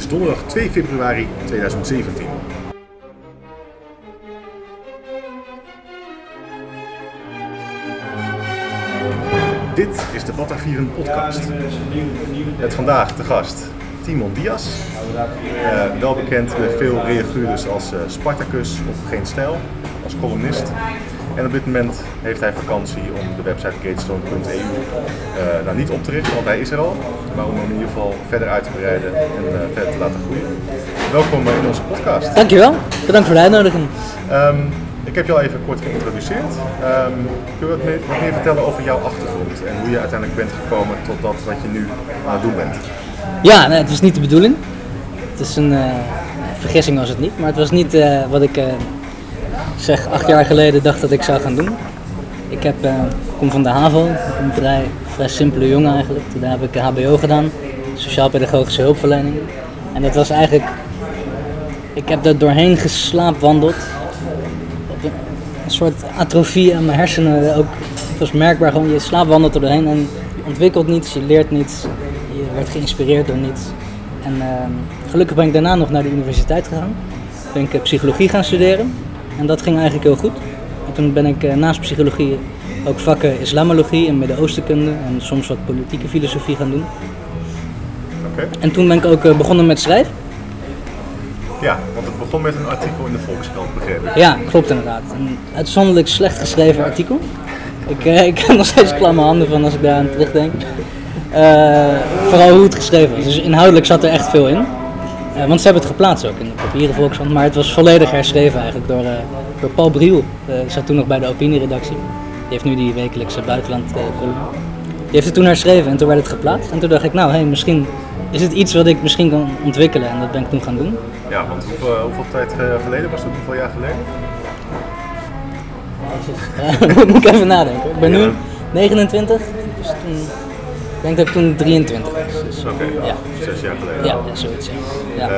Het is donderdag 2 februari 2017. Dit is de Batavieren podcast. Met vandaag de gast Timon Diaz. Uh, wel bekend met veel reagures als uh, Spartacus of Geen Stijl, als columnist. En op dit moment heeft hij vakantie om de website gatestone.eu uh, nou niet op te richten, want hij is er al. Maar om hem in ieder geval verder uit te breiden en uh, verder te laten groeien. Welkom in onze podcast. Dankjewel, bedankt voor de uitnodiging. Um, ik heb je al even kort geïntroduceerd. Um, kun je wat meer, wat meer, vertellen over jouw achtergrond en hoe je uiteindelijk bent gekomen tot dat wat je nu aan het doen bent? Ja, nee, het was niet de bedoeling. Het is een uh, vergissing was het niet, maar het was niet wat ik zeg acht jaar geleden dacht dat ik zou gaan doen. Ik heb, uh, kom van de HAVO, een vrij, vrij simpele jongen eigenlijk. Toen heb ik HBO gedaan, sociaal-pedagogische hulpverlening. En dat was eigenlijk, ik heb daar doorheen geslaapwandeld. Een soort atrofie aan mijn hersenen ook. Het was merkbaar gewoon, je slaapwandelt er doorheen en je ontwikkelt niets, je leert niets. Je werd geïnspireerd door niets. En uh, gelukkig ben ik daarna nog naar de universiteit gegaan. Ben ik psychologie gaan studeren. En dat ging eigenlijk heel goed. En toen ben ik naast psychologie ook vakken islamologie en Midden-Oostenkunde en soms wat politieke filosofie gaan doen. Okay. En toen ben ik ook begonnen met schrijven. Ja, want het begon met een artikel in de Volkskrant, begreep ik. Ja, klopt inderdaad. Een uitzonderlijk slecht geschreven artikel. Ik, uh, ik heb nog steeds klamme handen van als ik daar aan terugdenk. Uh, vooral hoe het geschreven was. Dus inhoudelijk zat er echt veel in. Uh, want ze hebben het geplaatst ook in de papieren Volkskrant, maar het was volledig herschreven eigenlijk door, uh, door Paul Briel. Uh, zat toen nog bij de opinieredactie. Die heeft nu die wekelijkse buitenland column. Die heeft het toen herschreven en toen werd het geplaatst. En toen dacht ik, nou hey, misschien is het iets wat ik misschien kan ontwikkelen en dat ben ik toen gaan doen. Ja, want hoeveel, hoeveel tijd geleden was dat? Hoeveel jaar geleden? moet ik even nadenken. Ik ben nu 29, dus toen ik denk dat ik toen 23 was. Dus, Oké, okay, ja. zes jaar geleden. Ja, ja zoiets. Ja. Uh,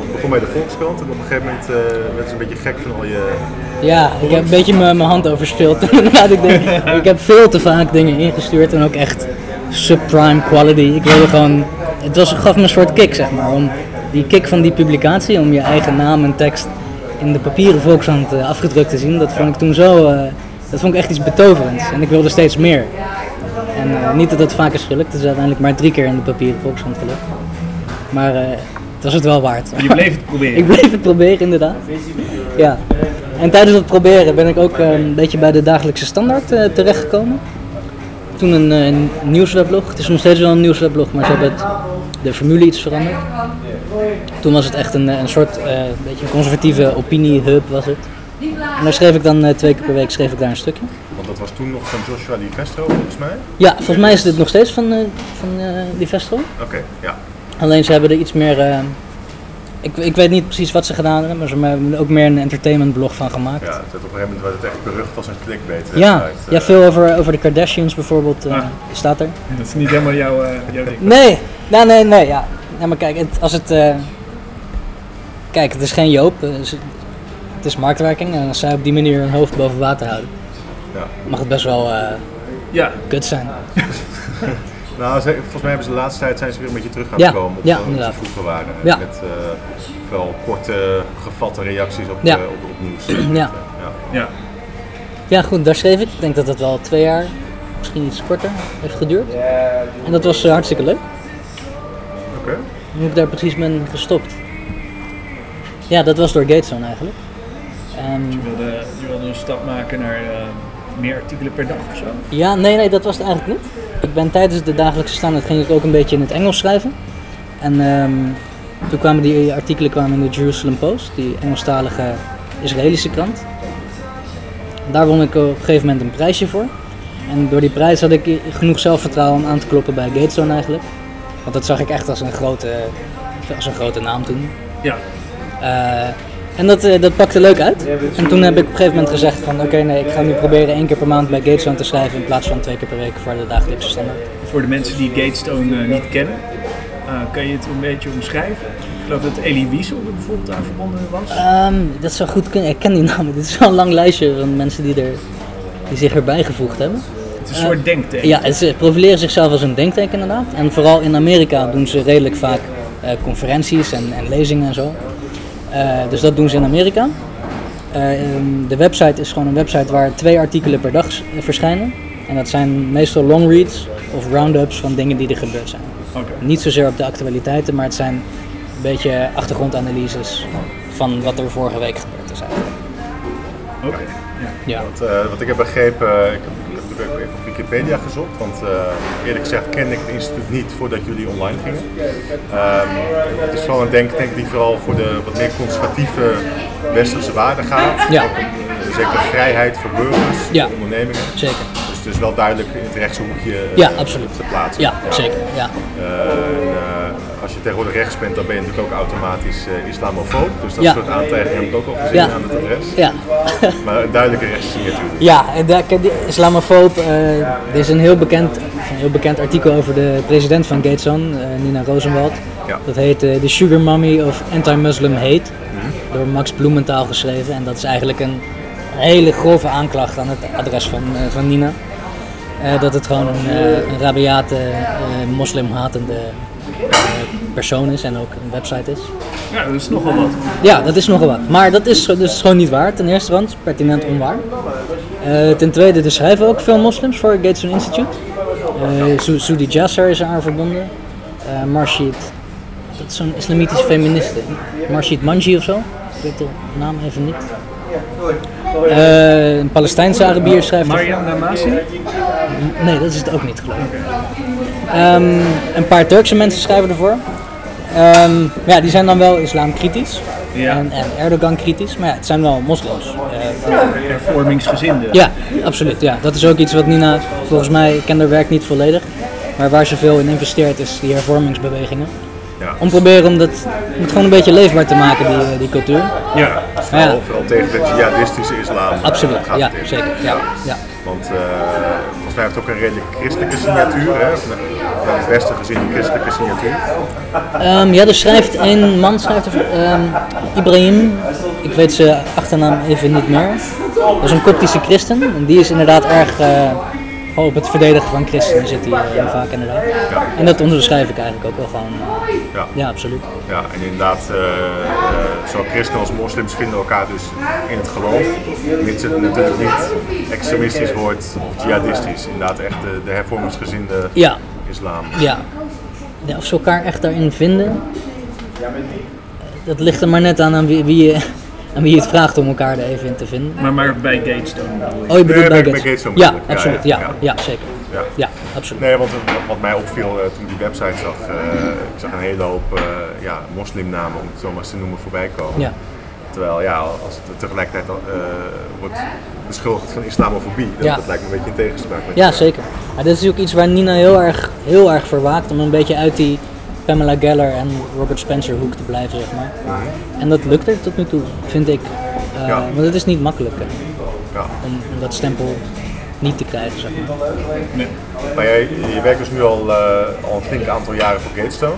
het begon bij de Volkskrant en op een gegeven moment uh, werd ze een beetje gek van al je... Ja, ik heb een beetje mijn hand overspeeld. Ik, denk, ik heb veel te vaak dingen ingestuurd en ook echt subprime quality. Ik wilde gewoon... Het was, gaf me een soort kick, zeg maar. Om die kick van die publicatie, om je eigen naam en tekst in de papieren Volkskrant uh, afgedrukt te zien, dat vond ik toen zo... Uh, dat vond ik echt iets betoverends. En ik wilde steeds meer. En uh, niet dat het vaak is gelukt, het is uiteindelijk maar drie keer in de papieren Volkskrant gelukt. Maar uh, het was het wel waard. Je bleef het proberen? ik bleef het proberen, inderdaad. Ja. En tijdens het proberen ben ik ook uh, een beetje bij de dagelijkse standaard terechtgekomen. Toen een, een nieuwsweblog, het is nog steeds wel een nieuwsweblog, maar ze hebben het, de formule iets veranderd. Toen was het echt een, een soort, beetje een conservatieve opiniehub was het. En daar schreef ik dan twee keer per week schreef ik daar een stukje. Want dat was toen nog van Joshua Di Vestro, volgens mij? Ja, volgens mij is dit nog steeds van, uh, van uh, Di Vestro. Oké, okay, ja. Alleen ze hebben er iets meer... Uh, ik, ik weet niet precies wat ze gedaan hebben, maar ze hebben er ook meer een entertainment blog van gemaakt. Ja, het, op een gegeven moment werd het echt berucht als een clickbait. Ja, ja veel over, over de Kardashians bijvoorbeeld ah. staat er. Dat is niet helemaal jouw, jouw ding. Nee, nee, nee, nee, ja. ja maar kijk, het, als het... kijk, het is geen Joop, het is marktwerking en als zij op die manier hun hoofd boven water houden, ja. mag het best wel uh, ja. kut zijn. nou, ze, volgens mij hebben ze de laatste tijd zijn ze weer een beetje terug gaan ja. komen op ja, wat inderdaad. ze vroeger waren. Ja. Met uh, vooral korte, gevatte reacties op, ja. uh, op, op nieuws. Ja. ja. Ja. ja, goed, daar schreef ik. Ik denk dat dat wel twee jaar, misschien iets korter, heeft geduurd. En dat was hartstikke leuk. Oké. Okay. Hoe ik daar precies ben gestopt. Ja, dat was door Gatezone eigenlijk. Um, je, wilde, je wilde een stap maken naar uh, meer artikelen per dag of zo? Ja, nee, nee, dat was het eigenlijk niet. Ik ben tijdens de dagelijkse standaard ging ik ook een beetje in het Engels schrijven. En um, toen kwamen die artikelen kwamen in de Jerusalem Post, die Engelstalige Israëlische krant. Daar won ik op een gegeven moment een prijsje voor. En door die prijs had ik genoeg zelfvertrouwen om aan te kloppen bij Gatezone eigenlijk. Want dat zag ik echt als een grote, als een grote naam toen. Ja. Uh, en dat, uh, dat pakte leuk uit. En toen heb ik op een gegeven moment gezegd van oké, okay, nee, ik ga nu proberen één keer per maand bij Gatestone te schrijven in plaats van twee keer per week voor de dagelijkse standaard. Voor de mensen die Gatestone uh, niet kennen, uh, kan je het een beetje omschrijven? Ik geloof dat Elie Wiesel er bijvoorbeeld aan verbonden was. Um, dat zou goed kunnen. Ik ken die namen. Dit is wel een lang lijstje van mensen die, er, die zich erbij gevoegd hebben. Het is een soort denkteken. Ja, ze profileren zichzelf als een denktank inderdaad. En vooral in Amerika doen ze redelijk vaak eh, conferenties en, en lezingen en zo. Eh, dus dat doen ze in Amerika. Eh, ehm, de website is gewoon een website waar twee artikelen per dag eh, verschijnen. En dat zijn meestal long reads of roundups van dingen die er gebeurd zijn. Niet zozeer op de actualiteiten, maar het zijn een beetje achtergrondanalyses van wat er vorige week gebeurd is eigenlijk. Oké. Ja. Ja. Want, eh, wat ik heb begrepen, ik heb, ik heb natuurlijk even op Wikipedia gezocht, want eh, eerlijk gezegd kende ik het instituut niet voordat jullie online gingen. Ehm, het is wel een denktank die vooral voor de wat meer conservatieve westerse waarden gaat. Ja. Een zekere vrijheid voor burgers, Ja. voor ondernemingen. Zeker. Dus het is wel duidelijk in het rechtse hoekje eh, Ja, absoluut. te plaatsen. Ja, zeker. Ja. Eh, en, eh, als je tegenwoordig rechts bent, dan ben je natuurlijk ook automatisch eh, islamofoob. Dus dat Ja. soort aantijgingen heb ik ook al gezien Ja. aan het adres. Ja. Maar een duidelijke rechtssignatuur. Ja, en daar, islamofoob, eh, er is een heel bekend, een heel bekend artikel over de president van Gatezone, eh, Nina Rosenwald. Dat heet The Sugar Mummy of Anti-Muslim Hate, Mhm. door Max Bloementaal geschreven. En dat is eigenlijk een hele grove aanklacht aan het adres van, van Nina. Dat het gewoon een, een rabiate, moslimhatende persoon is en ook een website is. ja, dat is nogal wat. Ja, dat is nogal wat. Maar dat is dus gewoon niet waar. Ten eerste, want pertinent onwaar. Eh, ten tweede, er schrijven ook veel moslims voor Gatesone Institute. Eh Su- Sudi Jasser is aan verbonden. Eh Marshid, dat is zo'n islamitische feministe. Marshid Manji of zo. Ik weet de naam even niet. Een Palestijnse Arabier schrijft Mariam Namazi? Nee, dat is het ook niet geloof ik. Ehm, een paar Turkse mensen schrijven ervoor. Ehm, ja, die zijn dan wel islamkritisch Ja. en, en Erdogan kritisch, maar ja, het zijn wel moslims. Eh, Hervormingsgezinde. ja, absoluut. Ja. Dat is ook iets wat Nina, volgens mij, ik ken haar werk niet volledig, maar waar ze veel in investeert is die hervormingsbewegingen. Ja. Om proberen om, dat, om het gewoon een beetje leefbaar te maken, die, eh, die cultuur. Ja. Vooral, Ja. vooral tegen de jihadistische islam. eh, Absoluut, gaat ja, zeker. Ja, ja. Want eh, het ook een redelijk christelijke signatuur. Hè? Het beste gezien een christelijke signatuur. Ehm, ja, er schrijft een man, schrijft ehm, Ibrahim, ik weet zijn achternaam even niet meer. Dat is een koptische christen en die is inderdaad erg eh, gewoon op het verdedigen van christenen zit hij eh, heel vaak inderdaad. Ja. En dat onderschrijf ik eigenlijk ook wel gewoon. Ja. ja, absoluut. Ja, en inderdaad, eh, zowel christenen als moslims vinden elkaar dus in het geloof. Mits het natuurlijk niet extremistisch wordt of jihadistisch. Inderdaad, echt de, de hervormingsgezinde Ja, islam. ja. ja. Of ze elkaar echt daarin vinden, dat ligt er maar net aan aan wie, wie, je, aan wie het vraagt om elkaar er even in te vinden. Maar, maar bij Gatestone. Oh, je bedoelt Nee, bij bij- bij Gates? Gatestone Ja. Ja, absoluut. ja, Ja, ja. ja, zeker. Ja. Ja, absoluut. Nee, want wat- wat mij opviel eh, toen ik die website zag, eh, ik zag een hele hoop eh, ja, moslimnamen, om het zo maar eens te noemen, voorbij komen. Ja. Terwijl ja, als het tegelijkertijd eh, wordt beschuldigd van islamofobie, Ja. dat lijkt me een beetje in tegenspraak. met Ja, zeker. Maar dit is ook iets waar Nina heel erg, heel erg voor waakt om een beetje uit die Pamela Geller en Robert Spencer hoek te blijven, zeg maar. En dat lukt er tot nu toe, vind ik. Eh, Ja. Want het is niet makkelijk eh, Ja. om, om dat stempel niet te krijgen, zeg maar. Nee. Maar jij, je werkt dus nu al, eh, al een flink aantal jaren voor Gatestone,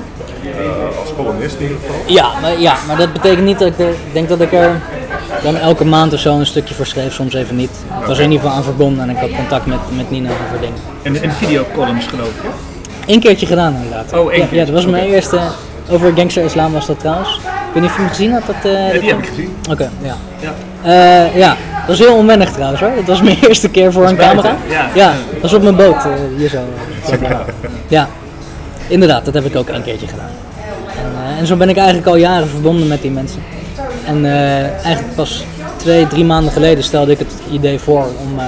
eh, als columnist in ieder geval. Ja maar, ja, maar dat betekent niet dat ik er, ik denk dat ik er dan elke maand of zo een stukje voor schreef, soms even niet. Ik was er in ieder geval aan verbonden en ik had contact met, met Nina over dingen. En, en videocolumns geloof ik. hè? Eén keertje gedaan inderdaad. Oh, één ja, keer. Ja, dat was mijn eerste, over gangster islam was dat trouwens. Ik weet niet of je hem gezien had. Dat, eh, dat die heb film? ik gezien. Oké, ja. Ja. Eh, ja, dat was heel onwennig trouwens hoor. Het was mijn eerste keer voor een buiten, camera. ja. ja, dat was op mijn boot eh, hier zo. ja, inderdaad, dat heb ik ook een keertje gedaan. En, en zo ben ik eigenlijk al jaren verbonden met die mensen. En eigenlijk pas twee, drie maanden geleden stelde ik het idee voor om,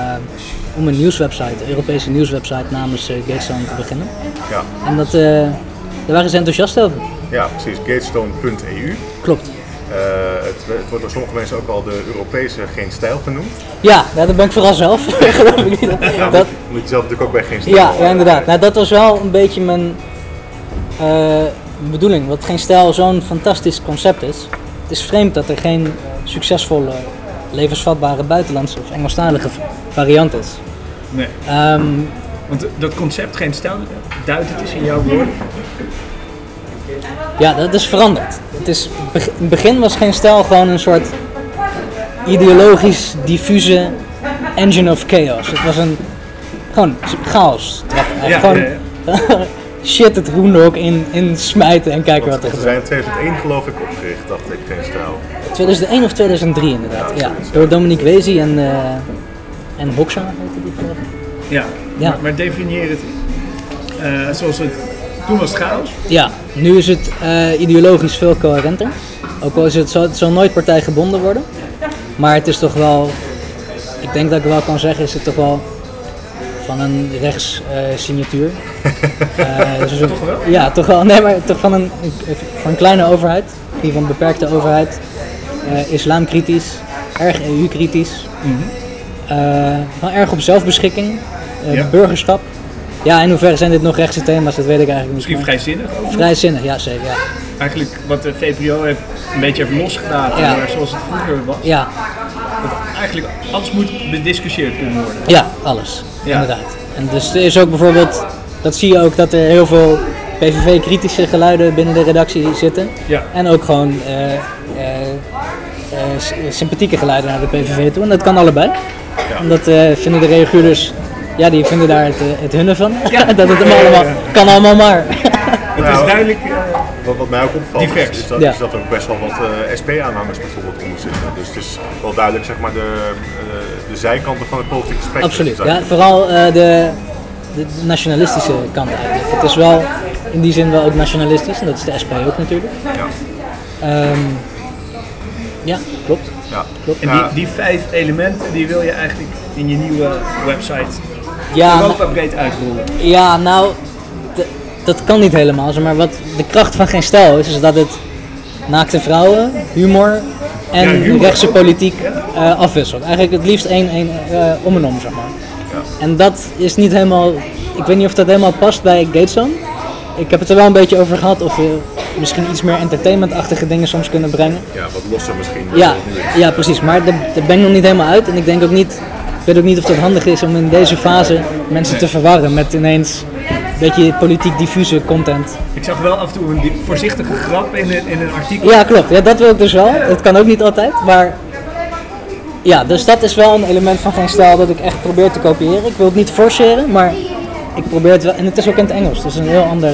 om een nieuwswebsite, een Europese nieuwswebsite namens uh, Gatestone te beginnen. Ja, En dat, eh, daar waren ze enthousiast over. ja precies. Gatestone.eu. Klopt. Eh, het, het wordt door sommige mensen ook wel de Europese geen stijl genoemd. Ja, dat ben ik vooral zelf. geloof ik niet. Dat, Omdat je zelf natuurlijk ook bij geen stijl ja, ja, inderdaad. Nou, dat was wel een beetje mijn eh, bedoeling. Want geen stijl zo'n fantastisch concept is. Het is vreemd dat er geen succesvolle, levensvatbare buitenlandse of Engelstalige variant is. Nee. Ehm, Want dat concept, geen stijl, duidt het is in jouw woorden. Ja, dat is veranderd. Het is, in het begin was geen stijl gewoon een soort ideologisch diffuse engine of chaos. Het was een gewoon chaos. Ja, gewoon ja, shit het Roenhok in, in smijten en kijken wat er Ze gebeurt. zijn in 2001 geloof ik opgericht, dacht ik, geen stijl. 2001 of 2003 inderdaad, ja. Door Dominique Wezi en, eh en Hoxha heette die ik. Ja, Ja. Maar, maar definieer het eh, zoals het... Toen was het chaos. Ja, nu is het eh, ideologisch veel coherenter. Ook al is het, zal, het zal nooit partijgebonden worden. Maar het is toch wel, ik denk dat ik wel kan zeggen, is het toch wel van een rechts eh, signatuur. Dus Toch wel? Ja, toch wel. Nee, maar toch van een, van een kleine overheid, die van een beperkte overheid. eh, islamkritisch, erg EU-kritisch. eh, wel erg op zelfbeschikking, eh, Ja. burgerschap. Ja, in hoeverre zijn dit nog rechtse thema's, dat weet ik eigenlijk niet. Misschien vrijzinnig ook. Vrijzinnig, ja zeker. Ja. Eigenlijk wat de VPRO heeft een beetje heeft losgelaten. Ja. Maar zoals het vroeger was. Ja, Dat eigenlijk alles moet bediscussieerd kunnen worden. ja, alles. Ja. Inderdaad. En dus er is ook bijvoorbeeld, dat zie je ook, dat er heel veel PVV-kritische geluiden binnen de redactie zitten. Ja. En ook gewoon eh, eh, eh, sympathieke geluiden naar de PVV toe. En dat kan allebei. En dat eh, vinden de reaguurders, ja, die vinden daar het, eh, het hunne van. dat het allemaal, kan allemaal maar. Het Nou, is duidelijk... eh, Wat, wat mij ook opvalt is, Divers. is dat, Ja. is dat er ook best wel wat eh, SP-aanhangers bijvoorbeeld onder zitten. Dus het is wel duidelijk zeg maar, de, eh, de zijkanten van het politieke spectrum. Absoluut. Ja, vooral eh, de, de nationalistische kant eigenlijk. Het is wel in die zin wel ook nationalistisch. En dat is de SP ook natuurlijk. Ja. Ehm, ja, klopt. Ja. Klopt. En die, die vijf elementen die wil je eigenlijk in je nieuwe website Ja, nou- Europa breed uitrollen. Ja, nou, dat kan niet helemaal. Maar wat de kracht van geen stijl is, is dat het naakte vrouwen, humor en Ja, humor. rechtse politiek eh, afwisselt. Eigenlijk het liefst één, één eh, om en om, zeg maar. En dat is niet helemaal, ik weet niet of dat helemaal past bij Gatezone. Ik heb het er wel een beetje over gehad of misschien iets meer entertainmentachtige dingen soms kunnen brengen. ja, wat losser misschien. Ja, ja precies. Maar daar daar ben ik nog niet helemaal uit. En ik denk ook niet, ik weet ook niet of dat handig is om in deze fase mensen te verwarren met ineens een beetje politiek diffuse content. Ik zag wel af en toe een voorzichtige grap in een, in een artikel. Ja, klopt. Ja, dat wil ik dus wel. Het kan ook niet altijd. Maar ja, dus dat is wel een element van geen stijl dat ik echt probeer te kopiëren. Ik wil het niet forceren, maar ik probeer het wel. En het is ook in het Engels. Dus een heel ander,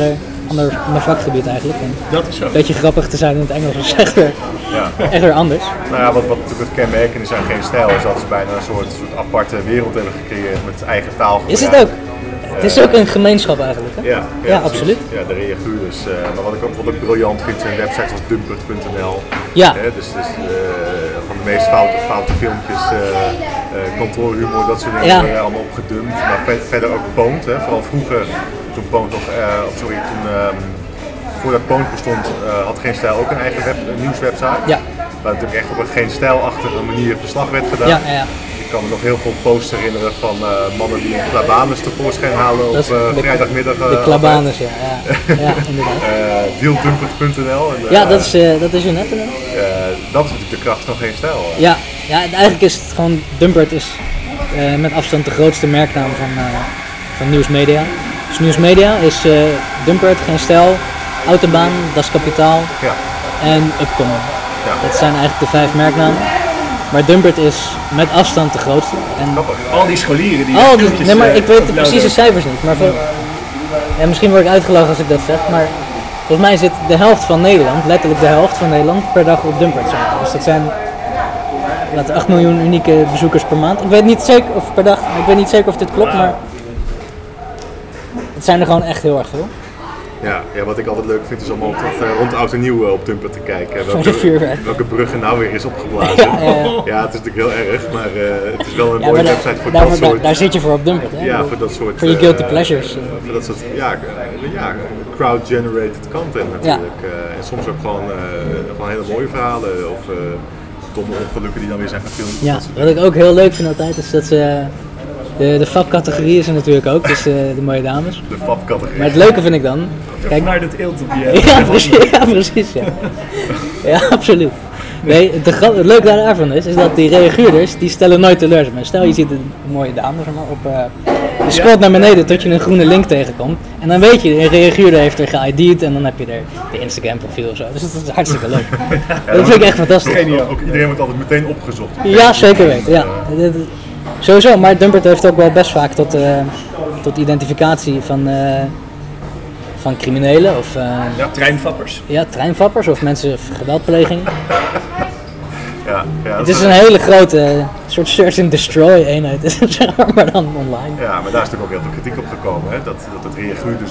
ander, ander vakgebied eigenlijk. En Dat is zo. een beetje grappig te zijn in het Engels is echt weer, Ja. echt weer anders. Nou ja, wat, wat natuurlijk het kenmerkend is aan geen stijl is dat ze bijna een soort, soort aparte wereld hebben gecreëerd met eigen taal. Is het ook? Het is ook een gemeenschap eigenlijk. Hè? Ja, Ja, absoluut. Ja, de reaguurders. eh maar wat ik ook, wat ook briljant vind zijn websites als dumpert.nl. Ja. Hè, dus dus eh, van de meest foute, foute filmpjes, eh, kantoorhumor, dat soort dingen Ja. allemaal opgedumpt. Maar ver- verder ook Poont, hè, vooral vroeger, toen Poont nog, eh, sorry, toen, ehm, voordat Poont bestond, eh, had Geen Stijl ook een eigen web, een nieuwswebsite. Ja. Waar natuurlijk echt op een geen stijlachtige manier verslag werd gedaan. Ja, ja, ja. Ik kan me nog heel veel posts herinneren van eh, mannen die klabanus tevoorschijn halen op de- vrijdagmiddag. De klabanus, ja. Ja, ja inderdaad. dealdumpert.nl. En, Ja, dat is, dat is je net inderdaad. eh, dat is natuurlijk de kracht van geen stijl. Ja, ja, en eigenlijk is het gewoon, Dumpert is met afstand de grootste merknaam van, van Nieuwsmedia. Dus Nieuwsmedia is eh, Dumpert, Geen Stijl, Autobaan, Das Kapitaal Ja. en Upcommon. Ja. Dat zijn eigenlijk de vijf merknamen. Maar Dumpert is met afstand de grootste. En. Al die scholieren die Oh, die, nee, maar eh, ik weet de precieze cijfers niet. Maar voor, ja, misschien word ik uitgelachen als ik dat zeg. Maar volgens mij zit de helft van Nederland, letterlijk de helft van Nederland, per dag op Dumpert. Dus dat zijn laten we 8 miljoen unieke bezoekers per maand. Ik weet niet zeker of per dag, ik weet niet zeker of dit klopt, maar het zijn er gewoon echt heel erg veel. Ja, ja, wat ik altijd leuk vind is om altijd eh, rond oud en nieuw eh, op Dumper te kijken. Welke brug er nou weer is opgeblazen. Ja, het is natuurlijk heel erg, maar eh, het is wel een Ja, mooie daar, website voor dat soort... daar zit je voor op Dumpert. Hè? ja, voor dat soort... Voor je guilty pleasures. voor dat soort, ja, ja crowd-generated content natuurlijk. En soms ook gewoon, gewoon hele mooie verhalen of domme ongelukken die dan weer zijn gefilmd. Ja, wat ik ook heel leuk vind altijd is dat ze. De, de FAP-categorie is er natuurlijk ook, dus eh, de mooie dames. De FAP-categorie. Maar het leuke vind ik dan. Kijk, Vanuit het eelt op je. ja, precies, ja, precies. Ja, ja absoluut. Nee, het, het leuke daarvan is, is dat die reaguurders, die stellen nooit teleur. Stel je ziet een mooie dame zeg maar, op... eh je scrolt naar beneden tot je een groene link tegenkomt. En dan weet je, een reaguurder heeft er geID'd en dan heb je er de Instagram profiel of zo. Dus dat is hartstikke leuk. Dat vind ik echt fantastisch. Geniaal. Ook iedereen wordt altijd meteen opgezocht. Ja, zeker weten. Ja. Sowieso, maar Dumpert heeft ook wel best vaak tot, eh, tot identificatie van, eh, van criminelen of eh, Ja. Treinvappers. ja, treinvappers of mensen geweldpleging. Ja, ja, Het is een hele grote eh, soort search and destroy eenheid, het, maar, dan online. Ja, maar daar is natuurlijk ook heel veel kritiek op gekomen. Hè? Dat, dat het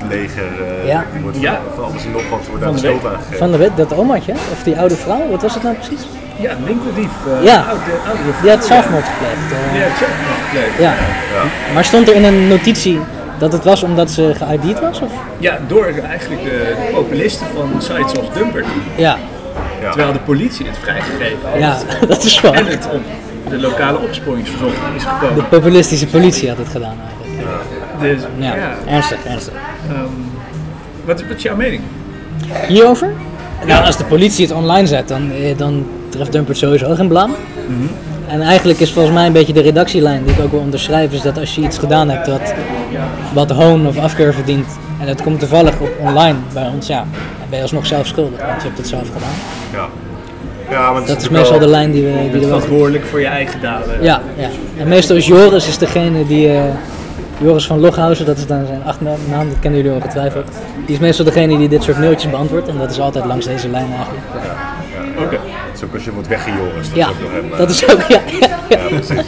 leger eh Ja. die wordt Ja. van alles en nog wat wordt Van daar de schuld week. aan gegeven. Van de wet, dat omaatje, of die oude vrouw, wat was het nou precies? Ja, een winkeldief. eh, Ja. Oude, oudere Die had vrouw, zelfmoord gepleegd. Ja, had zelfmoord gepleegd. ja. Ja. Maar stond er in een notitie dat het was omdat ze ge-ID'd was? Of? Ja, door eigenlijk de, de populisten van sites als Dumper. Ja. Terwijl de politie het vrijgegeven had. ja, dat is En waar. het op de lokale opsporingsverzocht is De gekomen. populistische politie had het gedaan eigenlijk. Dus Ja, ja, ernstig, ernstig. ehm, wat, wat is jouw mening? Hierover? Nou, als de politie het online zet, dan, eh, dan treft Dumpert sowieso geen blaam. En eigenlijk is volgens mij een beetje de redactielijn die ik ook wil onderschrijven, is dat als je iets gedaan hebt dat wat hoon of afkeur verdient en het komt toevallig op online bij ons, ja, ben je alsnog zelf schuldig, want je hebt het zelf gedaan. Ja. Ja, maar Dat is meestal de wel- lijn die we, Je die bent er wel... verantwoordelijk voor je eigen daden. Ja, ja. En meestal is Joris is degene die... eh, Joris van Loghausen, dat is dan zijn achternaam, dat kennen jullie ongetwijfeld. Die is meestal degene die dit soort mailtjes beantwoordt en dat is altijd langs deze lijn eigenlijk. Oké. Het is ook als je wordt weggejoris. Dat Ja, is ook nog een, eh, dat is ook... Ja, ja, ja. Ja, precies.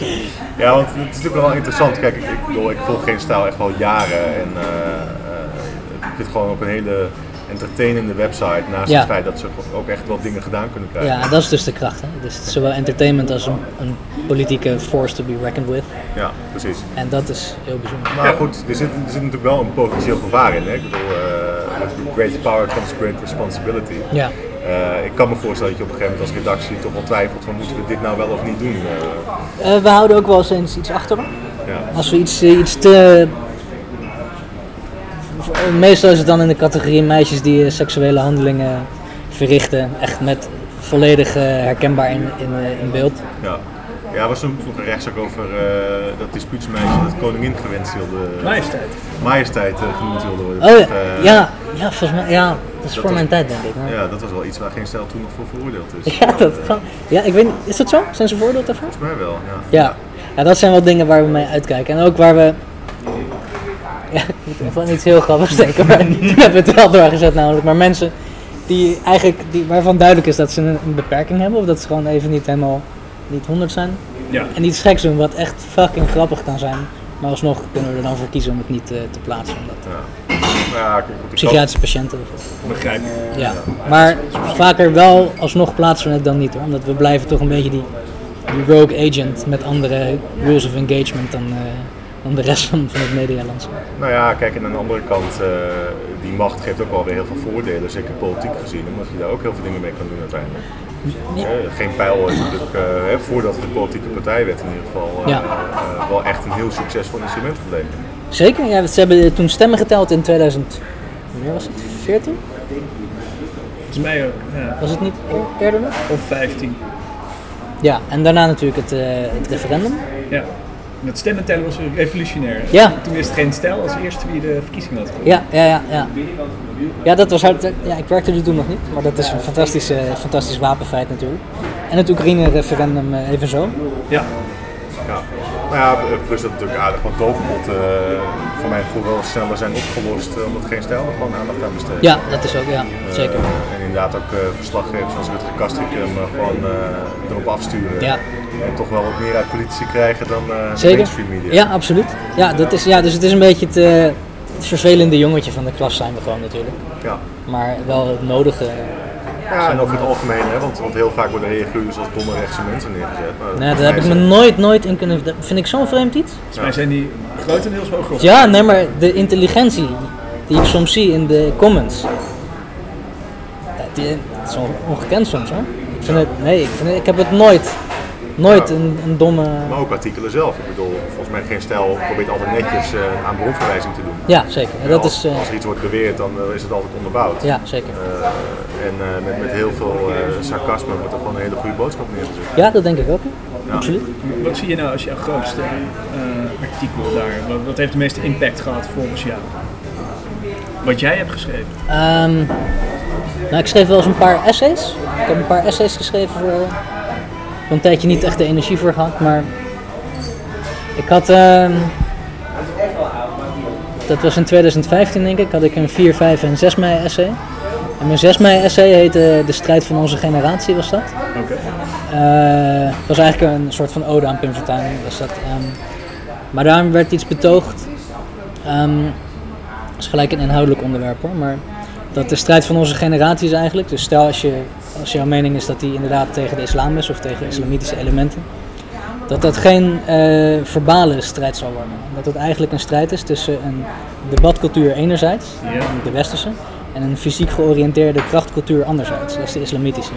Ja, want het is natuurlijk wel interessant. Kijk, ik, ik, bedoel, ik volg geen stijl echt wel jaren. En eh, ik het gewoon op een hele entertainende website. Naast Ja. het feit dat ze ook echt wel dingen gedaan kunnen krijgen. Ja, dat is dus de kracht. Hè? Dus het is zowel entertainment als een, een politieke force to be reckoned with. Ja, precies. En dat is heel bijzonder. Maar goed, er zit, er zit natuurlijk wel een potentieel gevaar in. Hè? Ik bedoel, met great power comes great responsibility. Ja, Eh, ik kan me voorstellen dat je op een gegeven moment als redactie toch wel twijfelt van moeten we dit nou wel of niet doen. Eh, we houden ook wel eens iets achter. ja. Als we iets, iets te... Meestal is het dan in de categorie meisjes die eh, seksuele handelingen verrichten. Echt met volledig eh, herkenbaar in, in, eh, in beeld. Ja. Ja, er was nog een rechtszaak over eh, dat dispuutsmeisje dat koningin gewenst wilde. Majesteit. majesteit eh, genoemd wilde worden. Oh ja, Eh, ja, ja, volgens mij, ja, dat is voor was- mijn tijd denk ik. maar- Ja, dat was wel iets waar geen stijl toen nog voor veroordeeld is. Ja, dat kan. Ja, ik weet niet, is dat zo? Zijn ze veroordeeld daarvoor? Volgens mij wel, ja. Ja. ja, dat zijn wel dingen waar we mee uitkijken. En ook waar we. Ja, ik moet van iets heel grappigs denken, maar toen hebben we het wel doorgezet namelijk. Maar mensen die eigenlijk, die, waarvan duidelijk is dat ze een, een beperking hebben, of dat ze gewoon even niet helemaal niet 100 zijn. Ja. En iets geks doen wat echt fucking grappig kan zijn. Maar alsnog kunnen we er dan voor kiezen om het niet eh, te plaatsen. Omdat ja. Ja, kijk, goed, ik psychiatrische patiënten. Begrijp. Ja, maar vaker wel alsnog plaatsen we het dan niet hoor. Omdat we blijven toch een beetje die, die rogue agent met andere rules of engagement dan, eh, dan de rest van, van het medialandschap. Nou ja, kijk, en aan de andere kant, eh, die macht geeft ook wel weer heel veel voordelen, zeker politiek gezien, omdat je daar ook heel veel dingen mee kan doen uiteindelijk. Ja. Eh, geen pijl is natuurlijk, eh, hè, voordat de politieke partij werd in ieder geval, Ja. wel echt een heel succesvol instrument gebleken. Zeker, ja, ze hebben toen stemmen geteld in 2000. Wanneer was het? 14? Volgens mij ook. Ja. Was het niet eerder nog? Of 15. Ja, en daarna natuurlijk het, eh, het referendum. Ja. Het stemmen tellen was revolutionair. Ja. Toen wist geen stijl als eerste wie de verkiezingen had gewonnen. Ja, ja, ja, ja. Ja, dat was hard. Ja, ik werkte er toen nog niet, maar dat is een fantastisch, eh, fantastisch wapenfeit natuurlijk. En het Oekraïne-referendum eh, evenzo. Ja. Ja. Nou ja, plus dat natuurlijk aardig wat doofpot eh voor mijn gevoel wel sneller zijn opgelost, eh, omdat geen stijl er gewoon aandacht aan besteedt. Ja, dat is ook, ja, zeker. Eh, en inderdaad ook eh, verslaggevers als Rutger Kastrikum eh, gewoon erop afsturen. Ja. En toch wel wat meer uit politici krijgen dan de Zeker. mainstream media. Ja, absoluut. Ja, dat is, ja, dus het is een beetje het, het vervelende jongetje van de klas zijn we gewoon natuurlijk. Ja. Maar wel het nodige. Ja, en over het algemeen, hè, want, want heel vaak worden reaguurders als domme rechtse mensen neergezet. Maar Nee, daar heb ik me nooit, nooit in kunnen... Dat vind ik zo'n vreemd iets. Volgens mij zijn die grotendeels hoger op. Ja, nee, maar de intelligentie die ik soms zie in de comments. Die, het is on- ongekend soms hoor. Ik vind het, nee, ik, vind het- ik heb het nooit, nooit Ja. een, een domme... Maar ook artikelen zelf. Ik bedoel, volgens mij geen stijl probeert altijd netjes eh, aan bronverwijzing te doen. Ja, zeker. En dat als, is... eh, als er iets wordt beweerd, dan eh, is het altijd onderbouwd. ja, zeker. Eh, en eh, met, met heel veel eh, sarcasme wordt er gewoon een hele goede boodschap neergezet. Ja, dat denk ik ook. Ja. Absoluut. Wat zie je nou als jouw grootste eh, artikel daar? Wat, wat heeft de meeste impact gehad volgens jou? Wat jij hebt geschreven? Ehm, nou, ik schreef wel eens een paar essays. Ik heb een paar essays geschreven voor. Een tijdje niet echt de energie voor gehad, maar. Ik had. ehm, Dat was in 2015 denk ik. Had ik een 4, 5 en 6 mei essay. En mijn 6 mei essay heette De strijd van onze generatie was dat. Oké. Eh, Het was eigenlijk een soort van ode aan Pim Fortuyn. Was dat, ehm, maar daarom werd iets betoogd. Dat is gelijk een inhoudelijk onderwerp hoor. Maar dat de strijd van onze generatie is eigenlijk. Dus stel als, je, als jouw mening is dat die inderdaad tegen de islam is of tegen islamitische elementen. Dat dat geen eh, verbale strijd zal worden. Dat het eigenlijk een strijd is tussen een debatcultuur enerzijds, de westerse, en een fysiek georiënteerde krachtcultuur anderzijds, dat is de islamitische.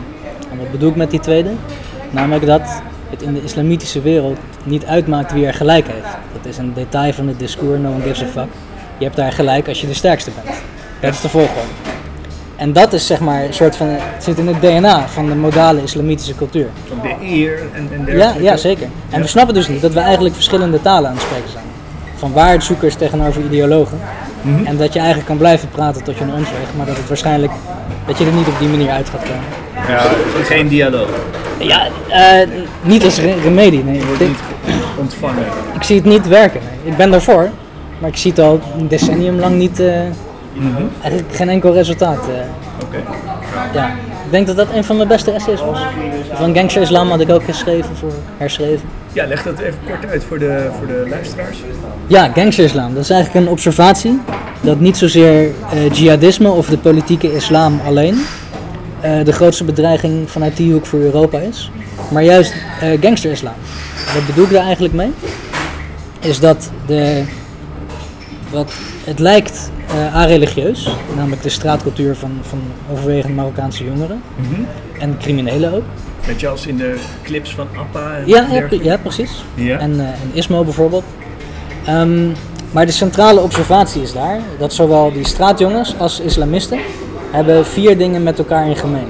En wat bedoel ik met die tweede? Namelijk dat het in de islamitische wereld niet uitmaakt wie er gelijk heeft. Dat is een detail van het discours, no one gives a fuck. Je hebt daar gelijk als je de sterkste bent. Dat is de volgorde. En dat is zeg maar een soort van, het zit in het DNA van de modale islamitische cultuur. Van de eer en, en Ja, dergelijke. ja, zeker. En we snappen dus niet dat we eigenlijk verschillende talen aan het spreken zijn. Van waarheidszoekers tegenover ideologen. Mhm. En dat je eigenlijk kan blijven praten tot je een ons weegt, maar dat het waarschijnlijk, dat je er niet op die manier uit gaat komen. Ja, geen dialoog. Ja, eh, niet als re- remedie, nee. Wordt Ik, niet ontvangen. ik zie het niet werken. nee. Ik ben daarvoor, maar ik zie het al een decennium lang niet, Mhm. eigenlijk geen enkel resultaat. eh. Oké. ja. Ik denk dat dat een van mijn beste essays was. Van Gangster Islam had ik ook geschreven, voor, herschreven. Ja, leg dat even kort uit voor de, voor de luisteraars. Ja, gangsterislam. Dat is eigenlijk een observatie dat niet zozeer eh, jihadisme of de politieke islam alleen eh, de grootste bedreiging vanuit die hoek voor Europa is, maar juist eh gangsterislam. Wat bedoel ik daar eigenlijk mee? Is dat de, wat, het lijkt eh areligieus, namelijk de straatcultuur van, van overwegend Marokkaanse jongeren en criminelen ook. Met je als in de clips van Appa en Ja, ja, precies. Ja. En, eh, en Ismo bijvoorbeeld. Ehm, maar de centrale observatie is daar dat zowel die straatjongens als islamisten hebben vier dingen met elkaar in gemeen.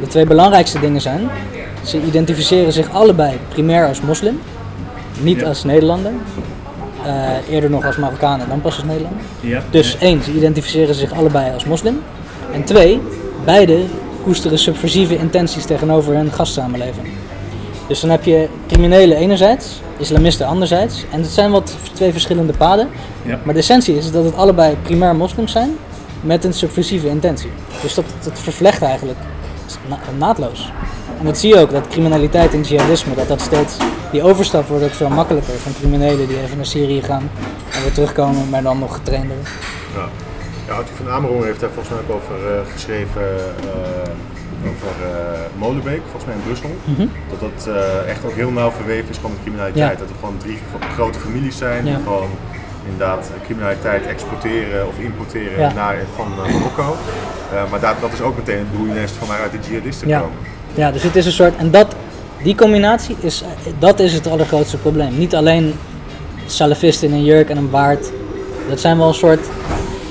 De twee belangrijkste dingen zijn, ze identificeren zich allebei primair als moslim, niet Ja. als Nederlander. Eh, eerder nog als Marokkaan en dan pas als Nederlander. Ja. Dus één, ze identificeren zich allebei als moslim. En twee, beide koesteren subversieve intenties tegenover hun gastsamenleving. Dus dan heb je criminelen enerzijds, islamisten anderzijds. En het zijn wat twee verschillende paden. Ja. Maar de essentie is dat het allebei primair moslims zijn met een subversieve intentie. Dus dat, dat vervlecht eigenlijk na- naadloos. En dat zie je ook, dat criminaliteit en jihadisme, dat dat steeds, die overstap wordt ook veel makkelijker van criminelen die even naar Syrië gaan en weer terugkomen, maar dan nog getrainder. Ja. Ja, Arthur van Amerongen heeft daar volgens mij ook over eh, geschreven, eh, over eh, Molenbeek, volgens mij in Brussel. Mhm. Dat dat echt ook heel nauw verweven is gewoon met criminaliteit. Ja. Dat er gewoon drie gro- grote families zijn die Ja. gewoon inderdaad criminaliteit exporteren of importeren Ja. naar, van Marokko. Maar dat, dat is ook meteen het broeiennest van waaruit de jihadisten Ja. komen. Ja, dus het is een soort. En dat, die combinatie is, dat is het allergrootste probleem. Niet alleen salafisten in een jurk en een baard. Dat zijn wel een soort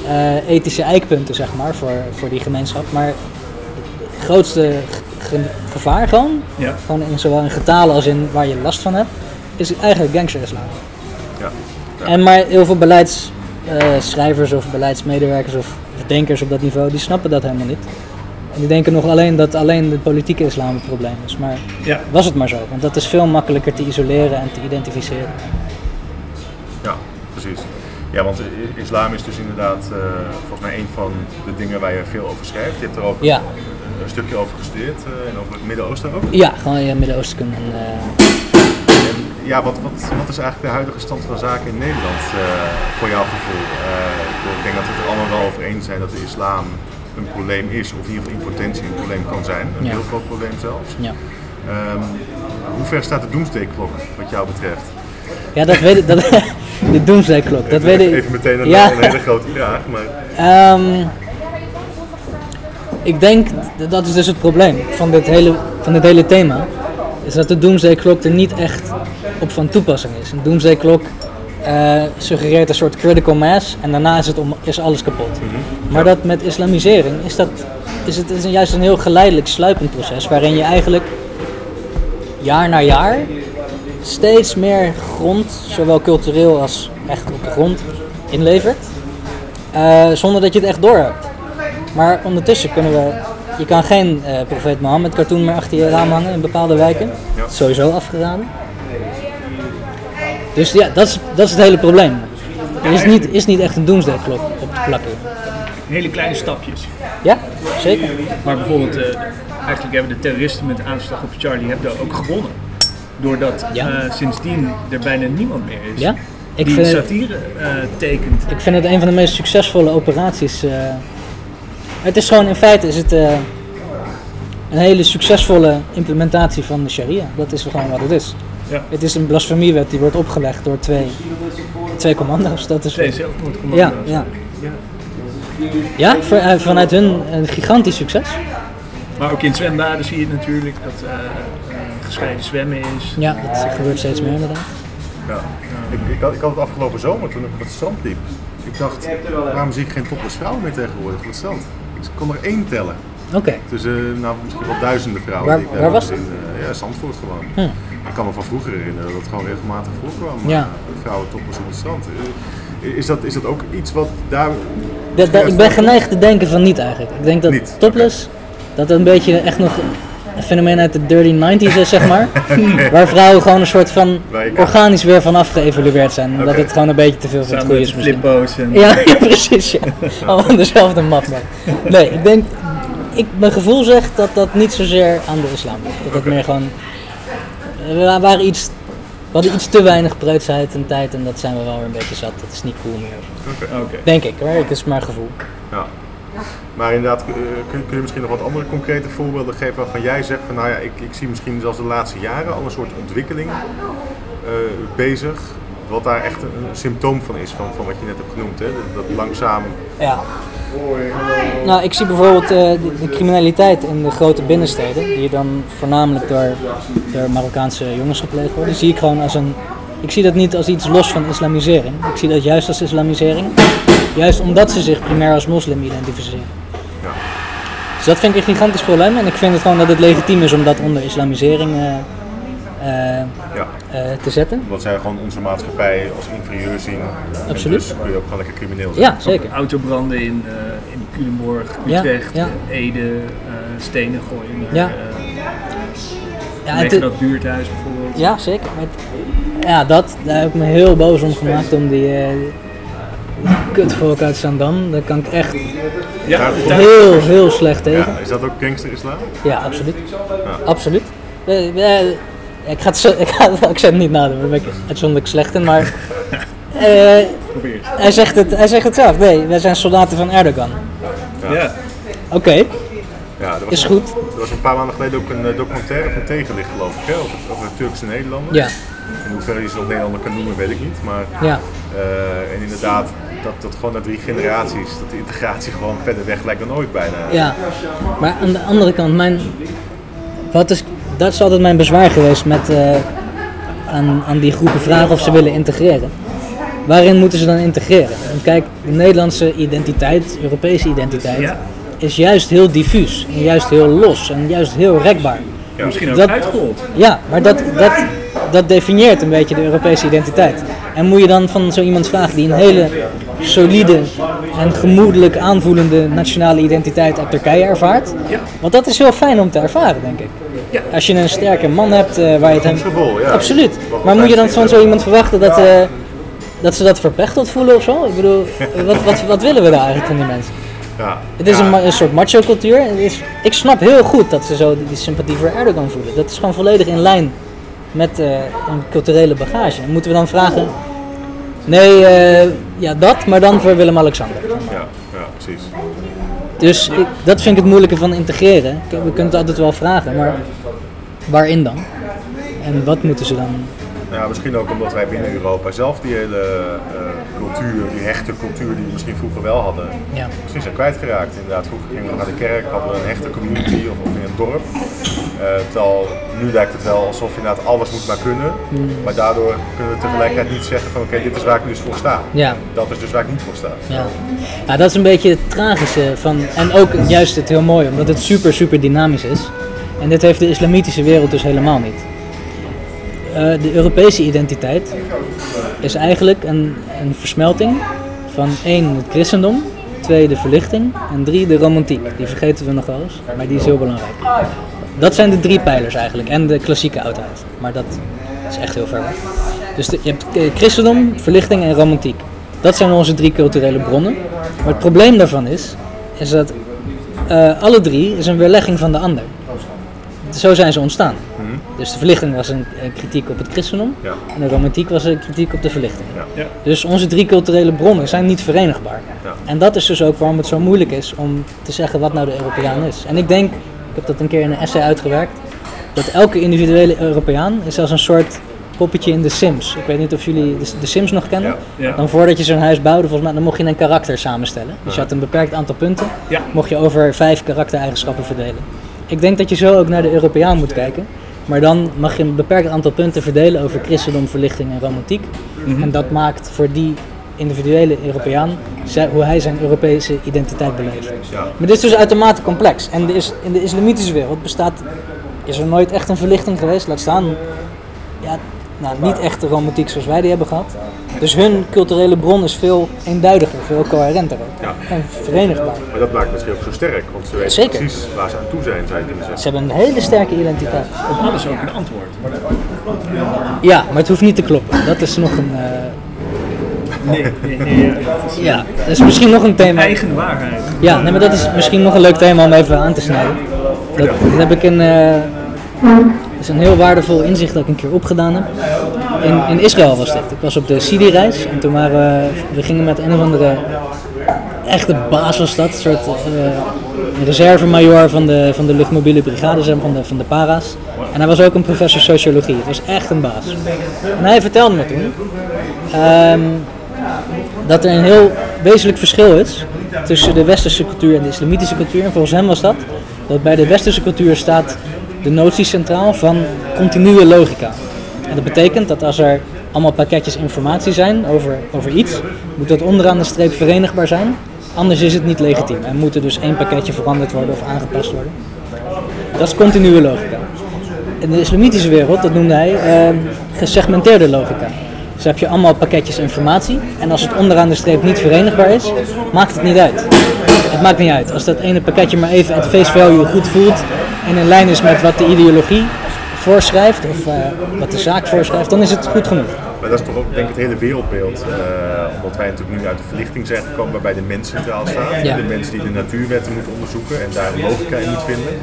eh, ethische eikpunten, zeg maar, voor, voor die gemeenschap. Maar het grootste ge- gevaar gewoon, Ja. gewoon in, zowel in getalen als in waar je last van hebt, is eigenlijk gangsterislam. Ja. Ja. En maar heel veel beleidsschrijvers of beleidsmedewerkers of, of denkers op dat niveau, die snappen dat helemaal niet. Die denken nog alleen dat alleen de politieke islam het probleem is. Maar Ja. was het maar zo, want dat is veel makkelijker te isoleren en te identificeren. Ja, precies. Ja, want islam is dus inderdaad eh, volgens mij een van de dingen waar je veel over schrijft. Je hebt er ook Ja. een, een stukje over gestudeerd eh, en over het Midden-Oosten ook. Ja, gewoon in Midden-Oosten. En, eh, En ja, wat, wat, wat is eigenlijk de huidige stand van zaken in Nederland eh, voor jouw gevoel? Eh, ik denk dat we het er allemaal wel over eens zijn dat de islam een probleem is, of in ieder geval in potentie een probleem kan zijn. Een Ja. heel groot probleem zelfs. ja. Ehm, hoe ver staat de doomsday-klok wat jou betreft? ja, dat weet ik. Dat, de doomsday-klok, dat weet even, ik. even meteen een, Ja. een hele grote vraag, maar Ehm, ik denk, dat is dus het probleem van dit hele, van dit hele thema, is dat de Doomsday Clock er niet echt op van toepassing is. Een Doomsday Eh, suggereert een soort critical mass en daarna is, het om, is alles kapot. Maar dat met islamisering is, dat, is het is een- juist een heel geleidelijk sluipend proces waarin je eigenlijk jaar na jaar steeds meer grond, zowel cultureel als echt op de grond, inlevert. Eh, zonder dat je het echt door hebt. Maar ondertussen kunnen we. Je kan geen eh profeet Mohammed cartoon meer achter je raam hangen in bepaalde wijken. Ja. Sowieso afgeraden. Dus ja, dat is, dat is het hele probleem. Er is niet, is niet echt een doomsday-klok op te plakken. Hele kleine stapjes. Ja, zeker. Maar bijvoorbeeld, eh, eigenlijk hebben de terroristen met de aanslag op Charlie Hebdo ook gewonnen. Doordat Ja. eh, sindsdien er bijna niemand meer is Ja? Ik die vind, satire eh, tekent. ik vind het een van de meest succesvolle operaties. het is gewoon, in feite is het een hele succesvolle implementatie van de sharia. Dat is gewoon wat het is. Ja. Het is een blasfemiewet die wordt opgelegd door twee, twee commando's. Dat is Twee zelfmoordcommando's. Ja, ja. Ja, voor- eh, vanuit hun een gigantisch succes. Maar ook in zwembaden zie je natuurlijk dat eh, eh, gescheiden zwemmen is. Ja, dat gebeurt steeds meer inderdaad. Ja. Ik, ik, had, ik had het afgelopen zomer toen ik op het strand liep. Ik dacht, waarom zie ik geen topless vrouwen meer tegenwoordig op het strand? Ik kon er één tellen. Oké, Tussen nou, misschien wel duizenden vrouwen. Waar- die ik waar was gezien. Eh, ja, Zandvoort gewoon. Hm. Ik kan me van vroeger herinneren dat het gewoon regelmatig voorkwam. Ja. eh, vrouwen topless op het strand. Eh, Is dat, is dat ook iets wat daar... Dat- dat- ik ben geneigd te denken van niet eigenlijk. Ik denk dat Niet, topless, dat een beetje echt nog een fenomeen uit de dirty 90s is, zeg maar. Waar vrouwen gewoon een soort van organisch weer vanaf geëvalueerd zijn. Omdat het gewoon een beetje te veel voor het goede is misschien. en... Ja, ja, precies. Ja. Allemaal dezelfde mat. maar. Nee, ik denk, ik, mijn gevoel zegt dat dat niet zozeer aan de islam ligt. Dat het meer gewoon, we waren iets, we hadden iets te weinig preutsheid en tijd en dat zijn we wel weer een beetje zat. Dat is niet cool meer. Denk ik hoor, het is maar gevoel. Ja. Maar inderdaad, eh, kun, kun je misschien nog wat andere concrete voorbeelden geven waarvan jij zegt van nou ja, ik, ik zie misschien zelfs de laatste jaren al een soort ontwikkeling eh, bezig. Wat daar echt een, een symptoom van is, van, van wat je net hebt genoemd. Hè? Dat, dat langzaam. Ja. Nou, ik zie bijvoorbeeld eh, de, de criminaliteit in de grote binnensteden, die dan voornamelijk door, door Marokkaanse jongens gepleegd worden, zie ik gewoon als een. Ik zie dat niet als iets los van islamisering. Ik zie dat juist als islamisering. Juist omdat ze zich primair als moslim identificeren. Ja. Dus dat vind ik een gigantisch probleem. En ik vind het gewoon dat het legitiem is om dat onder islamisering eh, Ja. eh, te zetten. Omdat zij gewoon onze maatschappij als inferieur zien. En Absoluut. Dus kun je ook gewoon lekker crimineel zijn. Ja, zeker. Autobranden in, eh, in Culemborg, Utrecht, ja. Ede, eh, stenen gooien naar Ja. eh, Ja, weg het- dat buurthuis bijvoorbeeld. Ja, zeker. Maar het- ja, dat, daar heb ik me heel boos om gemaakt om die, eh die kutvolk uit Zandam. Daar kan ik echt Ja, heel, heel slecht tegen. Ja, is dat ook gangster-islam? Ja, absoluut. Absoluut. Eh, eh, ik ga het, ik ga het accent niet nadoen, daar ben ik uitzonderlijk slecht in, maar... eh, het. hij, zegt het, hij zegt het zelf. Nee, wij zijn soldaten van Erdogan. Ja. Oké, Ja, er was, is goed. er was een paar maanden geleden ook een eh, documentaire van Tegenlicht, geloof ik, hè, over, Turkse Nederlanders. Ja, In hoeverre je ze nog Nederlander kan noemen, weet ik niet. Maar, ja. eh, en inderdaad, dat, dat gewoon na drie generaties, dat de integratie gewoon verder weg lijkt dan ooit bijna. Ja, maar aan de andere kant, mijn, wat is, dat is altijd mijn bezwaar geweest met eh, aan, aan die groepen vragen of ze willen integreren. Waarin moeten ze dan integreren? Want kijk, de Nederlandse identiteit, Europese identiteit, Ja. is juist heel diffuus. En juist heel los en juist heel rekbaar. Ja, Misschien ook Dat- uitgerold. Ja, maar dat, dat, dat definieert een beetje de Europese identiteit. En moet je dan van zo iemand vragen die een hele solide en gemoedelijk aanvoelende nationale identiteit uit Turkije ervaart? Ja. Want dat is heel fijn om te ervaren, denk ik. Ja. Als je een sterke man hebt eh, waar je het hem... gevoel, ja. Absoluut. Maar moet je dan van zo iemand verwachten dat, eh, dat ze dat verpechteld voelen of zo? Ik bedoel, wat, wat, wat willen we daar eigenlijk van die mensen? Ja. Het is Ja. een, een soort macho cultuur. Is, ik snap heel goed dat ze zo die sympathie voor Erdogan voelen. Dat is gewoon volledig in lijn met eh, een culturele bagage. En moeten we dan vragen, nee, ja dat, maar dan voor Willem-Alexander. Ja, ja, precies. Dus ik, dat vind ik het moeilijke van integreren. We kunnen het altijd wel vragen, maar waarin dan? En wat moeten ze dan? Ja, misschien ook omdat wij binnen Europa zelf die hele eh, cultuur, die hechte cultuur die we misschien vroeger wel hadden, Ja. misschien zijn kwijtgeraakt. Inderdaad, vroeger gingen we naar de kerk, hadden we een hechte community of, of in een dorp. Eh, terwijl nu lijkt het wel alsof je inderdaad alles moet maar kunnen. Hmm. Maar daardoor kunnen we tegelijkertijd niet zeggen van oké, dit is waar ik dus voor sta. Ja. Dat is dus waar ik niet voor sta. Ja. ja, dat is een beetje het tragische van, en ook juist het heel mooie, omdat het super, super dynamisch is. En dit heeft de islamitische wereld dus helemaal niet. Eh, de Europese identiteit is eigenlijk een, een versmelting van één, het christendom, twee, de verlichting en drie, de romantiek. Die vergeten we nog wel eens, maar die is heel belangrijk. Dat zijn de drie pijlers eigenlijk en de klassieke oudheid. Maar dat is echt heel ver weg. Dus de- je hebt eh, christendom, verlichting en romantiek. Dat zijn onze drie culturele bronnen. Maar het probleem daarvan is, is dat eh, alle drie is een weerlegging van de ander. Zo zijn ze ontstaan. Dus de verlichting was een, een kritiek op het christendom Ja. en de romantiek was een kritiek op de verlichting. Ja. Ja. Dus onze drie culturele bronnen zijn niet verenigbaar. Ja. En dat is dus ook waarom het zo moeilijk is om te zeggen wat nou de Europeaan is. En ik denk, heb dat een keer in een essay uitgewerkt, dat elke individuele Europeaan is als een soort poppetje in The Sims. Ik weet niet of jullie de, de Sims nog kennen. Ja. Ja. Dan voordat je zo'n huis bouwde, volgens mij, dan mocht je een karakter samenstellen. Dus je had een beperkt aantal punten. Ja. Mocht je over vijf karaktereigenschappen verdelen. Ik denk dat je zo ook naar de Europeaan moet kijken. Maar dan mag je een beperkt aantal punten verdelen over christendom, verlichting en romantiek. En dat maakt voor die individuele Europeaan hoe hij zijn Europese identiteit beleeft. Maar dit is dus uitermate complex. En er is, in de islamitische wereld bestaat, is er nooit echt een verlichting geweest. Laat staan, ja, nou, niet echt de romantiek zoals wij die hebben gehad. Dus hun culturele bron is veel eenduidiger, veel coherenter ook. Ja. En verenigbaar. Maar dat maakt misschien ook zo sterk, want ze weten Zeker. precies waar ze aan toe zijn, zou je kunnen Ze hebben een hele sterke identiteit. Op alles ook een antwoord. Ja, maar het hoeft niet te kloppen. Dat is nog een. eh, Nee, nee, nee. ja, het is ja, dat is misschien nog een thema. Eigen waarheid. Ja, nee, maar dat is misschien nog een leuk thema om even aan te snijden. Dat, dat heb ik een. eh, dat is een heel waardevol inzicht dat ik een keer opgedaan heb. In, in Israël was dit. Ik was op de Sidi-reis en toen waren we. We gingen met een of andere. Echte baas was dat, een soort eh, reservemajor van de, van de luchtmobiele brigade, van de, van de para's. En hij was ook een professor sociologie. Het was echt een baas. En hij vertelde me toen. ehm, dat er een heel wezenlijk verschil is tussen de westerse cultuur en de islamitische cultuur. En volgens hem was dat dat bij de westerse cultuur staat de notie centraal van continue logica. En dat betekent dat als er allemaal pakketjes informatie zijn over, over iets, moet dat onderaan de streep verenigbaar zijn. Anders is het niet legitiem en moet er dus één pakketje veranderd worden of aangepast worden. Dat is continue logica. In de islamitische wereld, dat noemde hij, ehm, gesegmenteerde logica. Dus heb je allemaal pakketjes informatie en als het onderaan de streep niet verenigbaar is, maakt het niet uit. Het maakt niet uit. Als dat ene pakketje maar even at face value goed voelt en in lijn is met wat de ideologie voorschrijft of eh, wat de zaak voorschrijft, dan is het goed genoeg. Maar dat is toch ook denk ik het hele wereldbeeld. eh, omdat wij natuurlijk nu uit de verlichting zijn gekomen waarbij de mens centraal staat. Ja. De mensen die de natuurwetten moeten onderzoeken en daar in moet vinden.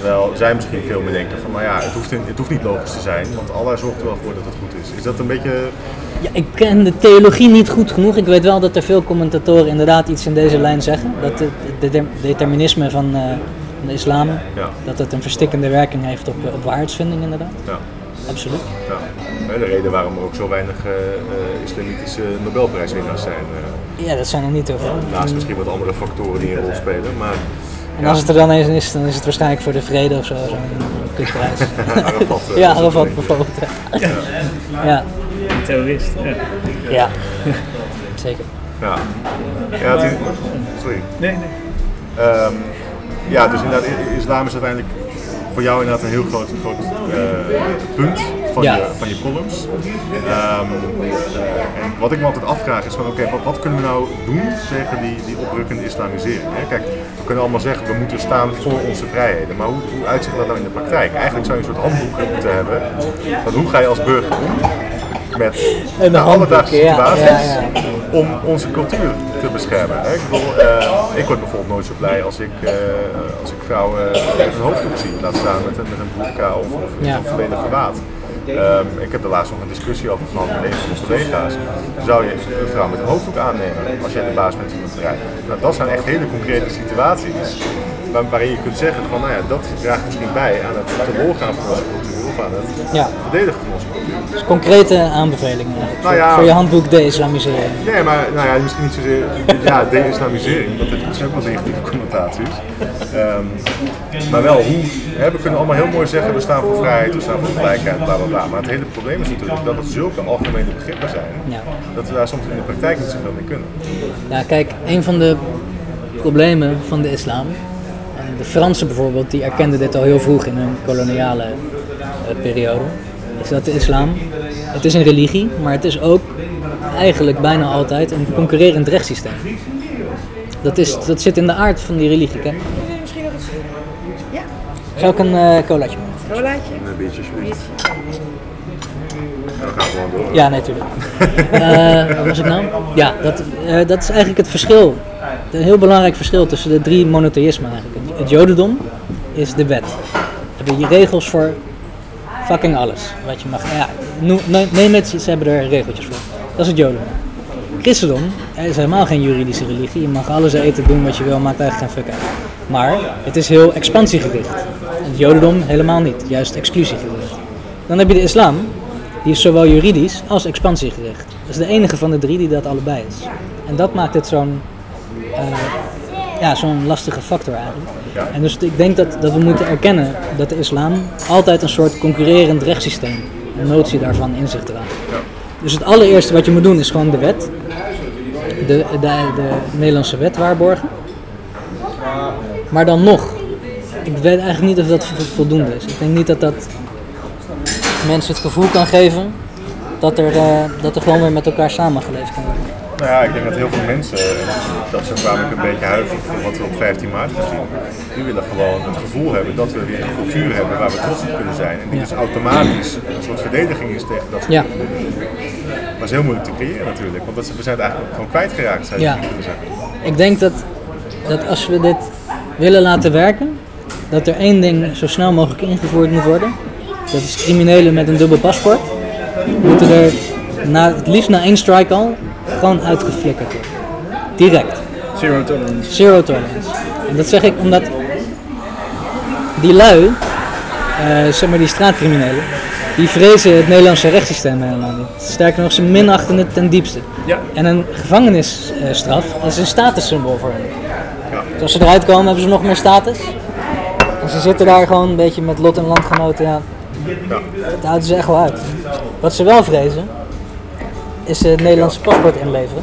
Terwijl zij misschien veel meer denken van nou ja, het hoeft, het hoeft niet logisch te zijn, want Allah zorgt er wel voor dat het goed is. Is dat een beetje... Ja, ik ken de theologie niet goed genoeg. Ik weet wel dat er veel commentatoren inderdaad iets in deze lijn zeggen. Dat het de, de- determinisme van, eh, van de islam, Ja. dat het een verstikkende werking heeft op, op waarheidsvinding inderdaad. Ja, Absoluut. ja. Eh, De reden waarom er ook zo weinig eh, eh, islamitische Nobelprijswinnaars zijn. eh, Ja, dat zijn er niet veel. naast misschien wat andere factoren die een rol spelen. Maar En als het er dan eens is, dan is het waarschijnlijk voor de vrede of zo, zo'n kutprijs. Arafat, eh, ja, Arafat een- bijvoorbeeld. Ja. Ja. Een terrorist. Ja. ja, zeker. Ja. ja het is- sorry. Nee, nee. Ehm, ja, dus inderdaad, islam is uiteindelijk voor jou inderdaad een heel groot, groot eh, punt van, Ja. je, van je columns. Ehm, eh, en wat ik me altijd afvraag is van oké, wat, wat kunnen we nou doen tegen die, die oprukkende islamisering? Hè? Kijk, we kunnen allemaal zeggen we moeten staan voor onze vrijheden, maar hoe, hoe uitzicht dat nou in de praktijk? Eigenlijk zou je een soort handboek moeten hebben van hoe ga je als burger om met de alledaagse ja, situaties ja, om onze cultuur te beschermen. Hè? Ik, bedoel, eh, ik word bijvoorbeeld nooit zo blij als ik, eh, als ik vrouwen met een hoofddoek zie, laat staan met een, met een of, of Ja. een volledig gewaad. Ehm, ik heb er laatst nog een discussie over gehad met een van mijn collega's. Zou je een vrouw met een hoofddoek aannemen als jij de baas bent van het bedrijf? Nou, dat zijn echt hele concrete situaties waar, waarin je kunt zeggen van nou ja, dat draagt misschien bij aan het teloor gaan van onze cultuur aan Ja. cultuur. Dus concrete aanbevelingen Nou voor, ja. voor je handboek de-islamisering. Nee, maar nou ja, misschien niet zozeer ja, de-islamisering, dat heeft misschien ook wel negatieve connotaties. Ehm, maar wel hoe, hè, we kunnen allemaal heel mooi zeggen, we staan voor vrijheid, we staan voor gelijkheid, bla bla bla. Maar het hele probleem is natuurlijk dat het zulke algemene begrippen zijn, Ja. dat we daar soms in de praktijk niet zoveel mee kunnen. Ja, kijk, een van de problemen van de islam, eh, de Fransen bijvoorbeeld, die erkenden dit al heel vroeg in hun koloniale periode, is dat de islam, het is een religie, maar het is ook eigenlijk bijna altijd een concurrerend rechtssysteem. Dat, is, dat zit in de aard van die religie. Kijk. Misschien nog iets. Ja, Zou ik een eh colaatje maken? colaatje. Een beetje. Ja, natuurlijk. Eh wat was ik nou? Ja, dat, eh, dat is eigenlijk het verschil. Een heel belangrijk verschil tussen de drie monotheïsmen eigenlijk. Het- Het jodendom is de wet. Heb je regels voor fucking alles. Wat je mag. Ja, neem het, ze hebben er regeltjes voor. Dat is het jodendom. Christendom is helemaal geen juridische religie. Je mag alles eten, doen wat je wil, maakt eigenlijk geen fuck uit. Maar het is heel expansiegericht. Het jodendom helemaal niet, juist exclusiegericht. Dan heb je de islam, die is zowel juridisch als expansiegericht. Dat is de enige van de drie die dat allebei is. En dat maakt het zo'n eh, ja, zo'n lastige factor eigenlijk. En dus ik denk dat, dat we moeten erkennen dat de islam altijd een soort concurrerend rechtssysteem, een notie daarvan in zich draagt. Dus het allereerste wat je moet doen is gewoon de wet, de, de, de Nederlandse wet waarborgen. Maar dan nog, ik weet eigenlijk niet of dat vo- voldoende is. Ik denk niet dat dat mensen het gevoel kan geven dat er, eh, dat er gewoon weer met elkaar samengeleefd kan worden. Nou ja, ik denk dat heel veel mensen, en dat waarom ik een beetje huiverig voor wat we op 15 maart gaan zien, die willen gewoon het gevoel hebben dat we weer een cultuur hebben waar we trots op kunnen zijn. En die dus automatisch een soort verdediging is tegen dat soort Ja. Maar is heel moeilijk te creëren natuurlijk, want dat we zijn het eigenlijk gewoon kwijtgeraakt, je Ja. Ik denk dat, dat als we dit willen laten werken, dat er één ding zo snel mogelijk ingevoerd moet worden. Dat is criminelen met een dubbel paspoort. Moeten er na, het liefst na één strike al gewoon uitgeflikkerd worden. Direct. Zero tolerance. Zero tolerance. En dat zeg ik omdat die lui, eh, zeg maar die straatcriminelen, die vrezen het Nederlandse rechtssysteem helemaal niet. Sterker nog, ze minachten het ten diepste. Ja, En een gevangenisstraf is een statussymbool voor hen. Ja. Dus als ze eruit komen hebben ze nog meer status. En ze zitten daar gewoon een beetje met lot en landgenoten. Ja, Ja. dat houden ze echt wel uit. Wat ze wel vrezen, is het Nederlandse paspoort inleveren.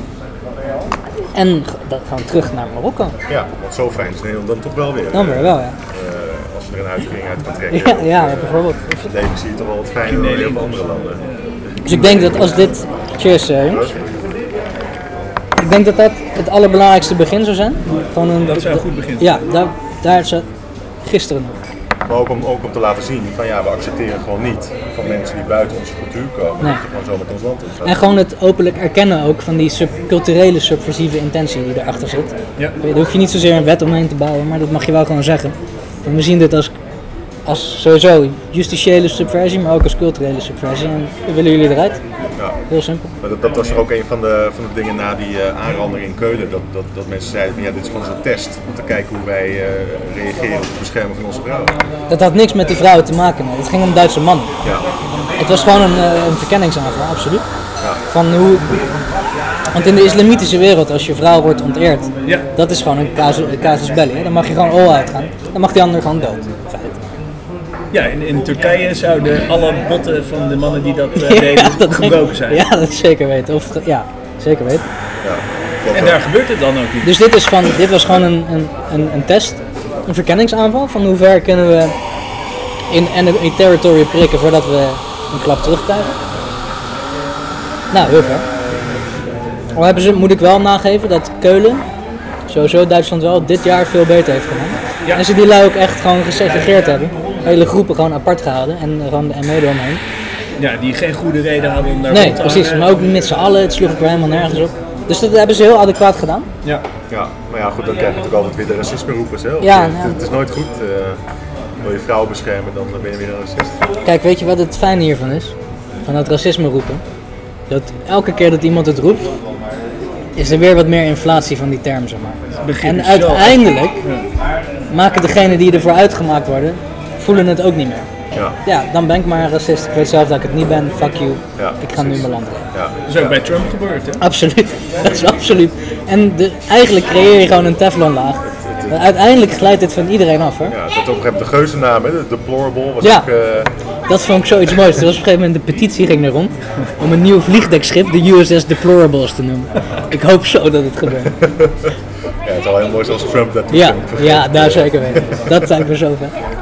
En dat gewoon terug naar Marokko. ja, want zo fijn is Nederland dan toch wel weer. Dan weer wel, ja. eh, als je er een uitkering uit kan trekken. Ja, ja, bijvoorbeeld. Het leven zie je toch wel wat fijner dan in veel andere landen. Dus ik denk dat als dit... Cheers, eh, jongens. Ik denk dat dat het allerbelangrijkste begin zou zijn. Gewoon een, Dat zou een goed begin zijn. Ja, daar, daar is het gisteren nog. Maar ook om, ook om te laten zien van ja, we accepteren gewoon niet van mensen die buiten onze cultuur komen. Nee. Dat je gewoon zo met ons land omgaat. En gewoon het openlijk erkennen ook van die sub culturele subversieve intentie die erachter zit. Ja. Daar hoef je niet zozeer een wet omheen te bouwen, maar dat mag je wel gewoon zeggen. We zien dit als, als sowieso justitiële subversie, maar ook als culturele subversie. En willen jullie eruit. Ja. Heel simpel. Maar dat, dat was er ook een van de, van de dingen na die eh aanranding in Keulen. Dat, dat, dat mensen zeiden ja, dit is gewoon zo'n test om te kijken hoe wij eh, reageren op het beschermen van onze vrouwen. Dat had niks met die vrouwen te maken. nee. Het ging om Duitse mannen. Ja, Het was gewoon een, eh, een verkenningsaanval, absoluut. Ja. Van hoe... Want in de islamitische wereld, als je vrouw wordt onteerd, Ja. dat is gewoon een casus, casus belli. hè. Dan mag je gewoon all uitgaan. Dan mag die ander gewoon dood. Ja, in, in Turkije zouden alle botten van de mannen die dat eh, deden dat gebroken zijn. Ja, dat zeker weten. Of, ja, zeker weten. ja. En daar gebeurt het dan ook niet. Dus dit, is van, dit was gewoon een, een, een, een test, een verkenningsaanval van hoe ver kunnen we in enemy territory prikken voordat we een klap terugkrijgen. Nou, heel ver. Al hebben ze, moet ik wel nageven dat Keulen, sowieso Duitsland wel, dit jaar veel beter heeft gedaan. Ja. En ze die lui ook echt gewoon gesegregeerd hebben. Hele groepen gewoon apart gehouden en gewoon de ME eromheen. Ja, die geen goede reden hadden om daar Nee, precies. Maar ook niet met z'n allen. Het sloeg ook weer helemaal nergens op. Dus dat hebben ze heel adequaat gedaan. Ja. Ja, maar ja, goed, dan krijg je natuurlijk altijd weer de racisme roepers. Hè? Ja, het, ja. het is nooit goed. eh wil je vrouwen beschermen, dan ben je weer een racist. Kijk, weet je wat het fijne hiervan is? Van dat racisme roepen. Dat elke keer dat iemand het roept, is er weer wat meer inflatie van die term, zeg maar. En uiteindelijk maken degenen die ervoor uitgemaakt worden, voelen het ook niet meer. Ja, Ja, dan ben ik maar een racist. Ik weet zelf dat ik het niet ben. Fuck you. Ja, ik ga nu mijn land redden. ja. Dat is ook bij Trump gebeurd, hè? Absoluut. Dat is absoluut. En de, eigenlijk creëer je gewoon een teflonlaag. Uiteindelijk glijdt dit van iedereen af, hè? Ja, dat op een gegeven moment de geuzennaam, hè, de deplorable, was Ja. ook... eh, Dat vond ik zoiets moois. Er was op een gegeven moment de petitie ging er rond om een nieuw vliegdekschip, de USS Deplorables, te noemen. Ik hoop zo dat het gebeurt. ja, het is wel heel mooi zoals Trump dat Ja, doet. ja, daar zeker weten. Dat zijn we zo.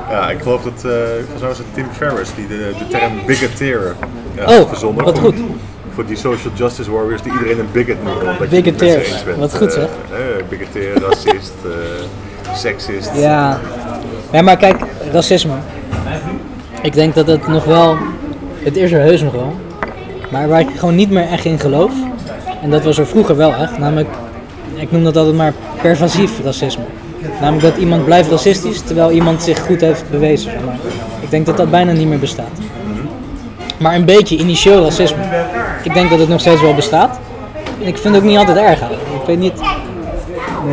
Ja, ik geloof dat, eh volgens mij was het Tim Ferriss die de, de term bigoteer ja, Oh, verzonnen. wat goed. Voor die social justice warriors die iedereen een bigot noemen. omdat Bigoteer, wat goed, Eh, zeg. eh, bigoteer, racist, seksist. Ja. ja, maar kijk, racisme. Ik denk dat het nog wel, het is er heus nog wel. Maar waar ik gewoon niet meer echt in geloof, en dat was er vroeger wel echt, namelijk, ik noem dat altijd maar pervasief racisme. Namelijk dat iemand blijft racistisch terwijl iemand zich goed heeft bewezen. Zeg maar. Ik denk dat dat bijna niet meer bestaat. Maar een beetje initieel racisme, ik denk dat het nog steeds wel bestaat. En ik vind het ook niet altijd erg eigenlijk. Ik weet niet,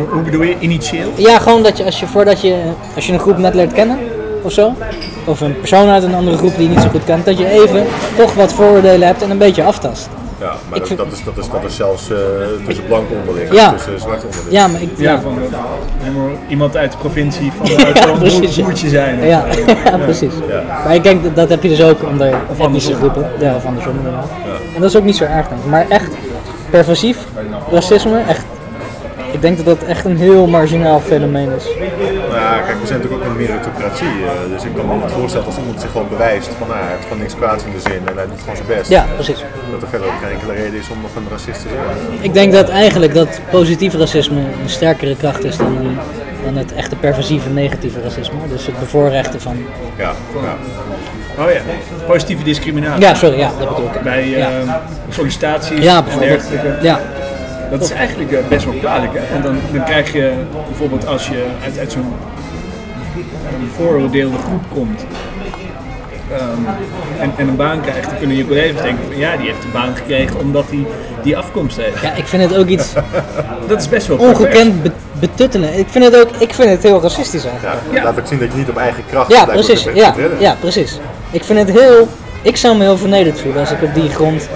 Hoe bedoel je initieel? ja, gewoon dat je als je voordat je, als je een groep net leert kennen of zo, of een persoon uit een andere groep die je niet zo goed kent, dat je even toch wat vooroordelen hebt en een beetje aftast. Ja, maar Ik dat, vind- dat, is, dat, is, dat is zelfs eh, tussen blanken onderling, Ja. tussen zwarte onderling. Ja, maar ik, Ja, ja, van helemaal iemand uit de provincie van Ja, een ja. boertje zijn. of ja, ja, precies. Ja. Maar ik denk dat, dat heb je dus ook onder etnische groepen. Ja, of andersom inderdaad. En dat is ook niet zo erg denk ik. Maar echt pervasief racisme, echt. Ik denk dat dat echt een heel marginaal fenomeen is. Nou ja, kijk, we zijn natuurlijk ook een meritocratie. eh, dus ik kan me niet voorstellen als iemand zich gewoon bewijst van nou, hij heeft gewoon niks kwaads in de zin en hij doet gewoon zijn best. Ja, precies. Dat er verder ook geen enkele reden is om nog een racist te zijn. Ik denk dat eigenlijk dat positief racisme een sterkere kracht is dan, een, dan het echte pervasieve negatieve racisme. Dus het bevoorrechten van. Ja, ja. Oh ja, positieve discriminatie. Ja, sorry, ja, dat bedoel ik. Bij ja. eh, sollicitaties ja, en dergelijke. Ja, Dat is eigenlijk eh, best wel kwalijk. Hè? Want dan, dan krijg je bijvoorbeeld als je uit, uit zo'n een vooroordeelde groep komt ehm, en, en een baan krijgt, dan kunnen je collega's denken van ja, die heeft een baan gekregen omdat hij die afkomst heeft. ja, ik vind het ook iets Dat is best wel ongekend be- betuttelen. Ik vind het ook ik vind het heel racistisch eigenlijk. ja. Ja. Laat ook zien dat je niet op eigen kracht Ja, precies. Ja, ja, precies. Ik vind het heel. Ik zou me heel vernederd voelen als ik op die grond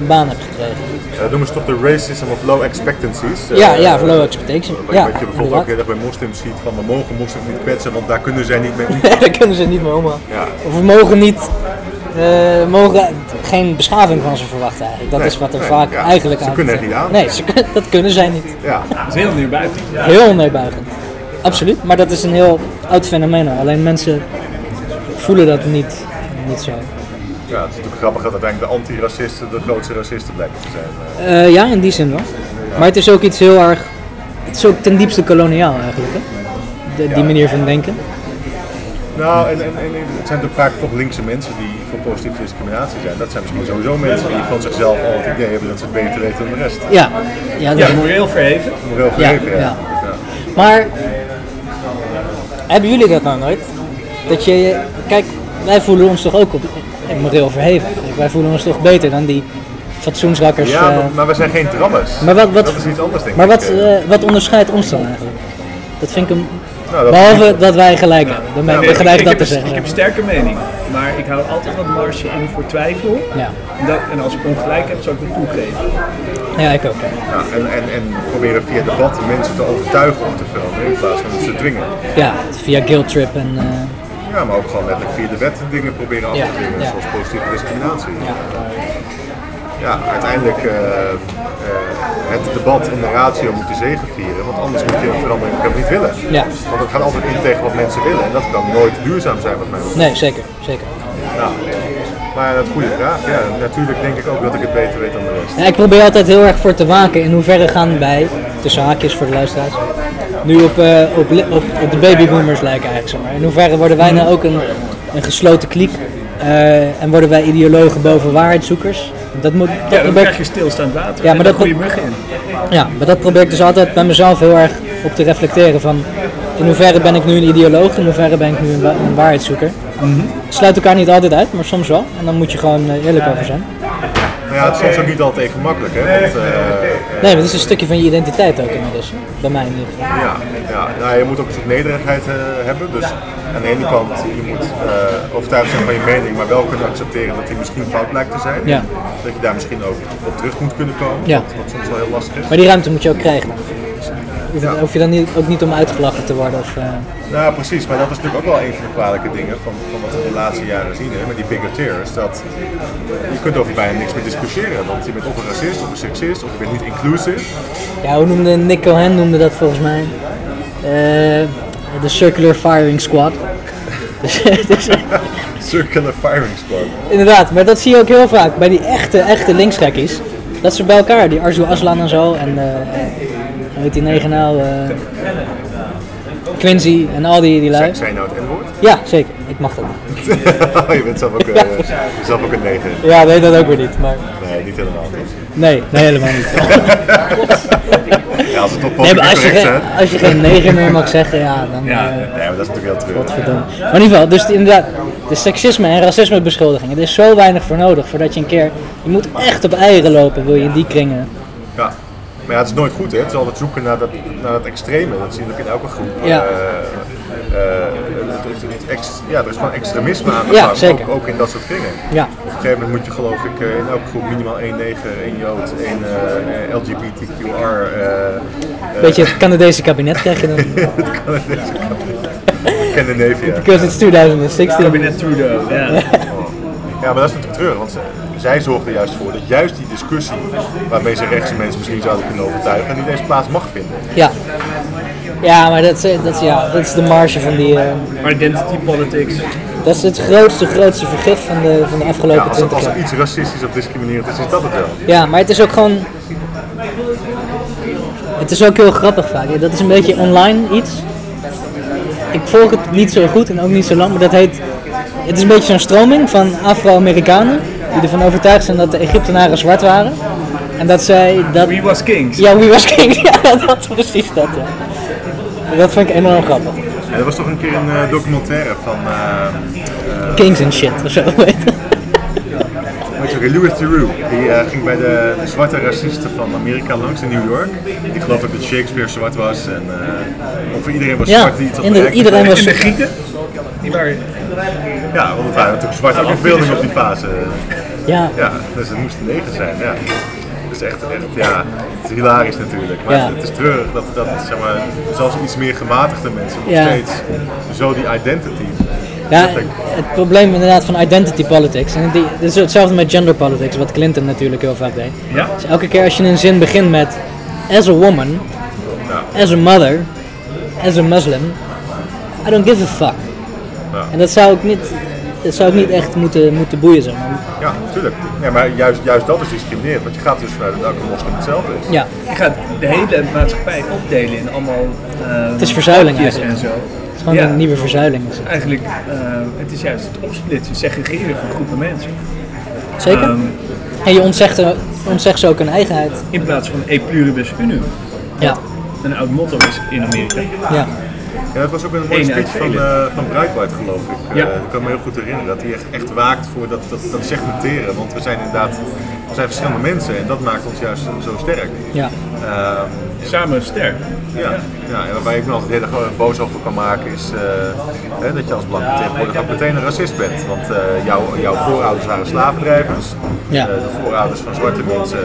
een baan heb gekregen. Eh, Dat noemen ze toch de racism of low expectancies. Eh, Ja, ja, for low expectation. Wat, Ja, wat je bijvoorbeeld ook inderdaad. heel erg bij moslims ziet van we mogen moslims niet kwetsen, want daar kunnen zij niet mee omgaan. Daar kunnen ze niet mee omgaan. Ja. Of we mogen niet. eh, mogen geen beschaving van ze verwachten eigenlijk. Dat Nee, is wat er nee, vaak ja. eigenlijk Ze aan kunnen het niet aan. Nee, ze, dat kunnen zij niet. Ja, Dat is heel neerbuigend. Heel neerbuigend. Absoluut, maar dat is een heel oud fenomeen. al. Alleen mensen voelen dat niet, niet zo. Ja, het is natuurlijk grappig dat uiteindelijk de antiracisten de grootste racisten blijken te zijn. Eh, Eh, ja, in die zin wel. Maar het is ook iets heel erg. Het is ook ten diepste koloniaal eigenlijk. Hè? De- die Ja. manier van denken. Nou, en, en, en het zijn natuurlijk vaak toch linkse mensen die voor positieve discriminatie zijn. Dat zijn misschien sowieso mensen die van zichzelf al het idee hebben dat ze het beter weten dan de rest. Ja, ja, dat Ja, moreel verheven. Moreel verheven, ja. ja. Ja. Maar hebben jullie dat nou nooit? Dat je, kijk, wij voelen ons toch ook op moreel verheven. eigenlijk. Wij voelen ons toch beter dan die fatsoensrakkers. Ja, eh, maar, maar we zijn geen drammers. maar wat, wat, dat is iets anders, denk maar ik. wat, Eh, eh, wat onderscheidt ons dan eigenlijk? Dat vind ik een. nou, dat- Behalve dat wij gelijk hebben. Dan ben ik maar dat te een- ik zeggen. heb een sterke mening, maar ik hou altijd wat marge in voor twijfel. Ja, En, dat, en als ik ongelijk heb, zou ik het toegeven. ja ik ook. ja. en, en, en proberen via debat de mensen te overtuigen om te veranderen in plaats van ze te dwingen. Ja, via guilt trip en. Ja, maar ook gewoon letterlijk via de wet dingen proberen af te dwingen, zoals positieve discriminatie. ja. Ja, uiteindelijk eh, het debat en de ratio moeten zegevieren, want anders moet je een verandering ook niet willen. Ja. Want het gaat altijd in tegen wat mensen willen en dat kan nooit duurzaam zijn wat mij betreft. Nee, zeker. zeker. Ja. Maar dat is een goede vraag. Ja, natuurlijk denk ik ook dat ik het beter weet dan de rest. Ja, ik probeer altijd heel erg voor te waken in hoeverre gaan wij, tussen haakjes voor de luisteraars, nu op, eh, op, op, op de babyboomers lijken eigenlijk. Zeg maar. In hoeverre worden wij nou ook een, een gesloten kliek eh, en worden wij ideologen boven waarheidszoekers? Dat moet, dat Ja, dan probeer krijg je stilstaand water. Ja, maar dat- groeien muggen in. ja, maar dat probeer ik dus altijd bij mezelf heel erg op te reflecteren van in hoeverre ben ik nu een ideoloog, in hoeverre ben ik nu een, wa- een waarheidszoeker. Het sluit elkaar niet altijd uit, maar soms wel. En dan moet je gewoon eh, eerlijk over zijn. Maar ja, het is soms ook niet altijd even makkelijk, hè? Want, eh, Nee, maar het is een stukje van je identiteit ook inmiddels. Bij mij in ieder geval. ja, ja nou, je moet ook een soort nederigheid eh, hebben. Dus aan de ene kant, je moet eh, overtuigd zijn van je mening, maar wel kunnen accepteren dat die misschien fout lijkt te zijn. Ja. Dat je daar misschien ook op terug moet kunnen komen. Ja. Wat, wat soms wel heel lastig is. Maar die ruimte moet je ook krijgen. Hoef, Ja. hoef je dan niet, ook niet om uitgelachen te worden. Of, eh, Nou, precies. Maar dat is natuurlijk ook wel een van de kwalijke dingen van, van wat we de laatste jaren zien hè, met die bigoteurs. Dat je kunt over bijna niks meer discussiëren. Want je bent of een racist, of een seksist, of je bent niet inclusive. ja, hoe noemde Nick Cohen noemde dat volgens mij? Eh, De Circular Firing Squad. Dus- Circular firing squad. inderdaad, maar dat zie je ook heel vaak bij die echte, echte linksgekkies. Dat ze bij elkaar, die Arzu Aslan en zo, en eh heet die negen nou? eh, Quincy en al die, die lui. Zijn, zijn nou het N-woord? Ja, zeker. Ik mag dat niet. Oh, je bent zelf ook, eh, zelf ook een negen. Ja, nee, dat ook weer niet. Maar Nee, niet helemaal. nee, nee, helemaal niet. Ja, als het Nee, maar als je, geen, als je geen neger meer mag zeggen, ja, dan... Ja, eh, Nee, maar dat is natuurlijk heel treurig. Godverdomme. Maar in ieder geval, dus inderdaad, de seksisme en racisme beschuldigingen, er is zo weinig voor nodig voordat je een keer, je moet echt op eieren lopen, wil je in die kringen. Ja. Maar ja, het is nooit goed, hè? Het is altijd zoeken naar dat, naar dat extreme. Dat zie je ook in elke groep. Ja. Eh, eh, het- het- het ex- ja, er is gewoon extremisme aan de Ja, gang, zeker. Ook, ook in dat soort kringen. Ja, Op een gegeven moment moet je geloof ik eh, in elke groep minimaal één neger, één jood, één eh, LGBTQR. eh beetje het Canadese kabinet krijg je dan. Scandinavia. Because it's 2016. Kabinet Trudeau, ja. Ja, maar dat is natuurlijk treurig, want zij- zij zorgden er juist voor dat juist die discussie waarmee ze rechtse mensen misschien zouden kunnen overtuigen, niet eens plaats mag vinden. Ja. Ja, maar dat is, dat is, ja, dat is de marge van die, eh, Identity politics. dat is het grootste, grootste vergif van de, van de Ja, afgelopen als, 20 als er jaar. iets racistisch of discriminerend is, is dat het wel. Ja, maar het is ook gewoon. Het is ook heel grappig vaak. Ja, Dat is een beetje online iets. Ik volg het niet zo goed en ook niet zo lang, maar dat heet. Het is een beetje zo'n stroming van Afro-Amerikanen die ervan overtuigd zijn dat de Egyptenaren zwart waren. En dat zij dat. We was kings. Ja, wie was king? Ja, dat precies dat. Ja. Dat vind ik enorm grappig. Ja, er was toch een keer een eh, documentaire van eh, Kings and shit of zo. weet je. Louis Theroux, die eh, ging bij de, de zwarte racisten van Amerika langs in New York. Die geloofde ook dat Shakespeare zwart was en uh, ongeveer iedereen was Ja, zwart die iets had in de- bereikt. iedereen was- En de Grieken? Die waren... Ja, want het waren natuurlijk zwarte afbeeldingen op die fase. Ja, Ja, dus het moest negen zijn, ja. Het is echt, echt ja, het is hilarisch natuurlijk. Maar Ja. het is treurig dat, dat zeg maar, zelfs iets meer gematigde mensen nog Ja. steeds zo die identity. Ja, het probleem inderdaad van identity politics. En die, het is hetzelfde met gender politics, wat Clinton natuurlijk heel vaak deed. Ja. Dus elke keer als je een zin begint met as a woman, as a mother, as a Muslim, I don't give a fuck. Ja. En dat zou ik niet, dat zou ik niet echt moeten, moeten boeien. Zeg maar. Ja, natuurlijk. Ja, maar juist, juist dat is discriminerend, want je gaat dus vanuit dat elke moslim hetzelfde is. Ja, Je gaat de hele maatschappij opdelen in allemaal... eh, Het is verzuiling eigenlijk. En zo. het is gewoon Ja. een nieuwe verzuiling. Is het. Eigenlijk, eh, het is juist het opsplitsen, segregeren van groepen mensen. Zeker? Ehm, en je ontzegt, ontzegt ze ook hun eigenheid. in plaats van e pluribus unum. Ja, Een oud motto is in Amerika. ja. Ja, dat was ook een mooie speech van, eh van Breitbart, geloof ik. Ja. Eh, ik kan me heel goed herinneren dat hij echt, echt waakt voor dat, dat, dat segmenteren. Want we zijn inderdaad we zijn verschillende mensen en dat maakt ons juist zo sterk. ja. Ehm, Samen sterk. ja, ja, en waarbij ik me altijd heel erg boos over kan maken is eh, hè, dat je als blanke tegenwoordig ook meteen een racist bent. Want eh, jouw, jouw voorouders waren slavendrijvers, Ja. Eh, de voorouders van zwarte mensen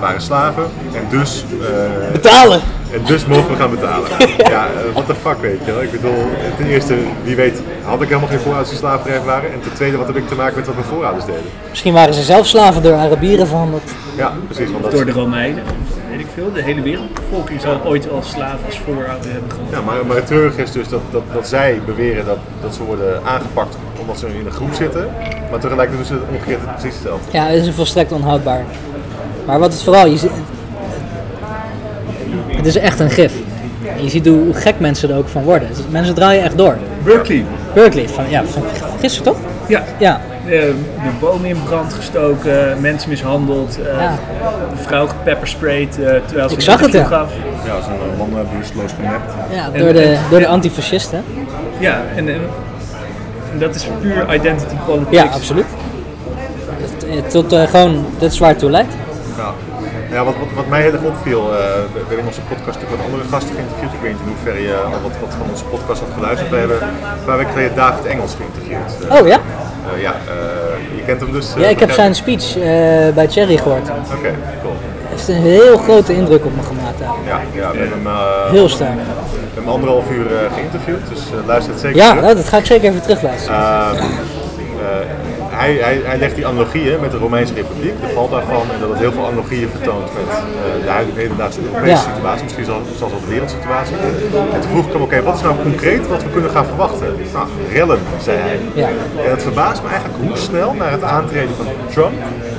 waren slaven en dus... eh, Betalen! en dus mogen we gaan betalen. Ja, eh, what the fuck weet je wel. Ik bedoel, ten eerste, wie weet, had ik helemaal geen voorouders die slaafdrijver waren. En ten tweede, wat heb ik te maken met wat mijn voorouders deden. Misschien waren ze zelf slaven door Arabieren verhandeld. Ja, precies. Want dat Door de Romeinen. Weet ik veel. De hele wereldbevolking zal ooit als slaaf als voorouder hebben gehad. ja, maar, maar het treurige is dus dat, dat, dat zij beweren dat, dat ze worden aangepakt omdat ze in een groep zitten. Maar tegelijkertijd doen ze het omgekeerd precies hetzelfde. Ja, het is volstrekt onhoudbaar. Maar wat het vooral, je ziet, het is echt een gif. En je ziet hoe, hoe gek mensen er ook van worden. Dus mensen draaien echt door. Berkeley. Berkeley, van, ja, van gisteren toch? Ja. Ja, Eh, de bomen in brand gestoken, mensen mishandeld, eh, Ja. een vrouw gepeppersprayed eh, terwijl ze Ik een zag het, interview ja. gaf. Ja, als een man uh, bewusteloos genept. ja door, de, door de antifascisten. Ja, en, en, en dat is puur identity politics. Ja, absoluut. Het- het- Tot eh, gewoon, dit is waar het toe leidt. Ja. Ja, wat, wat, wat mij heel erg opviel, eh, we hebben in onze podcast natuurlijk wat andere gasten geïnterviewd. Ik weet niet in hoeverre je al wat, wat van onze podcast had geluisterd. We hebben paar weken geleden David Engels geïnterviewd. Eh, Oh ja? eh, ja, je kent hem dus. Ja, ik heb zijn speech bij Cherry gehoord. Oké, cool. heeft een heel grote indruk op me gemaakt. eigenlijk. Ja, ja, we hebben hem, Heel sterk. we hebben hem anderhalf uur geïnterviewd, dus luister het zeker Ja, terug. nou, dat ga ik zeker even terugluisteren. Ehm, hij, hij, hij legt die analogieën met de Romeinse Republiek, de val daarvan, en dat het heel veel analogieën vertoont met eh, de huidige hedendaagse Europese Ja. situatie, misschien zelfs, zelfs wel de wereldsituatie. En toen vroeg ik hem, oké, wat is nou concreet wat we kunnen gaan verwachten? Nou, rellen, zei hij. Ja. En het verbaast me eigenlijk hoe snel na het aantreden van Trump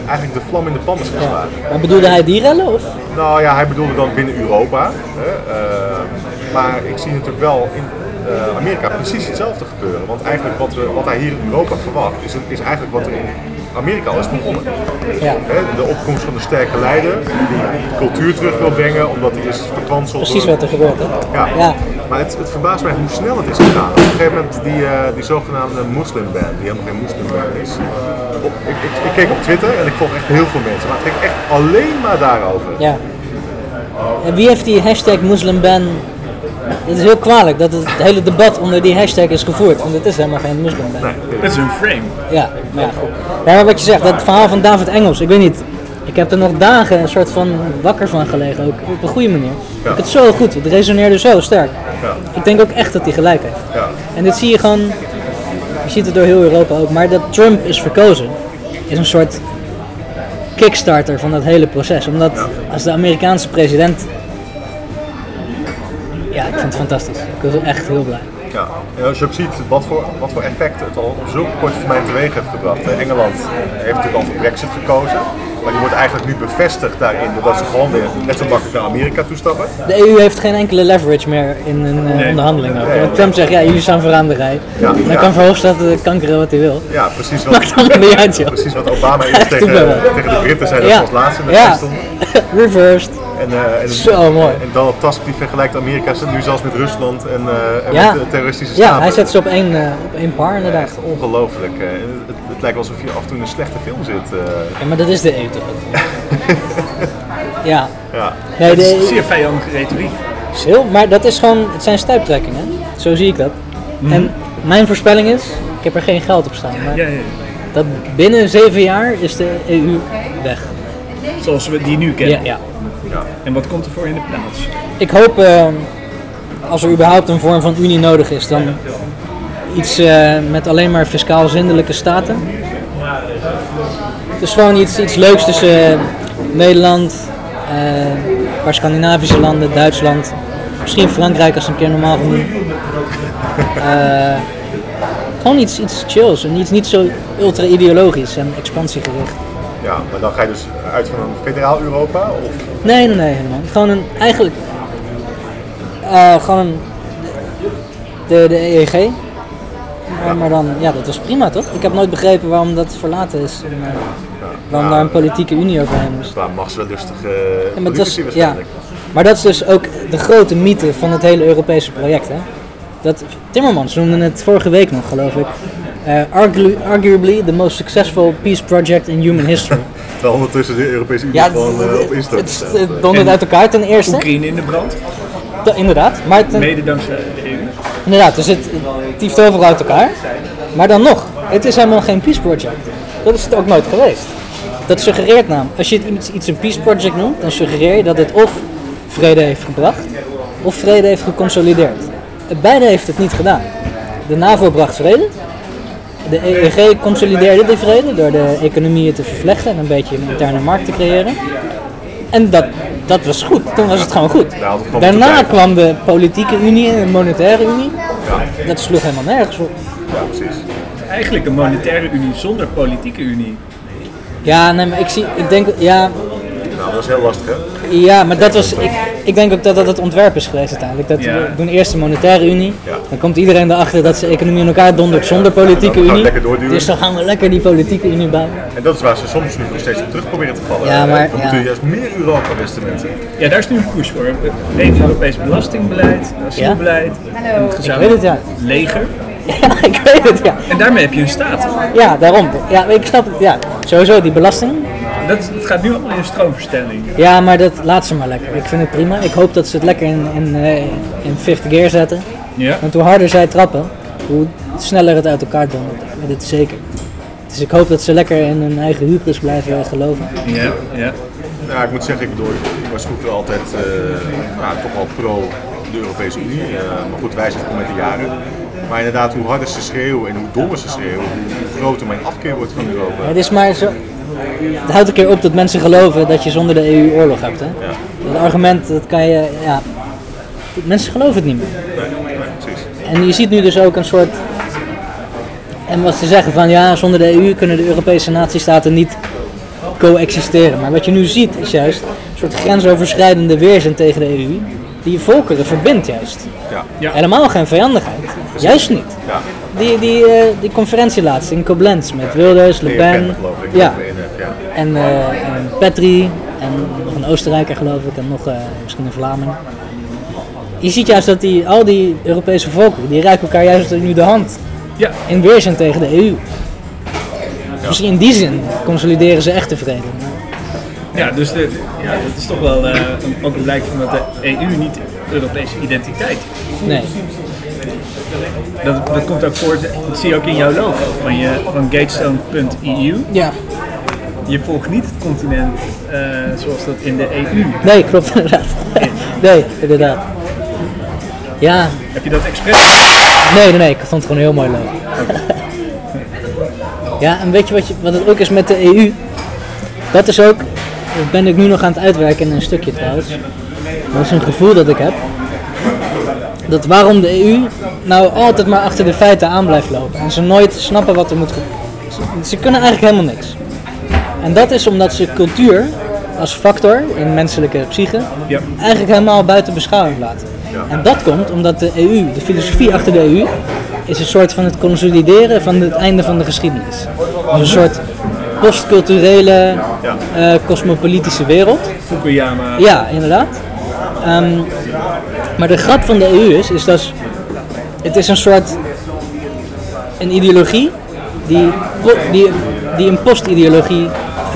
eigenlijk de vlam in de pan is geslagen. Maar bedoelde hij die rellen? Of? Nou ja, hij bedoelde dan binnen Europa. Hè, eh, maar ik zie natuurlijk wel in, Amerika precies hetzelfde gebeuren. Want eigenlijk wat, we, wat hij hier in Europa verwacht, is, is eigenlijk wat er in Amerika al is begonnen. Ja. Hè, de opkomst van de sterke leider, die cultuur terug wil brengen, omdat die is verkwanseld Precies door... wat er gebeurt, hè? Ja. Ja. Maar het, het verbaast mij hoe snel het is gegaan. Op een gegeven moment die, eh, die zogenaamde moslimband, die helemaal geen moslimband is. Op, ik, ik, ik keek op Twitter en ik volg echt heel veel mensen, maar het ging echt alleen maar daarover. Ja. En wie heeft die hashtag moslimban... Het is heel kwalijk dat het hele debat onder die hashtag is gevoerd, want het is helemaal geen moslimban. Nee, Dat is een frame. Ja, maar ja. Ja, maar wat je zegt, dat verhaal van David Engels, ik weet niet. Ik heb er nog dagen een soort van wakker van gelegen, ook op een goede manier. Ja. Ik het zo goed, het resoneerde zo sterk. Ja. Ik denk ook echt dat hij gelijk heeft. Ja. En dit zie je gewoon, je ziet het door heel Europa ook, maar dat Trump is verkozen, is een soort kickstarter van dat hele proces. Omdat als de Amerikaanse president, ja, ik vind het fantastisch. Ik was echt heel blij. Ja, en als je ook ziet wat voor, wat voor effect het al op zulke korte termijn teweeg heeft gebracht. Engeland heeft natuurlijk al voor Brexit gekozen, maar die wordt eigenlijk nu bevestigd daarin doordat ze gewoon weer net zo makkelijk naar Amerika toestappen. De EU heeft geen enkele leverage meer in een eh, onderhandeling. ook. Nee. Want Trump zegt, ja, jullie staan vooraan de rij. Ja, Dan ja. kan Verhofstadt eh, kankeren wat hij wil. Ja, precies wat, Maakt allemaal niet uit, joh. precies wat Obama eerst tegen, tegen de Britten zei dat Ja. als laatste in de Ja. Reversed. En, eh, en, Zo mooi. En Donald Tusk die vergelijkt Amerika nu zelfs met Rusland en, en Ja. met de terroristische staten. Ja, hij zet ze op één, eh, op één par inderdaad. Echt ongelooflijk. het, het lijkt alsof je af en toe in een slechte film zit. eh. Ja, maar dat is de EU toch ook? ja. ja. Nee, Het is de zeer vijandige retoriek. is heel, maar dat is gewoon, het zijn stuiptrekkingen. Zo zie ik dat. En mijn voorspelling is, ik heb er geen geld op staan, maar Ja, ja. dat binnen zeven jaar is de EU weg. Zoals we die nu kennen. Ja, ja. En wat komt er voor in de plaats? Ik hoop, eh, als er überhaupt een vorm van unie nodig is, dan iets eh, met alleen maar fiscaal zindelijke staten. Dus gewoon iets, iets leuks tussen Nederland, eh, een paar Scandinavische landen, Duitsland, misschien Frankrijk als een keer normaal genoemd. Eh, gewoon iets, iets chills en iets niet zo ultra ideologisch en expansiegericht. ja, maar dan ga je dus uit van een federaal Europa? Of? Nee, nee, nee, helemaal. Gewoon een, eigenlijk, gewoon een, de, de EEG. Maar, maar dan, ja, dat was prima toch? Ik heb nooit begrepen waarom dat verlaten is. En, eh, waarom daar een politieke unie overheen moest. Qua Ja, maar, dat is, politici ja. waarschijnlijk. maar dat is dus ook de grote mythe van het hele Europese project. Hè? Dat, Timmermans noemde het vorige week nog, geloof ik. eh, argu- arguably the most successful peace project in human history. Terwijl ondertussen de Europese Unie Ja, gewoon eh, op het, staat. het dondert uit elkaar ten eerste. Oekraïne in de brand. Da- inderdaad. Maar ten, Mede dankzij de EU. Inderdaad, dus het, tieft overal uit elkaar. Maar dan nog, het is helemaal geen peace project. Dat is het ook nooit geweest. Dat suggereert namelijk, als je iets, een peace project noemt, dan suggereer je dat het of vrede heeft gebracht, of vrede heeft geconsolideerd. Beide heeft het niet gedaan. De NAVO bracht vrede. De EEG consolideerde die vrede door de economieën te vervlechten en een beetje een interne markt te creëren. En dat, dat was goed, toen was het gewoon goed. Het gewoon Daarna kwam de politieke unie en de monetaire unie. Ja, Dat sloeg helemaal nergens op. ja, precies. Eigenlijk een monetaire unie zonder politieke unie. Ja, nee, maar ik zie, ik denk, ja, Nou, dat is heel lastig hè. ja, maar dat was, ik, ik denk ook dat dat het ontwerp is geweest uiteindelijk. Dat Ja. we doen eerst de monetaire unie, Ja. dan komt iedereen erachter dat ze economie in elkaar dondert zonder politieke Dan gaan we unie. lekker doorduwen. Dus dan gaan we lekker die politieke unie bouwen. En dat is waar ze soms nu nog steeds op terug proberen te vallen. Ja, Eh, maar- We ja. moeten juist meer Europa, beste mensen. Ja, daar is nu een push voor. Een Europees belastingbeleid, asielbeleid, een Ik weet gezamenlijk het, ja. leger. Ja, ik weet het, ja. En daarmee heb je een staat. Ja, daarom. Ja, ik snap het, ja. Sowieso, die belasting. Dat, het gaat nu allemaal in een stroomverstelling. Ja, maar dat laat ze maar lekker. Ik vind het prima. Ik hoop dat ze het lekker in, in, eh, in fifth gear zetten. Ja. Want hoe harder zij trappen, hoe sneller het uit elkaar dondert. Ik weet het zeker. Dus ik hoop dat ze lekker in hun eigen hubris blijven geloven. Ja, ja. Ja, ik moet zeggen, ik bedoel, ik was vroeger altijd eh, nou, toch wel pro de Europese Unie. Eh, maar goed, wij zijn het met de jaren. Maar inderdaad, hoe harder ze schreeuwen en hoe dommer ze schreeuwen, hoe groter mijn afkeer wordt van Europa. Het is maar zo. Het houdt een keer op dat mensen geloven dat je zonder de EU oorlog hebt. Hè? Ja, Dat argument, dat kan je. Ja, mensen geloven het niet meer. nee, nee, precies. En je ziet nu dus ook een soort. En wat ze zeggen van ja, zonder de EU kunnen de Europese natiestaten niet coexisteren. Maar wat je nu ziet is juist een soort grensoverschrijdende weerzin tegen de EU. die volkeren verbindt juist. Ja. Ja. Helemaal geen vijandigheid. Juist niet. Ja. Die, die, eh, die conferentie laatst in Koblenz met Wilders, Le Pen. Ja. Eh. En, en Petri en nog een Oostenrijker geloof ik en nog eh, misschien een Vlaming. Je ziet juist dat die, al die Europese volkeren, die reiken elkaar juist nu de hand. Ja. In weerzin tegen de EU. Misschien in die zin consolideren ze echt tevreden. Ja, dus de, ja, dat is toch wel eh, een, ook een blijk van dat de EU niet de Europese identiteit is. Nee. Dat, dat komt ook voort, dat zie je ook in jouw logo van, je, van gatestone.eu. Ja. Je volgt niet het continent eh, zoals dat in de EU. Nee, klopt inderdaad. nee, inderdaad. Ja, Heb je dat expres? nee, nee, nee, ik vond het gewoon heel mooi logo. ja, en weet je wat, je wat het ook is met de EU? Dat is ook, dat ben ik nu nog aan het uitwerken in een stukje trouwens. Dat is een gevoel dat ik heb. Dat waarom de EU nou altijd maar achter de feiten aan blijft lopen. En ze nooit snappen wat er moet gebeuren. Ze kunnen eigenlijk helemaal niks. En dat is omdat ze cultuur als factor in menselijke psyche Ja. eigenlijk helemaal buiten beschouwing laten. En dat komt omdat de EU, de filosofie achter de EU, is een soort van het consolideren van het einde van de geschiedenis. Dus een soort postculturele, eh, cosmopolitische wereld. Fukuyama. Ja, inderdaad. Ehm, maar de grap van de EU is, is dat het is een soort een ideologie die, die, die een postideologie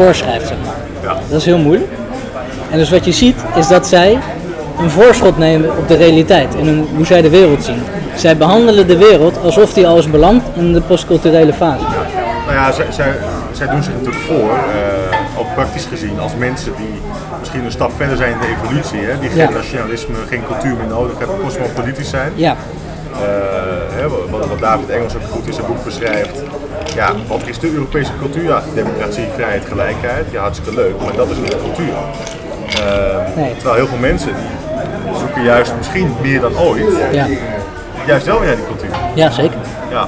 voorschrijft, zeg maar. Dat is heel moeilijk. En dus wat je ziet is dat zij een voorschot nemen op de realiteit en hoe zij de wereld zien. Zij behandelen de wereld alsof die al is beland in de postculturele fase. Nou ja, zij, zij, zij doen zich natuurlijk voor, eh, ook praktisch gezien, als mensen die misschien een stap verder zijn in de evolutie, hè, die geen Ja. nationalisme, geen cultuur meer nodig hebben, cosmopolitisch zijn. Ja, Eh, wat David Engels ook goed in zijn boek beschrijft. Ja, wat is de Europese cultuur? Ja, democratie, vrijheid, gelijkheid. Ja, hartstikke leuk, maar dat is niet de cultuur. Eh, Nee. Terwijl heel veel mensen die zoeken juist misschien meer dan ooit, ja, juist wel weer naar die cultuur. ja zeker. Ja,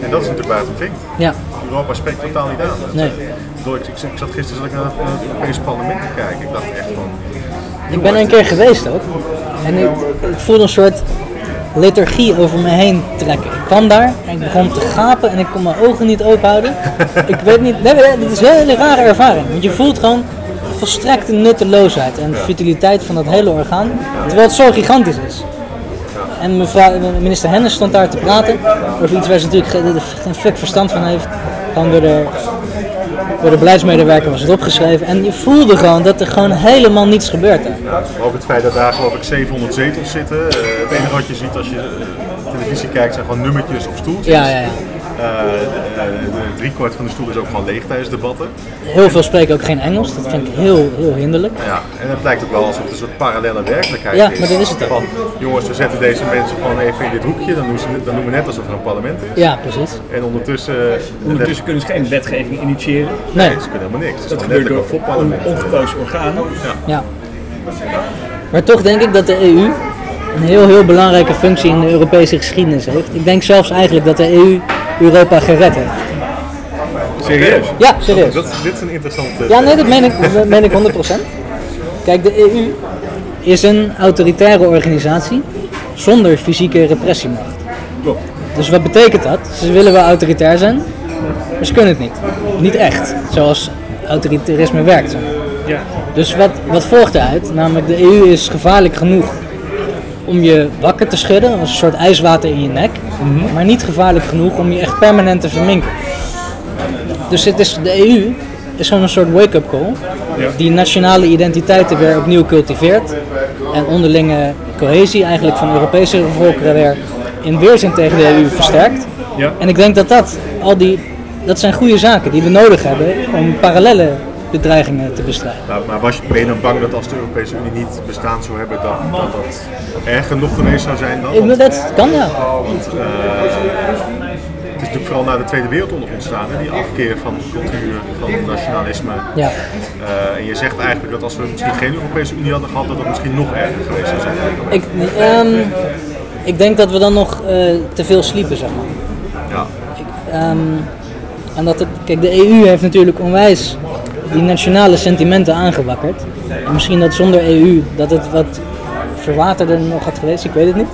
en dat is natuurlijk waar het vinkt. Ja, Europa spreekt totaal niet aan. nee. Door, ik, ik, ik zat gisteren zat ik naar het, naar het Europese parlement te kijken. Ik dacht echt van. Ik ben er een keer geweest ook. En ik, ik voelde een soort lethargie over me heen trekken. Ik kwam daar en ik begon te gapen en ik kon mijn ogen niet open houden. Ik weet niet, nee, nee, dit is een hele rare ervaring. Want je voelt gewoon volstrekte nutteloosheid en futiliteit van dat hele orgaan. Terwijl het zo gigantisch is. En mevrouw, minister Hennis stond daar te praten over iets waar ze natuurlijk geen, geen fuck verstand van heeft. Gewoon door de, door de beleidsmedewerker was het opgeschreven. En je voelde gewoon dat er gewoon helemaal niets gebeurt daar. Maar ook het feit dat daar geloof ik 700 zetels zitten. Eh, het enige wat je ziet als je eh, televisie kijkt zijn gewoon nummertjes op stoeltjes. Ja, ja, ja. Eh, eh, de driekwart van de stoel is ook gewoon leeg tijdens debatten. Heel veel spreken ook geen Engels, dat vind ik heel, heel hinderlijk. Ja, en het lijkt ook wel alsof het een soort parallele werkelijkheid Ja, is. maar dat is het ook. Van, jongens, we zetten deze mensen gewoon even in dit hoekje, dan doen, ze, dan doen we net alsof er een parlement is. Ja, precies. En ondertussen, Ondertussen kunnen ze geen wetgeving initiëren. Nee, nee, ze kunnen helemaal niks. Het is Dat gebeurt door een ongekozen organen. ja. Maar toch denk ik dat de EU een heel, heel belangrijke functie in de Europese geschiedenis heeft. Ik denk zelfs eigenlijk dat de EU Europa gered heeft. Serieus? Ja, serieus. Dat, dit is een interessante... Ja, nee, dat meen ik, dat meen ik 100%. Kijk, de EU is een autoritaire organisatie zonder fysieke repressiemacht. Klopt. Dus wat betekent dat? Ze willen wel autoritair zijn, maar ze kunnen het niet. Niet echt, zoals autoritarisme werkt. Ja. Dus wat, wat volgt eruit? Namelijk, de EU is gevaarlijk genoeg om je wakker te schudden, als een soort ijswater in je nek, maar niet gevaarlijk genoeg om je echt permanent te verminken. Dus het is, de EU is gewoon een soort wake-up call, Ja. die nationale identiteiten weer opnieuw cultiveert en onderlinge cohesie eigenlijk van Europese volkeren weer in weerzin tegen de EU versterkt. Ja. En ik denk dat dat, al die, dat zijn goede zaken die we nodig hebben om parallele bedreigingen te bestrijden. Maar, maar was je, ben je dan bang dat als de Europese Unie niet bestaan zou hebben, dat dat, dat erg genoeg geweest zou zijn dan? Ik Want, dat kan ja. want, eh, het is natuurlijk vooral na de Tweede Wereldoorlog ontstaan, hè, die afkeer van cultuur, van nationalisme. ja. Eh, en je zegt eigenlijk dat als we misschien geen Europese Unie hadden gehad, dat het misschien nog erger geweest zou zijn. Ik, ehm, ik denk dat we dan nog eh, te veel sliepen, zeg maar. Ja. Ehm, en dat het, kijk, de EU heeft natuurlijk onwijs die nationale sentimenten aangewakkerd. En misschien dat zonder EU dat het wat verwaterder nog had geweest, ik weet het niet.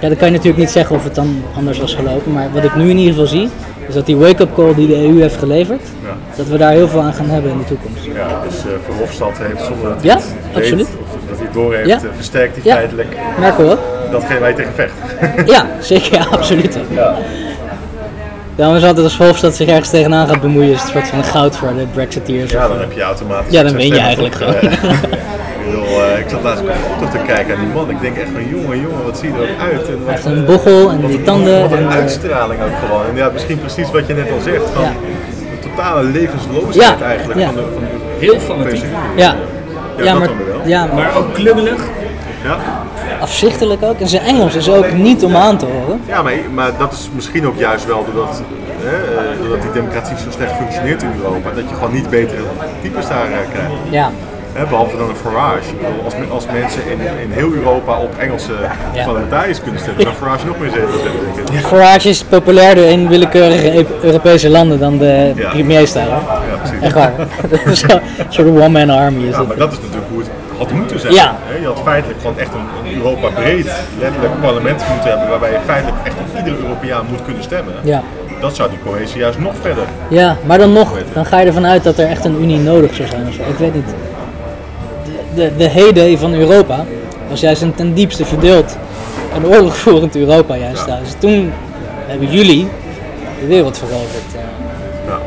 Ja, dan kan je natuurlijk niet zeggen of het dan anders was gelopen. Maar wat ik nu in ieder geval zie, is dat die wake-up call die de EU heeft geleverd, Ja. dat we daar heel veel aan gaan hebben in de toekomst. Ja, dus eh Verhofstadt heeft zonder dat hij Ja, weet, absoluut. of dat hij door heeft, Ja. eh, versterkt hij Ja. feitelijk Merken we ook? datgene je tegen vecht. Ja, zeker, ja, absoluut. Ja. Daarom is altijd als Verhofstadt zich ergens tegenaan gaat bemoeien, is het een soort van goud voor de Brexiteers. ja, of, dan eh, heb je automatisch... Ja, dan win je eigenlijk gewoon. eh, ik, bedoel, eh, ik zat laatst op een foto te kijken aan die man. Ik denk echt van jongen, jongen, wat zie je er ook uit. En wat, Echt een bochel en wat die tanden. Wat een En, eh, uitstraling ook gewoon. En ja, misschien precies wat je net al zegt. Van Ja. de totale levensloosheid Ja, eigenlijk ja. van de, van de Heel fanatiek. Ja. Ja, Ja, dat maar, ja, maar Maar ook klubbelig. Ja. Afzichtelijk ook. En zijn Engels is ook niet om aan te horen. Ja, maar, maar dat is misschien ook juist wel doordat, hè, eh, doordat die democratie zo slecht functioneert in Europa, dat je gewoon niet betere types daar eh, krijgt. Ja, Hè, behalve dan een Farage. Als, als mensen in, in heel Europa op Engelse Ja. parlementariërs kunnen stemmen, dan Farage nog meer zetels hebben. ik. Farage is populairder in willekeurige Europese landen dan de Ja. premier staat. hoor. Ja, precies. Echt waar. Een soort one-man army is Ja, het. maar dat is natuurlijk hoe het had moeten zijn. Ja. Je had feitelijk gewoon echt een, Europa breed, letterlijk parlement moeten hebben, waarbij je feitelijk echt op iedere Europeaan moet kunnen stemmen. Ja. Dat zou die cohesie juist nog verder. ja, maar dan nog, dan ga je ervan uit dat er echt een unie nodig zou zijn. Ik weet niet. De, de, de heyday van Europa was juist een ten diepste verdeeld en oorlogvoerend Europa juist. Dus toen hebben jullie de wereld veroverd. eh. Ja.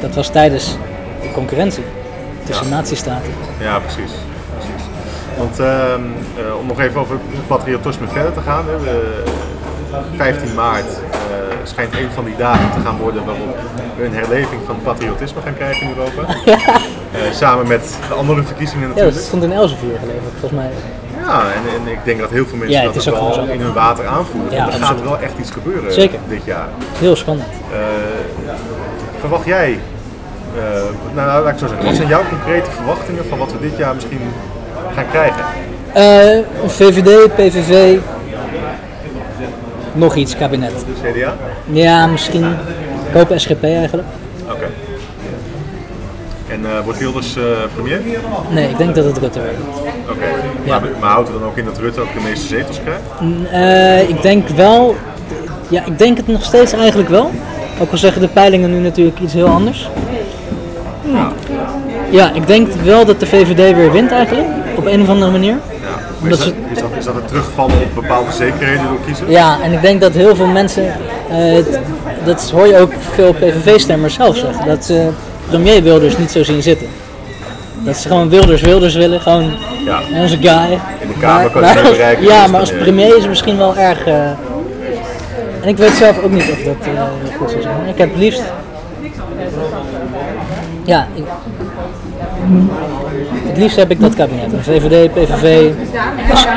Dat was tijdens de concurrentie tussen Ja. natiestaten. Ja, precies. Want ehm, eh, om nog even over het patriotisme verder te gaan. Hè, we- 15 maart eh, schijnt een van die dagen te gaan worden waarop we een herleving van patriotisme gaan krijgen in Europa. Eh, samen met de andere verkiezingen Ja, natuurlijk. dat stond in Elsevier geleverd, volgens mij. Ja, en, en ik denk dat heel veel mensen Ja, dat het wel in hun water aanvoelen. Ja, want er gaat wel echt iets gebeuren Zeker. dit jaar. Heel spannend. Eh, verwacht jij, nou laat ik zo zeggen, wat zijn jouw concrete verwachtingen van wat we dit jaar misschien gaan krijgen? Eh, VVD, PVV, nog iets kabinet. CDA? Ja, misschien kopen SGP eigenlijk. Oké. En eh, wordt Wilders eh, premier? Nee, ik denk dat het Rutte wordt. Oké. Ja. Maar, maar houdt het dan ook in dat Rutte ook de meeste zetels krijgt? Mm, ik denk wel, ja, ik denk het nog steeds eigenlijk wel. Ook al zeggen de peilingen nu natuurlijk iets heel anders. Ja, ik denk wel dat de VVD weer wint eigenlijk, op een of andere manier. Ja. Is, dat, ze- is, dat, is dat het terugvallen op bepaalde zekerheden door kiezers? Ja, en ik denk dat heel veel mensen, eh, het- dat hoor je ook veel PVV-stemmers zelf zeggen, dat ze premier Wilders niet zo zien zitten. Dat ze gewoon Wilders Wilders willen, gewoon Ja. onze guy. In de Kamer kan je bereiken Ja, maar als premier. is het misschien wel erg... eh, en ik weet zelf ook niet of dat eh, goed zou zijn. Ik heb het liefst... Ja, ik, het liefst heb ik dat kabinet. Een VVD, PVV,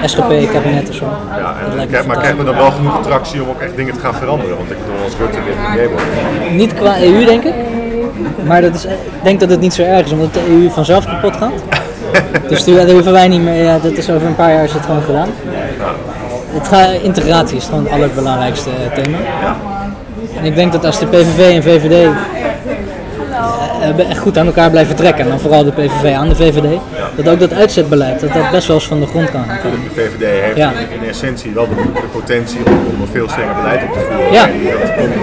SGP kabinet of zo. Ja, en, kijk, maar krijgen we dan wel genoeg attractie om ook echt dingen te gaan veranderen? Want ik bedoel, als Rutte weer premier wordt. Niet qua EU, denk ik. Maar dat is, ik denk dat het niet zo erg is, omdat de EU vanzelf kapot gaat. dus daar hoeven wij niet meer. Ja, dat is over een paar jaar is het gewoon gedaan. Het gaat, integratie is gewoon het allerbelangrijkste eh, thema. En ik denk dat als de PVV en VVD echt goed aan elkaar blijven trekken, en dan vooral de PVV aan de VVD, dat ook dat uitzetbeleid, dat dat best wel eens van de grond kan gaan komen. De VVD heeft Ja. in essentie wel de, de potentie om, om een veel strenger beleid op te voeren. Ja. Dat komt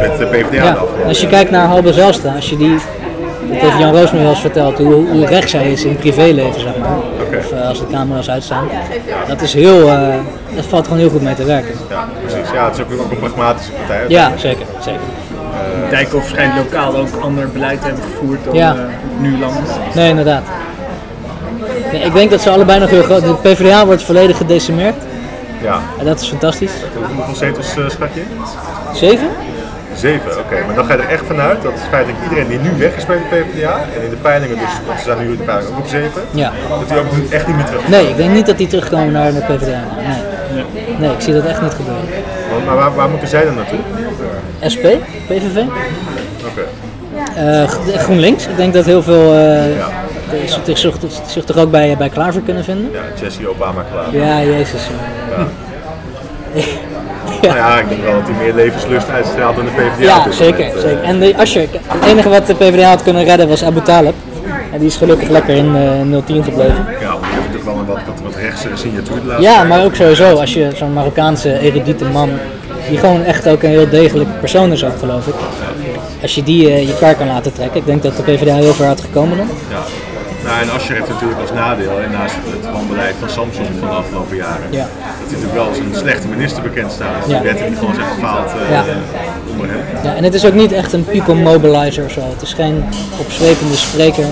met de PvdA Ja, af. als je kijkt naar Halbe Zijlstra, als je die, dat heeft Jan Roosmeel wel eens verteld, hoe, hoe rechts zij is in privéleven, zeg maar. Of eh, als de camera's uitstaan. Dat is heel, eh, dat valt gewoon heel goed mee te werken. Ja, precies. Ja, het is ook, ook een pragmatische partij. Ja, zeker, zeker. Dijkhoff schijnt lokaal ook ander beleid te hebben gevoerd dan Ja. eh, nu land. Nee, inderdaad. Nee, ik denk dat ze allebei nog heel groot, de PvdA wordt volledig gedecimeerd. Ja. En dat is fantastisch. Hoeveel- zetels uh, schat je? Zeven? Zeven, oké. Maar dan ga je er echt vanuit dat feitelijk iedereen die nu weg is bij de PvdA, en in de peilingen dus, want ze zijn nu in de peilingen ook op zeven, Ja. dat die ook echt niet meer terug Nee, ik denk niet dat die terugkomen naar de PvdA. Nee. nee, ik zie dat echt niet gebeuren. Want- Maar waar, waar moeten zij dan naartoe? SP, PVV, Oké. Eh, G- GroenLinks. Ik denk dat heel veel eh Ja. zich, zich, zich toch ook bij, bij Klaver kunnen vinden. Ja, Jesse Obama klaar. Ja, jezus. Nou ja, ik denk wel dat hij meer levenslust uitstraalt dan de PvdA. Ja, zeker. eh. zeker. En de Asscher, het enige wat de PvdA had kunnen redden was Abu Talib. En die is gelukkig lekker in eh 010 gebleven. Ja, die heeft natuurlijk toch wel een wat, wat, wat rechtse signatuur laatste Ja, maar ook sowieso als je zo'n Marokkaanse erudite man, die gewoon echt ook een heel degelijk persoon is ook geloof ik. Als je die eh, je kar kan laten trekken, ik denk dat de PvdA heel ver had gekomen dan. Ja. Nou, en Asscher heeft natuurlijk als nadeel, en naast het wanbeleid van Samson van de afgelopen jaren, Ja. dat hij natuurlijk wel als een slechte minister bekend staat. Dus Ja. de wet in ieder geval is echt gefaald eh, Ja. onder hem. Ja, en het is ook niet echt een people mobilizer of zo. Het is geen opzwepende spreker.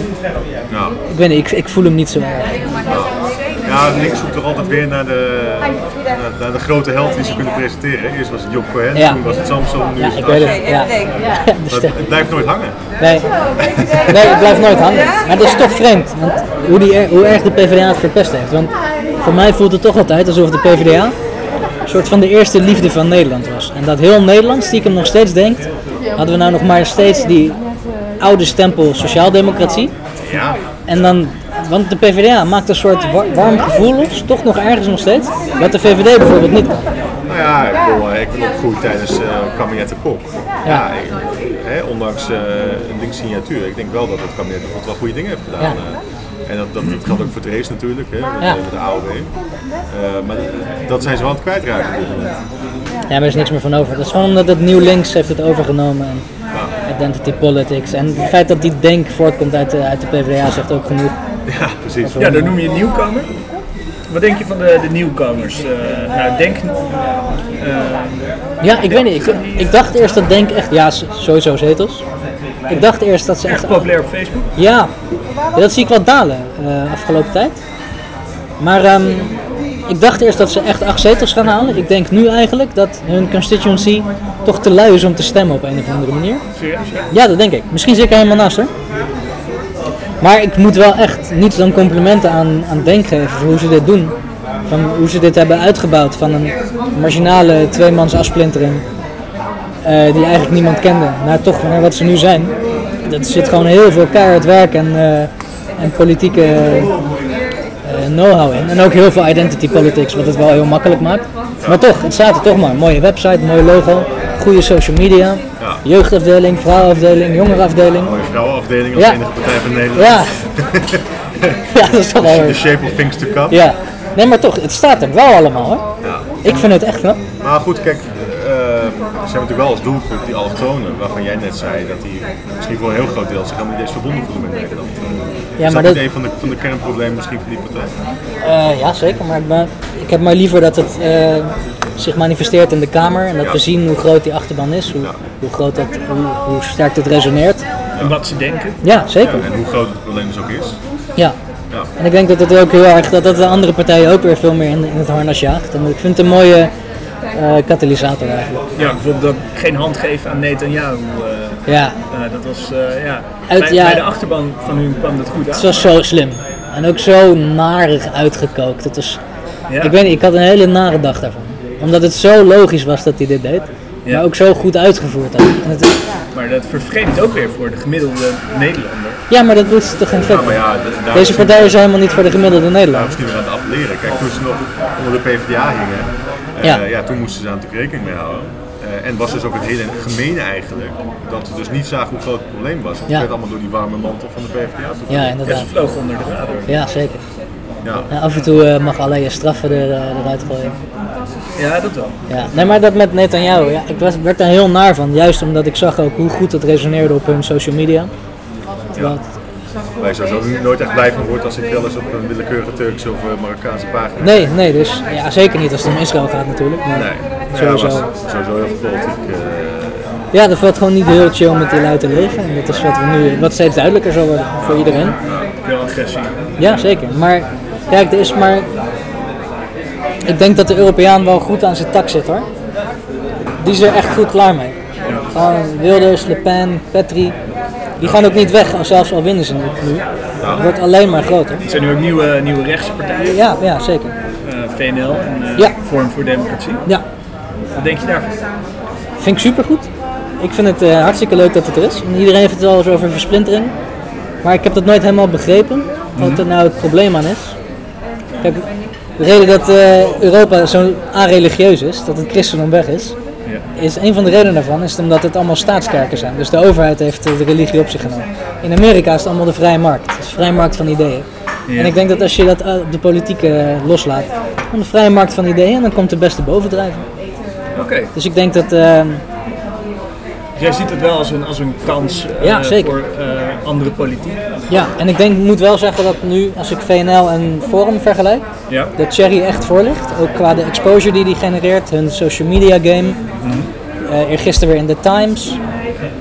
Nou, Ik weet niet, ik, ik voel hem niet zo erg. ja, links zoekt toch altijd weer naar de, naar, naar de grote held die ze kunnen presenteren. Eerst was het Job Cohen, Ja. toen was het Samson, nu Ja, is het ik weet het. Ja. De het blijft nooit hangen. Nee. nee, het blijft nooit hangen. Maar dat is toch vreemd, want hoe, die, hoe erg de PvdA het verpest heeft. Want voor mij voelt het toch altijd alsof de PvdA een soort van de eerste liefde van Nederland was. En dat heel Nederland stiekem nog steeds denkt, hadden we nou nog maar steeds die oude stempel sociaaldemocratie. Ja, En dan, want de PvdA maakt een soort wa- warm gevoel los, toch nog ergens nog steeds, wat de VVD bijvoorbeeld niet kan. nou ja, ik, bedoel, eh, ik ben opgegroeid tijdens eh kabinet de Kok. Ja, Ja. ik- hè, ondanks eh, een linkse signatuur, ik denk wel dat het kabinet nog wel goede dingen heeft gedaan. Ja. eh. en dat, dat, dat geldt ook voor Drees natuurlijk, hè, met, Ja. met de AOW. Eh, maar dat zijn ze wel aan het kwijtraken op dit moment. Ja, maar er is niks meer van over. Dat is gewoon omdat het Nieuw Links heeft het overgenomen. En identity politics. En het feit dat die denk voortkomt uit de, uit de PvdA zegt ook genoeg. Ja, precies. Ja, dan noem je een nieuwkomer. Wat denk je van de, de nieuwkomers? Eh, nou, denk. eh, Ja, ik weet niet. Ik, ik dacht eerst dat Denk echt... Ja, sowieso zetels. Ik dacht eerst dat ze echt... echt populair op Facebook. Ja, ja, dat zie ik wel dalen eh afgelopen tijd. Maar ehm, ik dacht eerst dat ze echt acht zetels gaan halen. Ik denk nu eigenlijk dat hun constituency toch te lui is om te stemmen op een of andere manier. Serieus? Ja, dat denk ik. Misschien zit ik er helemaal naast hoor. Maar ik moet wel echt niet dan complimenten aan, aan Denk geven voor hoe ze dit doen. Van hoe ze dit hebben uitgebouwd van een marginale tweemans afsplintering. eh, die eigenlijk niemand kende. Naar toch naar wat ze nu zijn. Er zit gewoon heel veel keihard werk en, eh, en politieke eh, know-how in. En ook heel veel identity politics, wat het wel heel makkelijk maakt. Maar toch, het staat er toch maar. Mooie website, mooi logo, goede social media. Ja. Jeugdafdeling, vrouwenafdeling, jongerenafdeling. Mooie vrouwenafdeling als Ja. enige partij van Nederland. Ja. ja, dat is toch wel... The shape of things to come. Ja. Nee, maar toch, het staat er wel allemaal hoor. Ja. Ik vind het echt knap. Maar goed, kijk, eh, ze hebben natuurlijk wel als doelgroep die allochtonen, waarvan jij net zei dat die misschien voor een heel groot deel zich helemaal niet eens verbonden voelen met Nederland. Ja, is maar dat dat, niet een van de, van de kernproblemen misschien van die partij? eh, ja, zeker. Maar ik, ben, ik heb maar liever dat het eh, zich manifesteert in de Kamer. En dat Ja. we zien hoe groot die achterban is. Hoe, Ja. hoe, groot dat, hoe, hoe sterk het resoneert. En wat ze denken. Ja, zeker. En hoe groot het probleem dus ook is. Ja. Ja. En ik denk dat het ook heel erg, dat dat de andere partijen ook weer veel meer in, in het harnas jaagt. En ik vind het een mooie eh, katalysator eigenlijk. Ja, bijvoorbeeld dat geen hand geven aan Netanyahu. eh Ja, eh, dat was, eh, ja. Uit- bij, ja. bij de achterban van hun kwam dat goed het aan. was zo slim. En ook zo narig uitgekookt. Het was, Ja. Ik weet niet, ik had een hele nare dag daarvan. Omdat het zo logisch was dat hij dit deed. Ja. Maar ook zo goed uitgevoerd had. En Maar dat vervreemdt ook weer voor de gemiddelde Nederlander. ja, maar dat doet toch geen vet. Ja, daar Deze is- partijen zijn helemaal niet voor de gemiddelde Daar Nederlander. is nu weer aan het appelleren. Kijk, toen ze nog onder de PvdA hingen, eh, Ja. ja. toen moesten ze daar natuurlijk rekening mee houden. Eh, en was dus ook het hele gemene eigenlijk, dat ze dus niet zagen hoe groot het probleem was. Het Ja. werd allemaal door die warme mantel van de PvdA. Ja, inderdaad. ze vlogen onder de radar. Ja, zeker. Ja. Af en toe eh, mag alleen je straffen er, eh, eruit gooien. Ja, dat wel. Ja. Nee, maar dat met Netanyahu, ja, ik was, werd daar heel naar van. Juist omdat ik zag ook hoe goed het resoneerde op hun social media. Waar je sowieso nooit echt blij van wordt als ik wel eens op een willekeurige Turkse of eh, Marokkaanse pagina. Nee, nee, dus ja, zeker niet als het om Israël gaat natuurlijk. Maar Nee, sowieso. Ja, was sowieso heel veel politiek. Ja, dat valt gewoon niet heel chill met die lui te leven. En dat is wat, we nu, wat steeds duidelijker zal worden voor iedereen. Veel agressie. Ja, zeker. Maar kijk, er is maar. Ik denk dat de Europeaan wel goed aan zijn tak zit hoor. Die is er echt goed klaar mee. Gewoon Wilders, Le Pen, Petri. Die gaan ook niet weg, zelfs al winnen ze nu. Het wordt alleen maar groter. Er zijn nu ook nieuwe, nieuwe rechtse partijen. Ja, ja zeker. eh, VNL en eh, Ja. Vorm voor Democratie. Ja, Wat denk je daarvan? vind ik supergoed. Ik vind het eh, hartstikke leuk dat het er is. En iedereen heeft het wel eens over versplintering. Maar ik heb dat nooit helemaal begrepen. Wat er nou het probleem aan is. Kijk, de reden dat eh, Europa zo a-religieus is, dat het christendom weg is, Ja. is een van de redenen daarvan is omdat het allemaal staatskerken zijn. Dus de overheid heeft eh, de religie op zich genomen. In Amerika is het allemaal de vrije markt. Het is de vrije markt van ideeën. Ja. En ik denk dat als je dat eh, op de politiek eh, loslaat, dan de vrije markt van ideeën dan komt de beste bovendrijven. Oké. Dus ik denk dat, eh, Jij ziet het wel als een, als een kans eh, Ja, zeker. voor eh, andere politiek. ja, en ik denk, ik moet wel zeggen dat nu, als ik VNL en Forum vergelijk, Ja. dat Cherry echt voor ligt. Ook qua de exposure die die genereert, hun social media game. Eh eergisteren weer in The Times.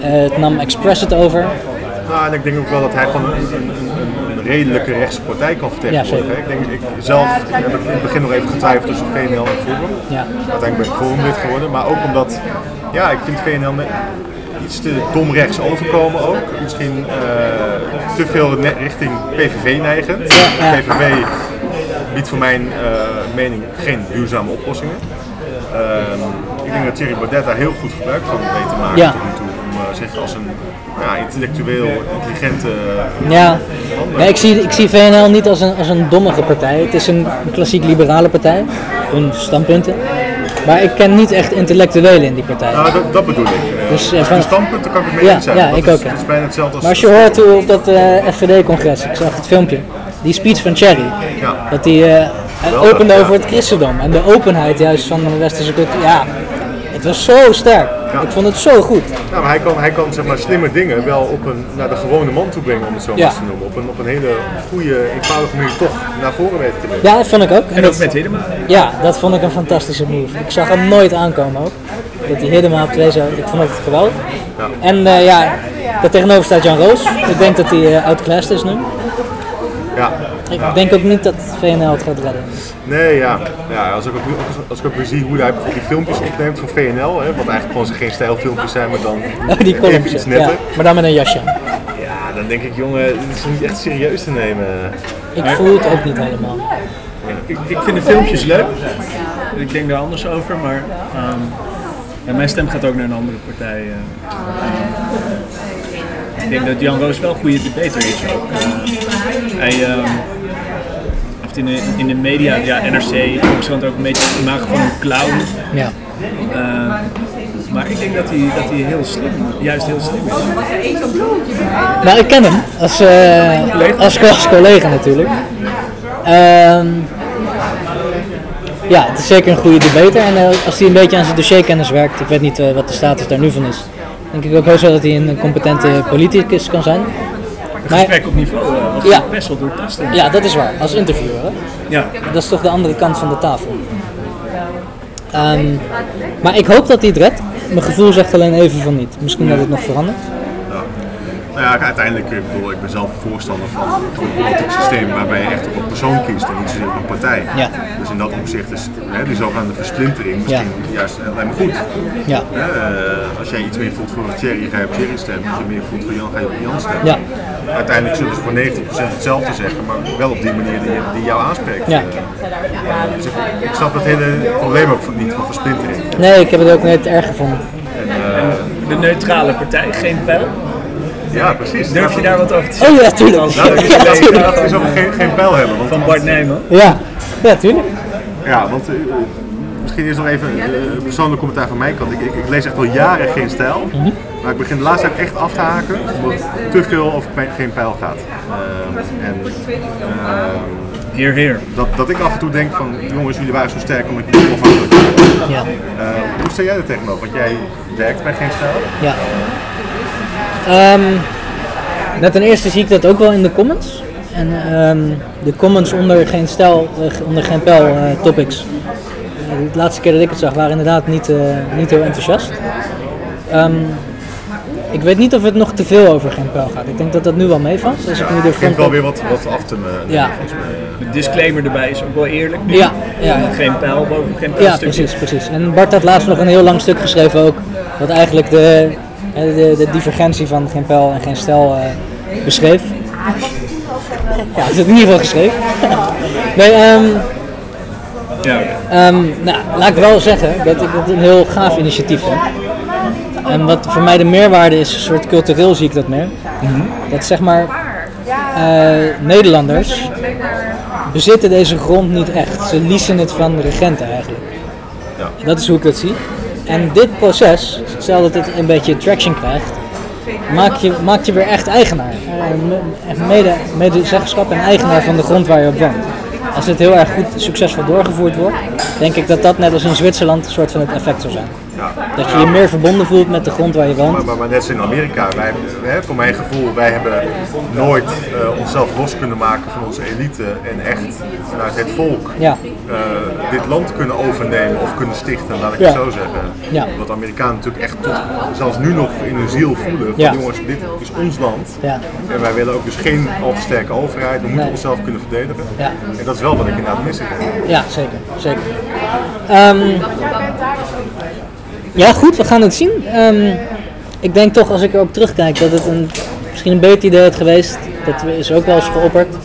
Eh, het nam Express het over. Nou, en ik denk ook wel dat hij gewoon een, een, een, een redelijke rechtse partij kan vertegenwoordigen. Ja, ik denk, ik zelf heb ik in het begin nog even getwijfeld tussen VNL en Forum. Ja. Uiteindelijk ben ik Forum lid geworden, maar ook omdat, ja, ik vind VNL iets te dom rechts overkomen ook. Misschien eh, te veel richting PVV neigend. PVV biedt voor mijn eh, mening geen duurzame oplossingen. Ehm, ik denk dat Thierry Baudet daar heel goed gebruik van weet te maken Ja. tot nu toe. Om eh, zich als een ja, intellectueel, intelligente Ja, nee, ik, zie, ik zie VNL niet als een, als een dommige partij. Het is een, een klassiek liberale partij, hun standpunten. Maar ik ken niet echt intellectuelen in die partij. Nou, dat, dat bedoel ik. Eh, Dus, eh, de van- standpunten kan ik het mee eens zijn. ja, ik is, ook. Het is bijna hetzelfde als... Maar als je hoort hoe op dat eh, FVD-congres, ik zag het filmpje, die speech van Cherry, Ja. dat Geweldig, opende over het christendom en de openheid juist van de westerse cultuur. Ja, het was zo sterk. Ja. Ik vond het zo goed. Ja, maar hij kan, hij kan zeg maar, slimme dingen wel op een, naar de gewone man toe brengen, om het zo maar Ja. te noemen. Op een, op een hele goede, eenvoudige manier toch naar voren weten te brengen. Ja, dat vond ik ook. En En ook dat- met Hiddema. Ja, dat vond ik een fantastische move. Ik zag hem nooit aankomen ook. Dat hij helemaal op twee zou. Ik vond het geweldig. Ja. En eh, ja, daar tegenover staat Jan Roos. Ik denk dat hij uh, outclassed is nu. Ja. Ik Ja. denk ook niet dat VNL het gaat redden. Nee, ja. ja als, ik ook, als ik ook weer zie hoe hij bijvoorbeeld die filmpjes opneemt voor VNL, hè, wat eigenlijk gewoon geen stijlfilmpjes zijn, maar dan Oh, die even columns. iets Ja, netter. maar dan met een jasje. Ja, dan denk ik, jongen, dit is niet echt serieus te nemen. Ik voel het ook niet helemaal. Ik, ik vind de filmpjes leuk. Ik denk daar anders over, maar ehm, ja, mijn stem gaat ook naar een andere partij. eh. ik denk dat Jan Roos wel een goede debater is ook. Eh, hij ehm, heeft in de, in de media, ja, NRC, Volkskrant ook een beetje het imago van een clown. Ja. Eh, maar ik denk dat hij, dat hij heel slim, juist heel slim is. Nou, ik ken hem als, eh, als, als collega natuurlijk. Ehm, ja, het is zeker een goede debater. En eh, als hij een beetje aan zijn dossierkennis werkt, ik weet niet wat de status daar nu van is, denk ik ook wel dat hij een competente politicus kan zijn. Maar, Gesprek op niveau was Ja. best wel ja, dat is waar, als interviewer. Hè? Ja. Dat is toch de andere kant van de tafel. Ehm, maar ik hoop dat hij het redt. Mijn gevoel zegt alleen even van niet. Misschien dat het nog verandert. Nou ja, uiteindelijk, ik bedoel, ik ben zelf voorstander van, van een politiek systeem waarbij je echt op een persoon kiest en niet zozeer op een partij. Ja. Dus in dat opzicht is hè, die zogenaamde versplintering misschien juist alleen maar goed. Ja. Hè, eh, als jij iets meer voelt voor Thierry, ga je op Thierry stemmen. Als je meer voelt voor Jan, ga je op Jan stemmen. Ja. Uiteindelijk zullen ze voor 90% hetzelfde zeggen, maar wel op die manier die, die jou aanspreekt. Ja. Eh, dus ik, ik snap het hele probleem ook van- niet van versplintering. Nee, ik heb het ook nooit erg gevonden. En, eh, De neutrale partij, geen pijl. Ja, precies. Durf je daar wat over te zeggen? Oh ja, tuurlijk. Nou, dat is, Ja, nee, tuurlijk. dat is ook geen, geen pijl hebben. Want, Van Bart Nijman. Ja, ja tuurlijk. Ja, want eh, misschien is nog even eh, een persoonlijk commentaar van mijn kant. Ik, ik, ik lees echt al jaren geen stijl. Mhm. Maar ik begin de laatste tijd echt af te haken, omdat het te veel over pij- geen pijl gaat. Ehm, en ehm, Heer, heer. dat, dat ik af en toe denk van, jongens, jullie waren zo sterk omdat jullie onafhankelijk waren. Ja. Eh, hoe sta jij er tegenover? Want jij werkt bij geen stijl. ja. Ehm, nou, ten eerste zie ik dat ook wel in de comments. En ehm, de comments onder geen stijl, eh, onder geen pijl eh, topics. eh, de laatste keer dat ik het zag waren inderdaad niet, eh, niet heel enthousiast. Ehm, ik weet niet of het nog te veel over geen pijl gaat. Ik denk dat dat nu wel meevalt. Ik nu de Ik vind front wel weer wat, wat af te nemen. Ja. volgens mij. De disclaimer erbij is ook wel eerlijk. nu. Ja, ja, ja. Geen pijl boven, geen pijl Ja, precies, precies. En Bart had laatst nog een heel lang stuk geschreven ook, wat eigenlijk de, de, de divergentie van geen pijl en geen stijl eh, beschreef. Ja, het is in ieder geval geschreven. nee, ehm, Ja, ehm, nou, laat ik wel zeggen dat ik het een heel gaaf initiatief vind. En wat voor mij de meerwaarde is, een soort cultureel zie ik dat meer. Dat zeg maar, eh, Nederlanders bezitten deze grond niet echt. Ze leasen het van regenten eigenlijk. Ja. Dat is hoe ik dat zie. En dit proces, stel dat het een beetje traction krijgt, maak je, maakt je weer echt eigenaar. Eh, echt mede, medezeggenschap en eigenaar van de grond waar je op woont. Als het heel erg goed succesvol doorgevoerd wordt, denk ik dat dat net als in Zwitserland een soort van het effect zou zijn. Dat je je meer verbonden voelt met de grond waar je woont. Maar, maar, maar net als in Amerika, wij, hè, voor mijn gevoel, wij hebben nooit eh, onszelf los kunnen maken van onze elite en echt vanuit het volk Ja, eh, dit land kunnen overnemen of kunnen stichten, laat ik Ja. het zo zeggen. Ja. Wat Amerikanen natuurlijk echt tot, zelfs nu nog in hun ziel voelen van jongens, dit is ons land. ja, En wij willen ook dus geen al te sterke overheid, we moeten Nee. onszelf kunnen verdedigen. En dat is wel wat ik inderdaad mis. in. ja zeker. zeker. Ehm, ja, goed, we gaan het zien. Ehm, ik denk toch, als ik erop terugkijk, dat het een, misschien een beter idee had geweest. Dat is ook wel eens geopperd.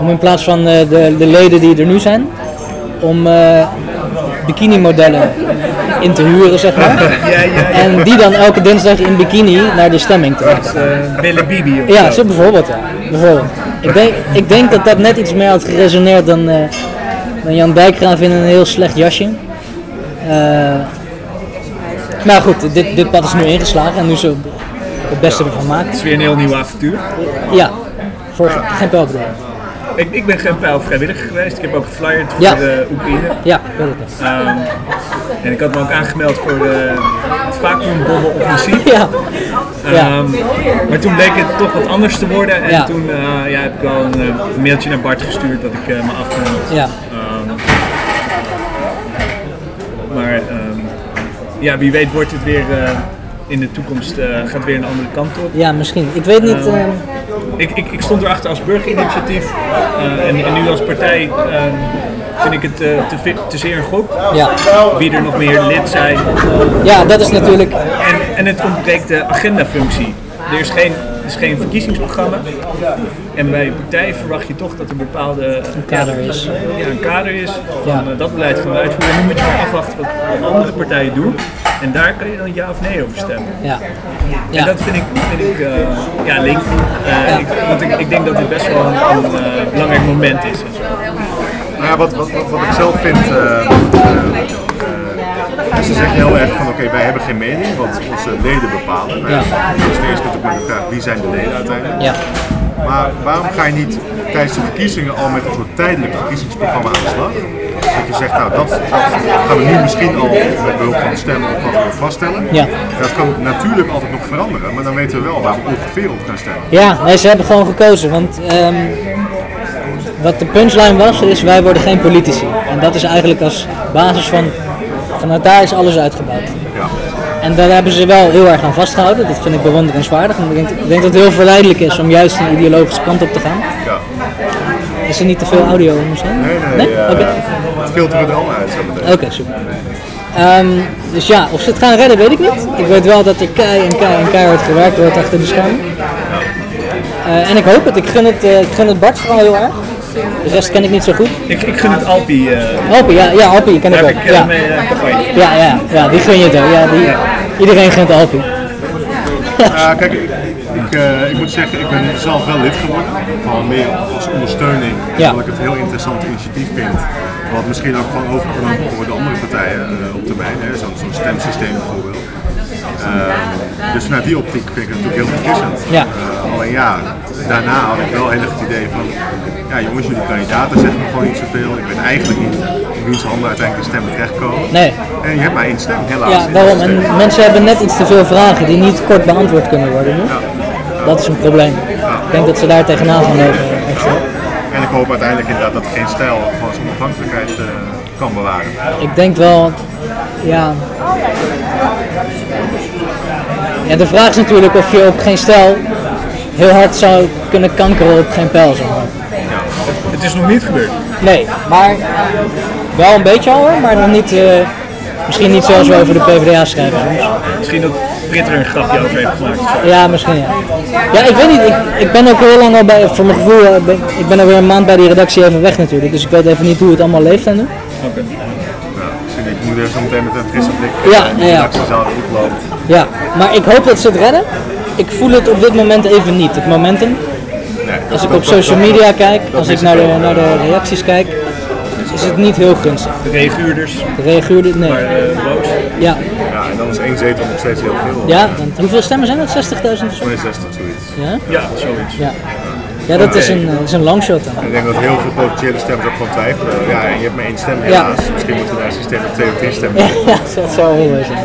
Om in plaats van eh, de, de leden die er nu zijn, om eh bikini-modellen in te huren, zeg maar. Ja, ja, ja. En die dan elke dinsdag in bikini naar de stemming te laten. Uh, Belle Bibi of Ja, zo. bijvoorbeeld. Ja. bijvoorbeeld. Ik, denk, ik denk dat dat net iets meer had geresoneerd dan, eh, dan Jan Dijkgraaf in een heel slecht jasje. Eh, maar goed, dit, dit pad is nu ingeslagen en nu zo het beste ervan maken. Het is weer een heel nieuw avontuur. Ja, voor geen. Ik, ik ben geen pijl vrijwilliger geweest. Ik heb ook geflyerd voor Ja. de Oekraïne. Ja, ik weet het niet. Ehm, en ik had me ook aangemeld voor de, het vacuumbommen-offensief. Ja, ja. Ehm, maar toen bleek het toch wat anders te worden. En Ja. toen eh, ja, heb ik wel een, eh, mailtje naar Bart gestuurd dat ik eh, me afgemeld. ja. Ehm, maar ja, wie weet wordt het weer eh, in de toekomst eh, gaat weer een andere kant op. ja, misschien. Ik weet niet. Ehm, eh, Ik, ik, ik stond erachter als burgerinitiatief en, en nu als partij ehm, vind ik het te, te zeer een groep. ja. Wie er nog meer lid zijn. ja, dat is natuurlijk. En, en het ontbreekt de agendafunctie. Er is geen, er is geen verkiezingsprogramma. En bij partijen verwacht je toch dat er bepaalde een kader is. Ja, een kader is. Van Ja. eh, dat beleid gaan we uitvoeren. Nu moet je maar afwachten wat andere partijen doen. En daar kan je dan ja of nee over stemmen. Ja. En Ja. dat vind ik, vind ik eh, ja, link. Eh, ik, want ik, ik denk dat dit best wel een, een belangrijk moment is. en. Nou ja, wat, wat, wat, wat ik zelf vind, eh, ze zeggen heel erg van oké, wij hebben geen mening, want onze leden bepalen. Ja. Dus eerste natuurlijk de vraag, wie zijn de leden uiteindelijk? Ja. Maar waarom ga je niet tijdens de verkiezingen al met een soort tijdelijk verkiezingsprogramma aan de slag? Dat je zegt, nou dat, dat gaan we nu misschien al met behulp van stemmen of wat we vaststellen. Ja. Dat kan natuurlijk altijd nog veranderen, maar dan weten we wel waar we ongeveer op gaan stemmen. Ja, nee, ze hebben gewoon gekozen. Want ehm, wat de punchline was, is wij worden geen politici. En dat is eigenlijk als basis van, vanuit daar is alles uitgebouwd. Ja. En daar hebben ze wel heel erg aan vastgehouden. Dat vind ik bewonderenswaardig. Want ik denk, ik denk dat het heel verleidelijk is om juist een ideologische kant op te gaan. ja. Is er niet te veel audio om misschien? Nee, nee, eh, Oké, het filteren er allemaal uit zo meteen. Oké, super. Ehm, dus ja, of ze het gaan redden, weet ik niet. Ik weet wel dat er kei en kei en keihard gewerkt wordt achter de schermen. Eh, en ik hoop het. Ik gun het, eh, ik gun het Bart vooral heel erg. De rest ken ik niet zo goed. Ik, ik gun het Alpi. eh Alpie, ja, ja Alpie ken ik ook. eh, Ja. mee eh. Ja, ja, ja, die gun je het ook. Ja, die, iedereen gunt Alpie. Ja, kijk, ik, ik, eh, ik moet zeggen, ik ben zelf wel lid geworden. Gewoon meer als ondersteuning. Ja. Omdat ik het een heel interessant initiatief vind. Wat misschien ook gewoon overgenomen kan worden door andere partijen eh, op termijn. hè, Zo'n zo'n stemsysteem bijvoorbeeld. Eh, dus vanuit die optiek vind ik het natuurlijk heel verfrissend. Ja. Eh, alleen ja, daarna had ik wel heel erg het idee van... Ja jongens, jullie kandidaten zeggen me gewoon niet zoveel. Ik weet eigenlijk niet in wiens handen uiteindelijk de stemmen terechtkomen. Nee. En je hebt maar één stem, helaas. Ja, systeem. En mensen hebben net iets te veel vragen die niet kort beantwoord kunnen worden nu. Dat is een probleem. Ik denk dat ze daar tegenaan gaan lopen. extra. En ik hoop uiteindelijk inderdaad dat geen stijl gewoon zijn onafhankelijkheid eh, kan bewaren. Ik denk wel, ja. Ja, de vraag is natuurlijk of je op geen stijl heel hard zou kunnen kankeren op geen pijl. Zeg maar. Het is nog niet gebeurd. Nee, maar wel een beetje al hoor, maar nog niet, eh, misschien niet zoals we over de PvdA schrijven soms. Misschien dat Brit er een grapje over heeft gemaakt. Ja, misschien ja. Ja, ik weet niet, ik, ik ben ook heel lang al bij, voor mijn gevoel, eh, ben, ik ben alweer een maand bij die redactie even weg natuurlijk, dus ik weet even niet hoe het allemaal leeft en nu. Oké. Zo meteen met een frisse blik Ja, de ja, goed loopt. Ja, maar ik hoop dat ze het redden. Ik voel het op dit moment even niet, het momentum. Nee, Als ik op social media kijk, als ik naar de, naar de reacties kijk, is het niet heel gunstig. De reaguurders De reaguurder, nee. eh, boos. Ja, Ja, En dan is één zetel nog steeds heel veel. Ja, want hoeveel stemmen zijn dat? 60.000 of zo? Volgens mij is 60 zoiets. Ja? Ja, zoiets. Ja. Ja, dat is een, eh, is een longshot dan. Ik denk dat heel veel potentiële stemmers ook gewoon twijfelen. Ja, en je hebt maar één stem helaas. Misschien moeten we naar een systeem met twee of drie stemmen. Ja, dat zou wel wezen.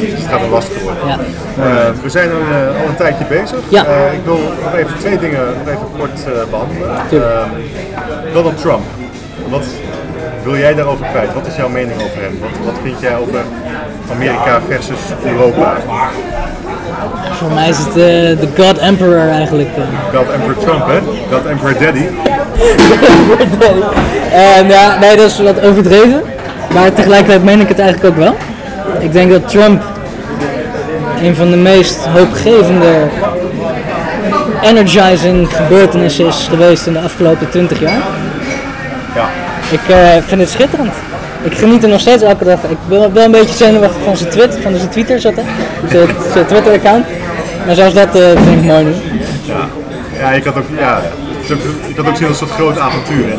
Dus het gaat wel lastig worden. Ja. Eh, we zijn er eh, al een tijdje bezig. Ja. Eh, ik wil nog even twee dingen nog even kort eh, behandelen. Tuurlijk. Eh, Donald Trump. Wat wil jij daarover kwijt? Wat is jouw mening over hem? Wat, wat vind jij over Amerika versus Europa? Voor mij is het eh, de God Emperor eigenlijk. eh. God Emperor Trump, hè? God Emperor Daddy. En ja, nee, dat is wat overdreven. Maar tegelijkertijd meen ik het eigenlijk ook wel. Ik denk dat Trump een van de meest hoopgevende, energizing gebeurtenissen is geweest in de afgelopen 20 jaar. Ja. Ik eh, vind het schitterend. Ik geniet er nog steeds elke dag. Ik ben wel een beetje zenuwachtig van zijn tweet, van zijn Twitter? Zijn, zijn Twitter account. Maar zelfs dat eh, vind ik mooi nu. Ja, ik had ook, ja, ik had ook zien als een soort groot avontuur. En,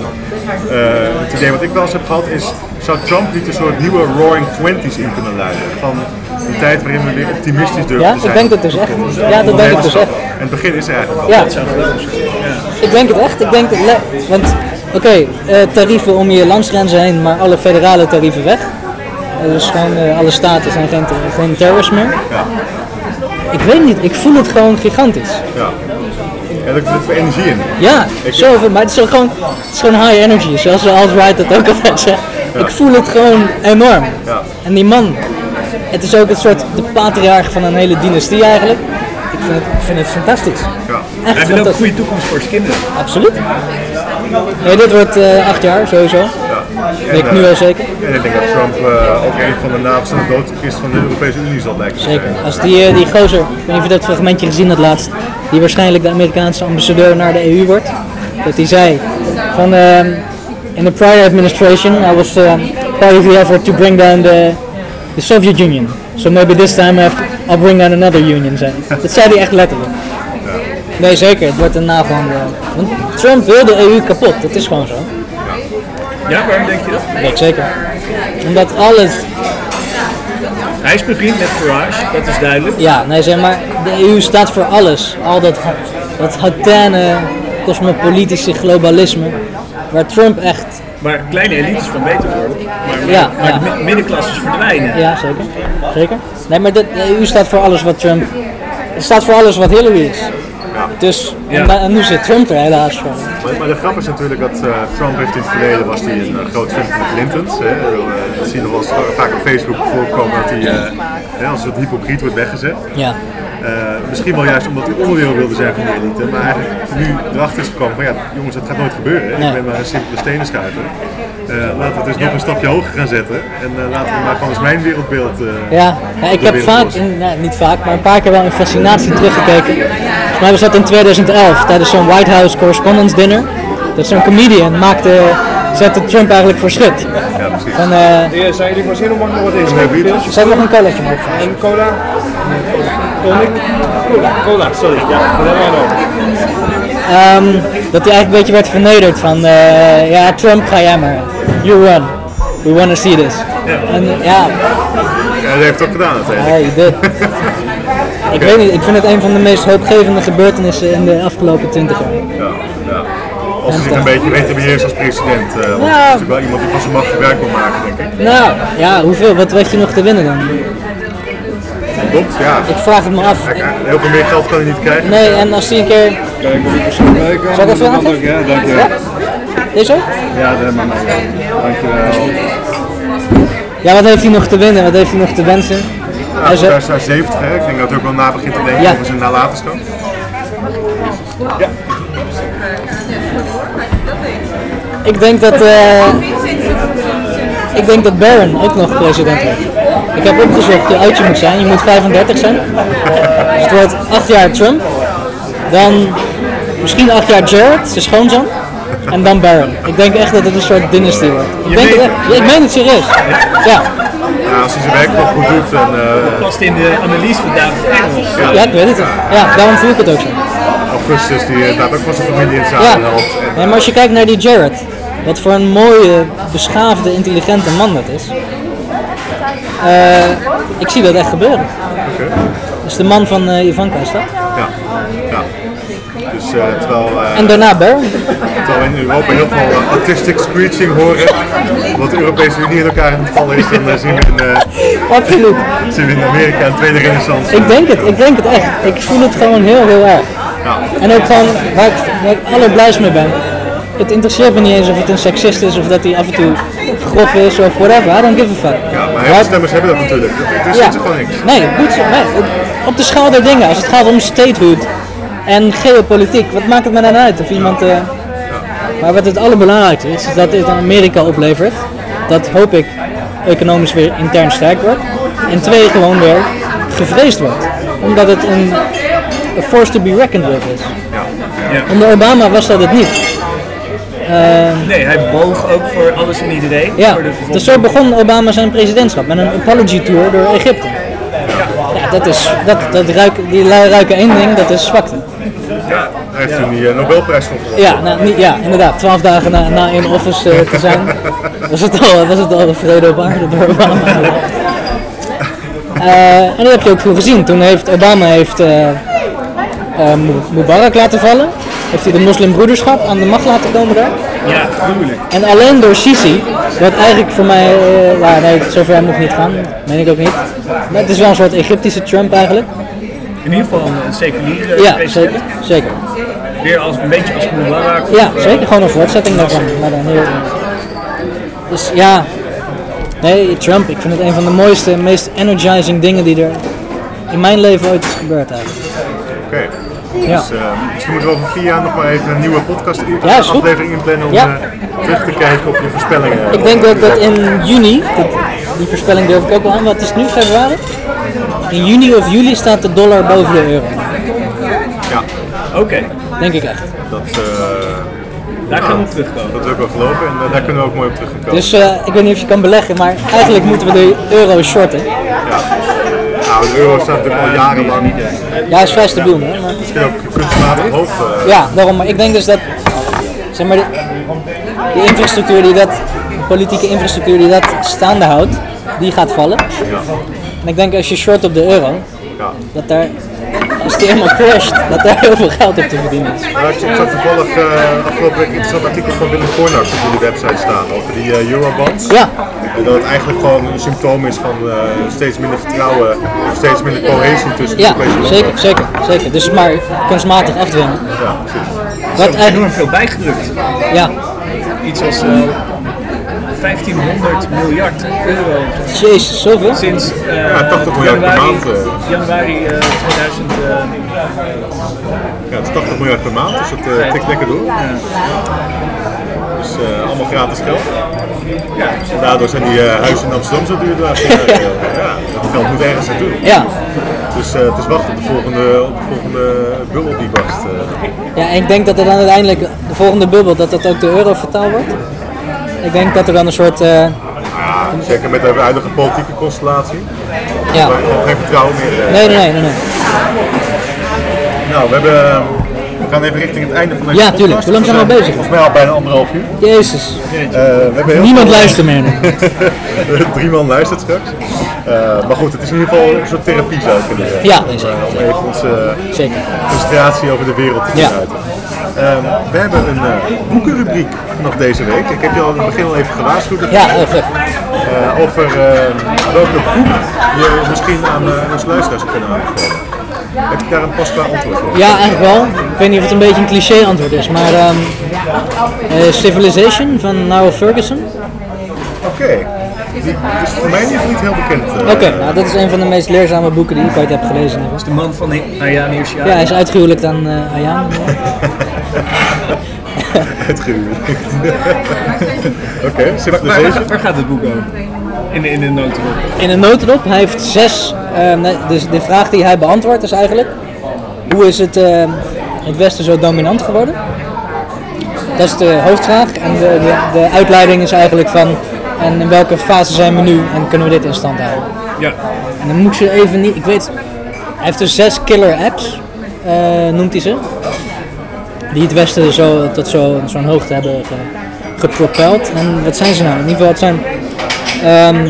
eh, het idee wat ik wel eens heb gehad is, zou Trump niet een soort nieuwe Roaring Twenties in kunnen luiden? Van een tijd waarin we weer optimistisch durven Ja, te ik zijn. denk dat dus echt. Ja, dat denk ik dus echt. En het begin is er eigenlijk al. Ja. Ik denk het echt. Ik denk het want oké, eh, tarieven om je landsgrenzen heen, maar alle federale tarieven weg. Dus gewoon eh, alle staten zijn geen, geen terrorist meer. Ja. Ik weet niet, ik voel het gewoon gigantisch. Ja. Ja, er zit energie in. Ja, zoveel, maar het is, gewoon, het is gewoon high energy, zoals de alt-right dat ook altijd zegt. Ik voel het gewoon enorm. Ja. En die man, het is ook een soort de patriarch van een hele dynastie eigenlijk. Ik vind het, ik vind het fantastisch. Ja. Echt wil ook een goede toekomst voor zijn kinderen. Absoluut. Nee, dit wordt eh, acht jaar sowieso. Weet ik nu al zeker. En ik denk dat Trump eh, ook een van de naaste doodkisten van de Europese Unie zal lijken Zeker. Als die, eh, die gozer, ik weet niet of je dat fragmentje gezien had laatst, die waarschijnlijk de Amerikaanse ambassadeur naar de EU wordt, dat hij zei van ehm, in the prior administration I was eh, part of the effort to bring down the, the Soviet Union. So maybe this time I I'll bring down another union. Zei. Dat zei hij echt letterlijk. Nee, zeker. Het wordt een nagelande. Want Trump wil de EU kapot. Dat is gewoon zo. Ja, waarom denk je dat? Dat weet ik zeker. Omdat alles Hij is bevriend met Farage, dat is duidelijk. Ja, nee, zeg maar, de EU staat voor alles. Al dat, dat hautaine, cosmopolitische globalisme, waar Trump echt, Waar kleine elites van beter worden. Maar, Ja, maar ja. de mi- middenklasses verdwijnen. ja zeker, zeker. Nee, maar de, de EU staat voor alles wat Trump, het staat voor alles wat Hillary is. Dus, en, Ja. da- en nu zit Trump er helaas voor. Maar, maar de grap is natuurlijk dat eh, Trump heeft in het verleden was hij een eh, groot fan van de Clintons. Hè. Eh, Dat zie je nog wel vaak op Facebook voorkomen dat hij eh, hè, als een hypocriet wordt weggezet. Ja, Eh, misschien wel juist omdat hij onderdeel wilde zijn van de elite, maar eigenlijk nu erachter is gekomen van ja, jongens, dat gaat nooit gebeuren. Nee. Ik ben maar een simpele stenen schuiver. Eh, laten we het dus nog een stapje hoger gaan zetten en eh, laten we maar gewoon eens mijn wereldbeeld. ja. ja ik heb vaak, in, nou, niet vaak, maar een paar keer wel in fascinatie teruggekeken. Volgens mij was dat in 2011, tijdens zo'n White House Correspondence Dinner. Dat zo'n comedian maakte, zette Trump eigenlijk voor schut. Ja, precies. Van, eh, Ja, zou jullie voor zin om nog wat Een zal ik nog een colaatje maken? En cola? Tonic? Cola, cola, sorry. Ja, dat hebben wij nog. Ehm, dat hij eigenlijk een beetje werd vernederd van, eh, ja Trump ga jij maar, you run, we want to see this. En ja, Ja, dat heeft het ook gedaan uiteindelijk. dit. ik weet niet, ik vind het een van de meest hoopgevende gebeurtenissen in de afgelopen 20 jaar. Ja, ja. Als hij een beetje weet te beheersen als president. eh, want Ja. het is natuurlijk wel iemand die van zijn macht gebruik wil maken, denk ik. Nou, ja, hoeveel, wat heeft hij nog te winnen dan? Klopt, ja. Ik vraag het me af. Kijk, Heel veel meer geld kan hij niet krijgen. Nee, en als hij een keer, Kijk, Zal ik even? Ja, dankjewel. Ja? deze ook? Ja, dat maar mij. Dankjewel. Ja, wat heeft hij nog te winnen, wat heeft hij nog te wensen? Hij is daar 70, hè. Ik denk dat hij ook wel na begint te denken Ja. over zijn nalatenschap. Ik denk dat, eh, ik denk dat Barron ook nog president wordt. Ik heb opgezocht hoe oud je moet zijn. Je moet 35 zijn. Dus het wordt 8 jaar Trump. Dan misschien 8 jaar Jared, zijn schoonzoon. En dan Barron. Ik denk echt dat het een soort dynasty wordt. Ik, denk het. Ja, ik meen het serieus. Ja, Ja, als hij zijn werk wel goed doet en eh, Past in de analyse van David Engels. ja, ik weet het. Ja, daarom voel ik het ook zo. Augustus die inderdaad ook van zijn familie in het Ja, helpt. En, maar als je kijkt naar die Jared, wat voor een mooie, beschaafde, intelligente man dat is. Eh, ik zie dat echt gebeuren. Oké. Dus de man van eh, Ivanka is dat. Ja. ja. Dus eh, terwijl, eh, En daarna Baron. terwijl we in Europa heel veel eh, artistic screeching horen, wat de Europese Unie in elkaar aan het vallen is, dan eh, zien, we in, eh, Absoluut. zien we in Amerika een tweede renaissance. Ik denk het, ik denk het echt. Ik voel het gewoon heel, heel erg. En ook gewoon waar ik, waar ik allerblijst mee ben. Het interesseert me niet eens of het een seksist is of dat hij af en toe grof is of whatever. I don't give a fuck. Ja, maar heel veel stemmers hebben dat natuurlijk. Het ze gewoon niks. Nee, goed. Nee, op de schaal der dingen. Als het gaat om statehood en geopolitiek, wat maakt het me dan uit of iemand. eh, Maar wat het allerbelangrijkste is, is dat dit aan Amerika oplevert. Dat hoop ik economisch weer intern sterk wordt. En twee, gewoon weer gevreesd wordt. Omdat het een a force to be reckoned with is. Ja. Onder Obama was dat het niet. Nee, hij boog ook voor alles en iedereen. Ja, Voor de dus zo begon Obama zijn presidentschap met een apology tour door Egypte. Ja, dat is, dat, dat ruiken, die lui ruiken één ding, dat is zwakte. Hij heeft toen die eh, Nobelprijs voor gewonnen. Ja, nou, niet, ja, inderdaad. Twaalf dagen na, na in office eh, te zijn, was het al, was het al de vrede op aarde door Obama. Eh, en dat heb je ook goed gezien. Toen heeft Obama heeft, Mubarak laten vallen. Heeft hij de moslimbroederschap aan de macht laten komen daar. Ja, gruwelijk. En alleen door Sisi, wat eigenlijk voor mij, eh nou nee, zover moet niet gaan, meen ik ook niet. Maar het is wel een soort Egyptische Trump eigenlijk. In ieder geval een seculiere Ja, president. zeker. zeker. Weer als, een beetje als Mubarak. Ja, zeker. Gewoon een voortzetting daarvan. Maar dan heel... Dus ja, nee, Trump, ik vind het een van de mooiste, meest energizing dingen die er in mijn leven ooit is gebeurd eigenlijk. Oké. Ja. Dus eh, misschien moeten we over vier jaar nog maar even een nieuwe podcast Ja, aflevering inplannen om Ja. eh, terug te kijken op je voorspellingen. Ik denk ook dat in juni, dat, die voorspelling durf ik ook wel aan, wat is nu, februari? In juni of juli staat de dollar boven de euro. Ja, Oké, Denk ik echt. dat, eh, daar gaan we terugkomen. dat wil ik wel geloven en daar kunnen we ook mooi op terug gaan komen. Dus eh, ik weet niet of je kan beleggen, maar eigenlijk moeten we de euro shorten. Nou, de euro staat natuurlijk al jarenlang Ja, is vrij stabiel, hè? Maar, misschien ook kunstmatig hoog. eh, ja, daarom. Maar ik denk dus dat, zeg maar, de, de infrastructuur die dat, de politieke infrastructuur die dat staande houdt, die gaat vallen. En ik denk als je short op de euro, ja. dat daar, als die helemaal crasht, dat daar heel veel geld op te verdienen is. Ik zag toevallig eh, afgelopen week een interessant artikel van Willem Kornaks op jullie website staan over die eh, eurobonds. Ja, En dat het eigenlijk gewoon een symptoom is van eh, steeds minder vertrouwen of steeds minder cohesie tussen de ja, Europese landen. zeker, zeker, zeker. Dus maar kunstmatig afdwingen. Ja, precies. Wat enorm eigenlijk, veel bijgedrukt. ja, Iets als eh 1500 miljard euro jezus, zoveel. sinds eh, Ja, 80 miljard per januari, maand, eh. januari eh, 2000. eh, Ja, het is 80 miljard per maand, dus het eh, tikt lekker door. Dus eh, allemaal gratis geld. Ja, En daardoor zijn die eh, huizen in Amsterdam zo duur. ja, dat geld moet ergens naartoe. Ja, Dus eh, het is wachten op de volgende, op de volgende bubbel die barst. eh. Ja, en ik denk dat er dan uiteindelijk de volgende bubbel, dat dat ook de euro vertaald wordt. Ik denk dat er dan een soort, Ja, zeker met de huidige politieke constellatie. ja, geen vertrouwen meer. nee, nee, nee, nee, nee. Nou, we, hebben, eh, we gaan even richting het einde van deze Ja, podcast. tuurlijk. Hoe lang zijn we zijn bezig? Volgens mij al bijna anderhalf uur. Jezus, Eh, we niemand luistert meer nu. Drie man luistert straks. Eh, maar goed, het is in ieder geval een soort therapie zou ik kunnen zeggen. Ja, Om, nee, zeker. eh, Om even onze Zeker. frustratie over de wereld te Ja. uiten. Ehm, we hebben een eh, boekenrubriek vanaf deze week. Ik heb je al in het begin al even gewaarschuwd Ja, eh, over eh, welke boek je misschien aan eh, onze luisteraars zou kunnen. Heb je daar een pasklaar antwoord voor? Ja, eigenlijk wel. Ik weet niet of het een beetje een cliché antwoord is, maar ehm, eh, Civilization van Noah Ferguson. Oké. Die is voor mij niet heel bekend. eh. Oké, nou dat is een van de meest leerzame boeken die ik ooit heb gelezen. geval. de man van Ayaan Hirsi. Ja, hij is uitgehuwelijkd aan uh, Ayaan. Uitgehuwelijkd. Oké, Waar, waar, Civilization. waar gaat het boek over? In de, in de notendop. In een notendop, hij heeft zes. nee, dus de vraag die hij beantwoordt is eigenlijk: hoe is het, ehm, het Westen zo dominant geworden? Dat is de hoofdvraag. En de, de, de uitleiding is eigenlijk van: en in welke fase zijn we nu en kunnen we dit in stand houden? Ja. En dan moet ik ze even niet. Ik weet. Hij heeft dus zes killer apps, eh, noemt hij ze. Die het Westen zo, tot zo- zo'n hoogte hebben ge- gepropeld. En wat zijn ze nou? In ieder geval, het zijn. Ehm,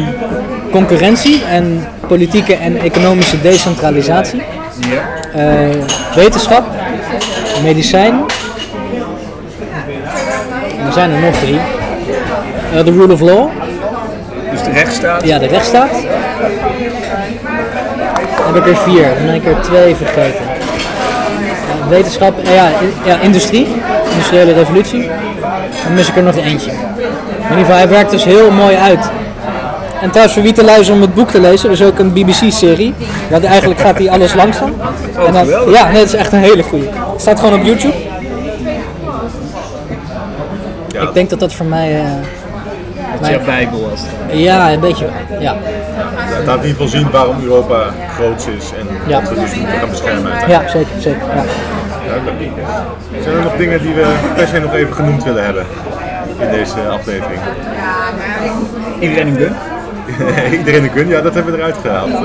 concurrentie en politieke en economische decentralisatie. Eh, wetenschap, medicijn. Er zijn er nog drie. Eh, De rule of law, Dus de rechtsstaat. ja, de rechtsstaat. Dan heb ik er vier, dan ben ik er twee vergeten. Ja, wetenschap, eh, ja, ja, industrie, industriële revolutie. Dan mis ik er nog eentje. In ieder geval, hij werkt dus heel mooi uit. En trouwens, voor wie te luisteren om het boek te lezen, er is ook een BBC-serie. Ja, eigenlijk gaat hij alles langs dan. En dan- ja, nee, het is echt een hele goeie. Het staat gewoon op YouTube. Ja, Ik denk dat dat voor mij... eh, Dat jouw bijbel ware. ja, een beetje. Ja, het laat in ieder geval zien waarom Europa groot is en Ja. wat we dus moeten gaan beschermen ja zeker. zeker ja. Zijn er nog dingen die we per se nog even genoemd willen hebben in deze aflevering? Iedereen een gun? Iedereen een gun? Ja, dat hebben we eruit gehaald. Eh,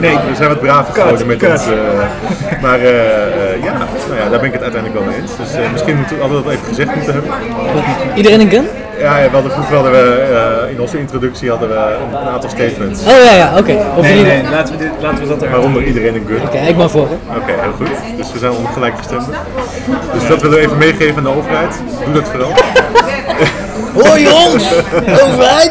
nee. We zijn wat braver geworden met ons. eh, maar eh, eh, ja, nou ja, daar ben ik het uiteindelijk wel mee eens. Dus misschien moeten we hadden we dat even gezegd moeten hebben. Iedereen een gun? Ja, ja we hadden, vroeger hadden we eh, in onze introductie hadden we een aantal statements. Oh ja, ja, oké. Of Nee, nee, laten we, dit, laten we dat eruit. Waaronder iedereen een gun. Oké, ik ben voor. Oké, heel goed. Dus we zijn ongelijkgestemden. Dus dat willen we even meegeven aan de overheid. Doe dat vooral. Hoi jongens! Overheid!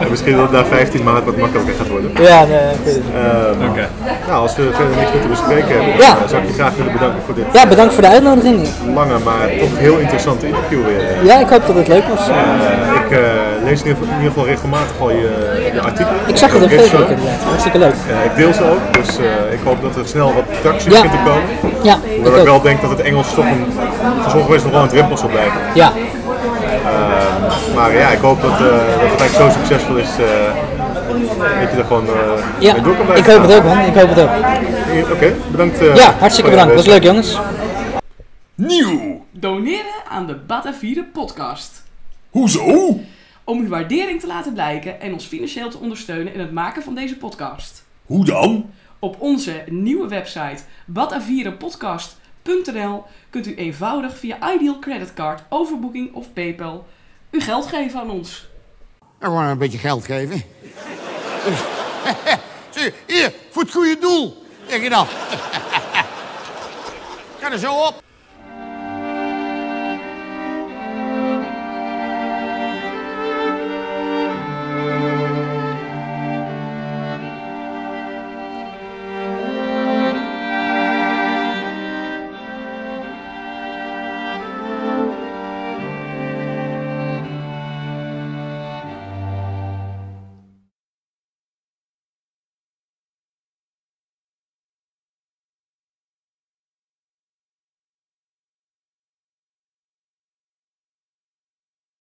En misschien dat het na 15 maanden wat makkelijker gaat worden. Ja, nee, ik weet het. Ehm, Oké. Nou, als we verder niks meer te bespreken hebben, Ja. dan, eh, zou ik je graag willen bedanken voor dit Ja, bedankt voor de uitnodiging. lange, maar toch heel interessante interview weer. Ja, ik hoop dat het leuk was. Eh, ik eh, lees in ieder, geval, in ieder geval regelmatig al je, je artikelen. Ik zag het op Facebook ook. inderdaad. Hartstikke leuk. Eh, ik deel ze ook, dus eh, ik hoop dat er snel wat tractie Ja. begint te komen. Ja, ik Hoewel ik ook. wel denk dat het Engels toch een, voor sommige mensen nog wel een drempel zal blijven. Ja, Maar ja, ik hoop dat, eh, dat het eigenlijk zo succesvol is eh, dat je er gewoon eh ja. mee door kan ik hoop het ook man. Ik hoop het ook. Oké, bedankt. Ja, hartstikke bedankt. Was leuk jongens. Nieuw! Doneren aan de Batavieren podcast. Hoezo? Om uw waardering te laten blijken en ons financieel te ondersteunen in het maken van deze podcast. Hoe dan? Op onze nieuwe website batavierenpodcast.nl kunt u eenvoudig via Ideal Creditcard, overboeking of PayPal uw geld geven aan ons. Gewoon een beetje geld geven. Zie, hier, voor het goede doel. Zeg je dan. Ga er zo op.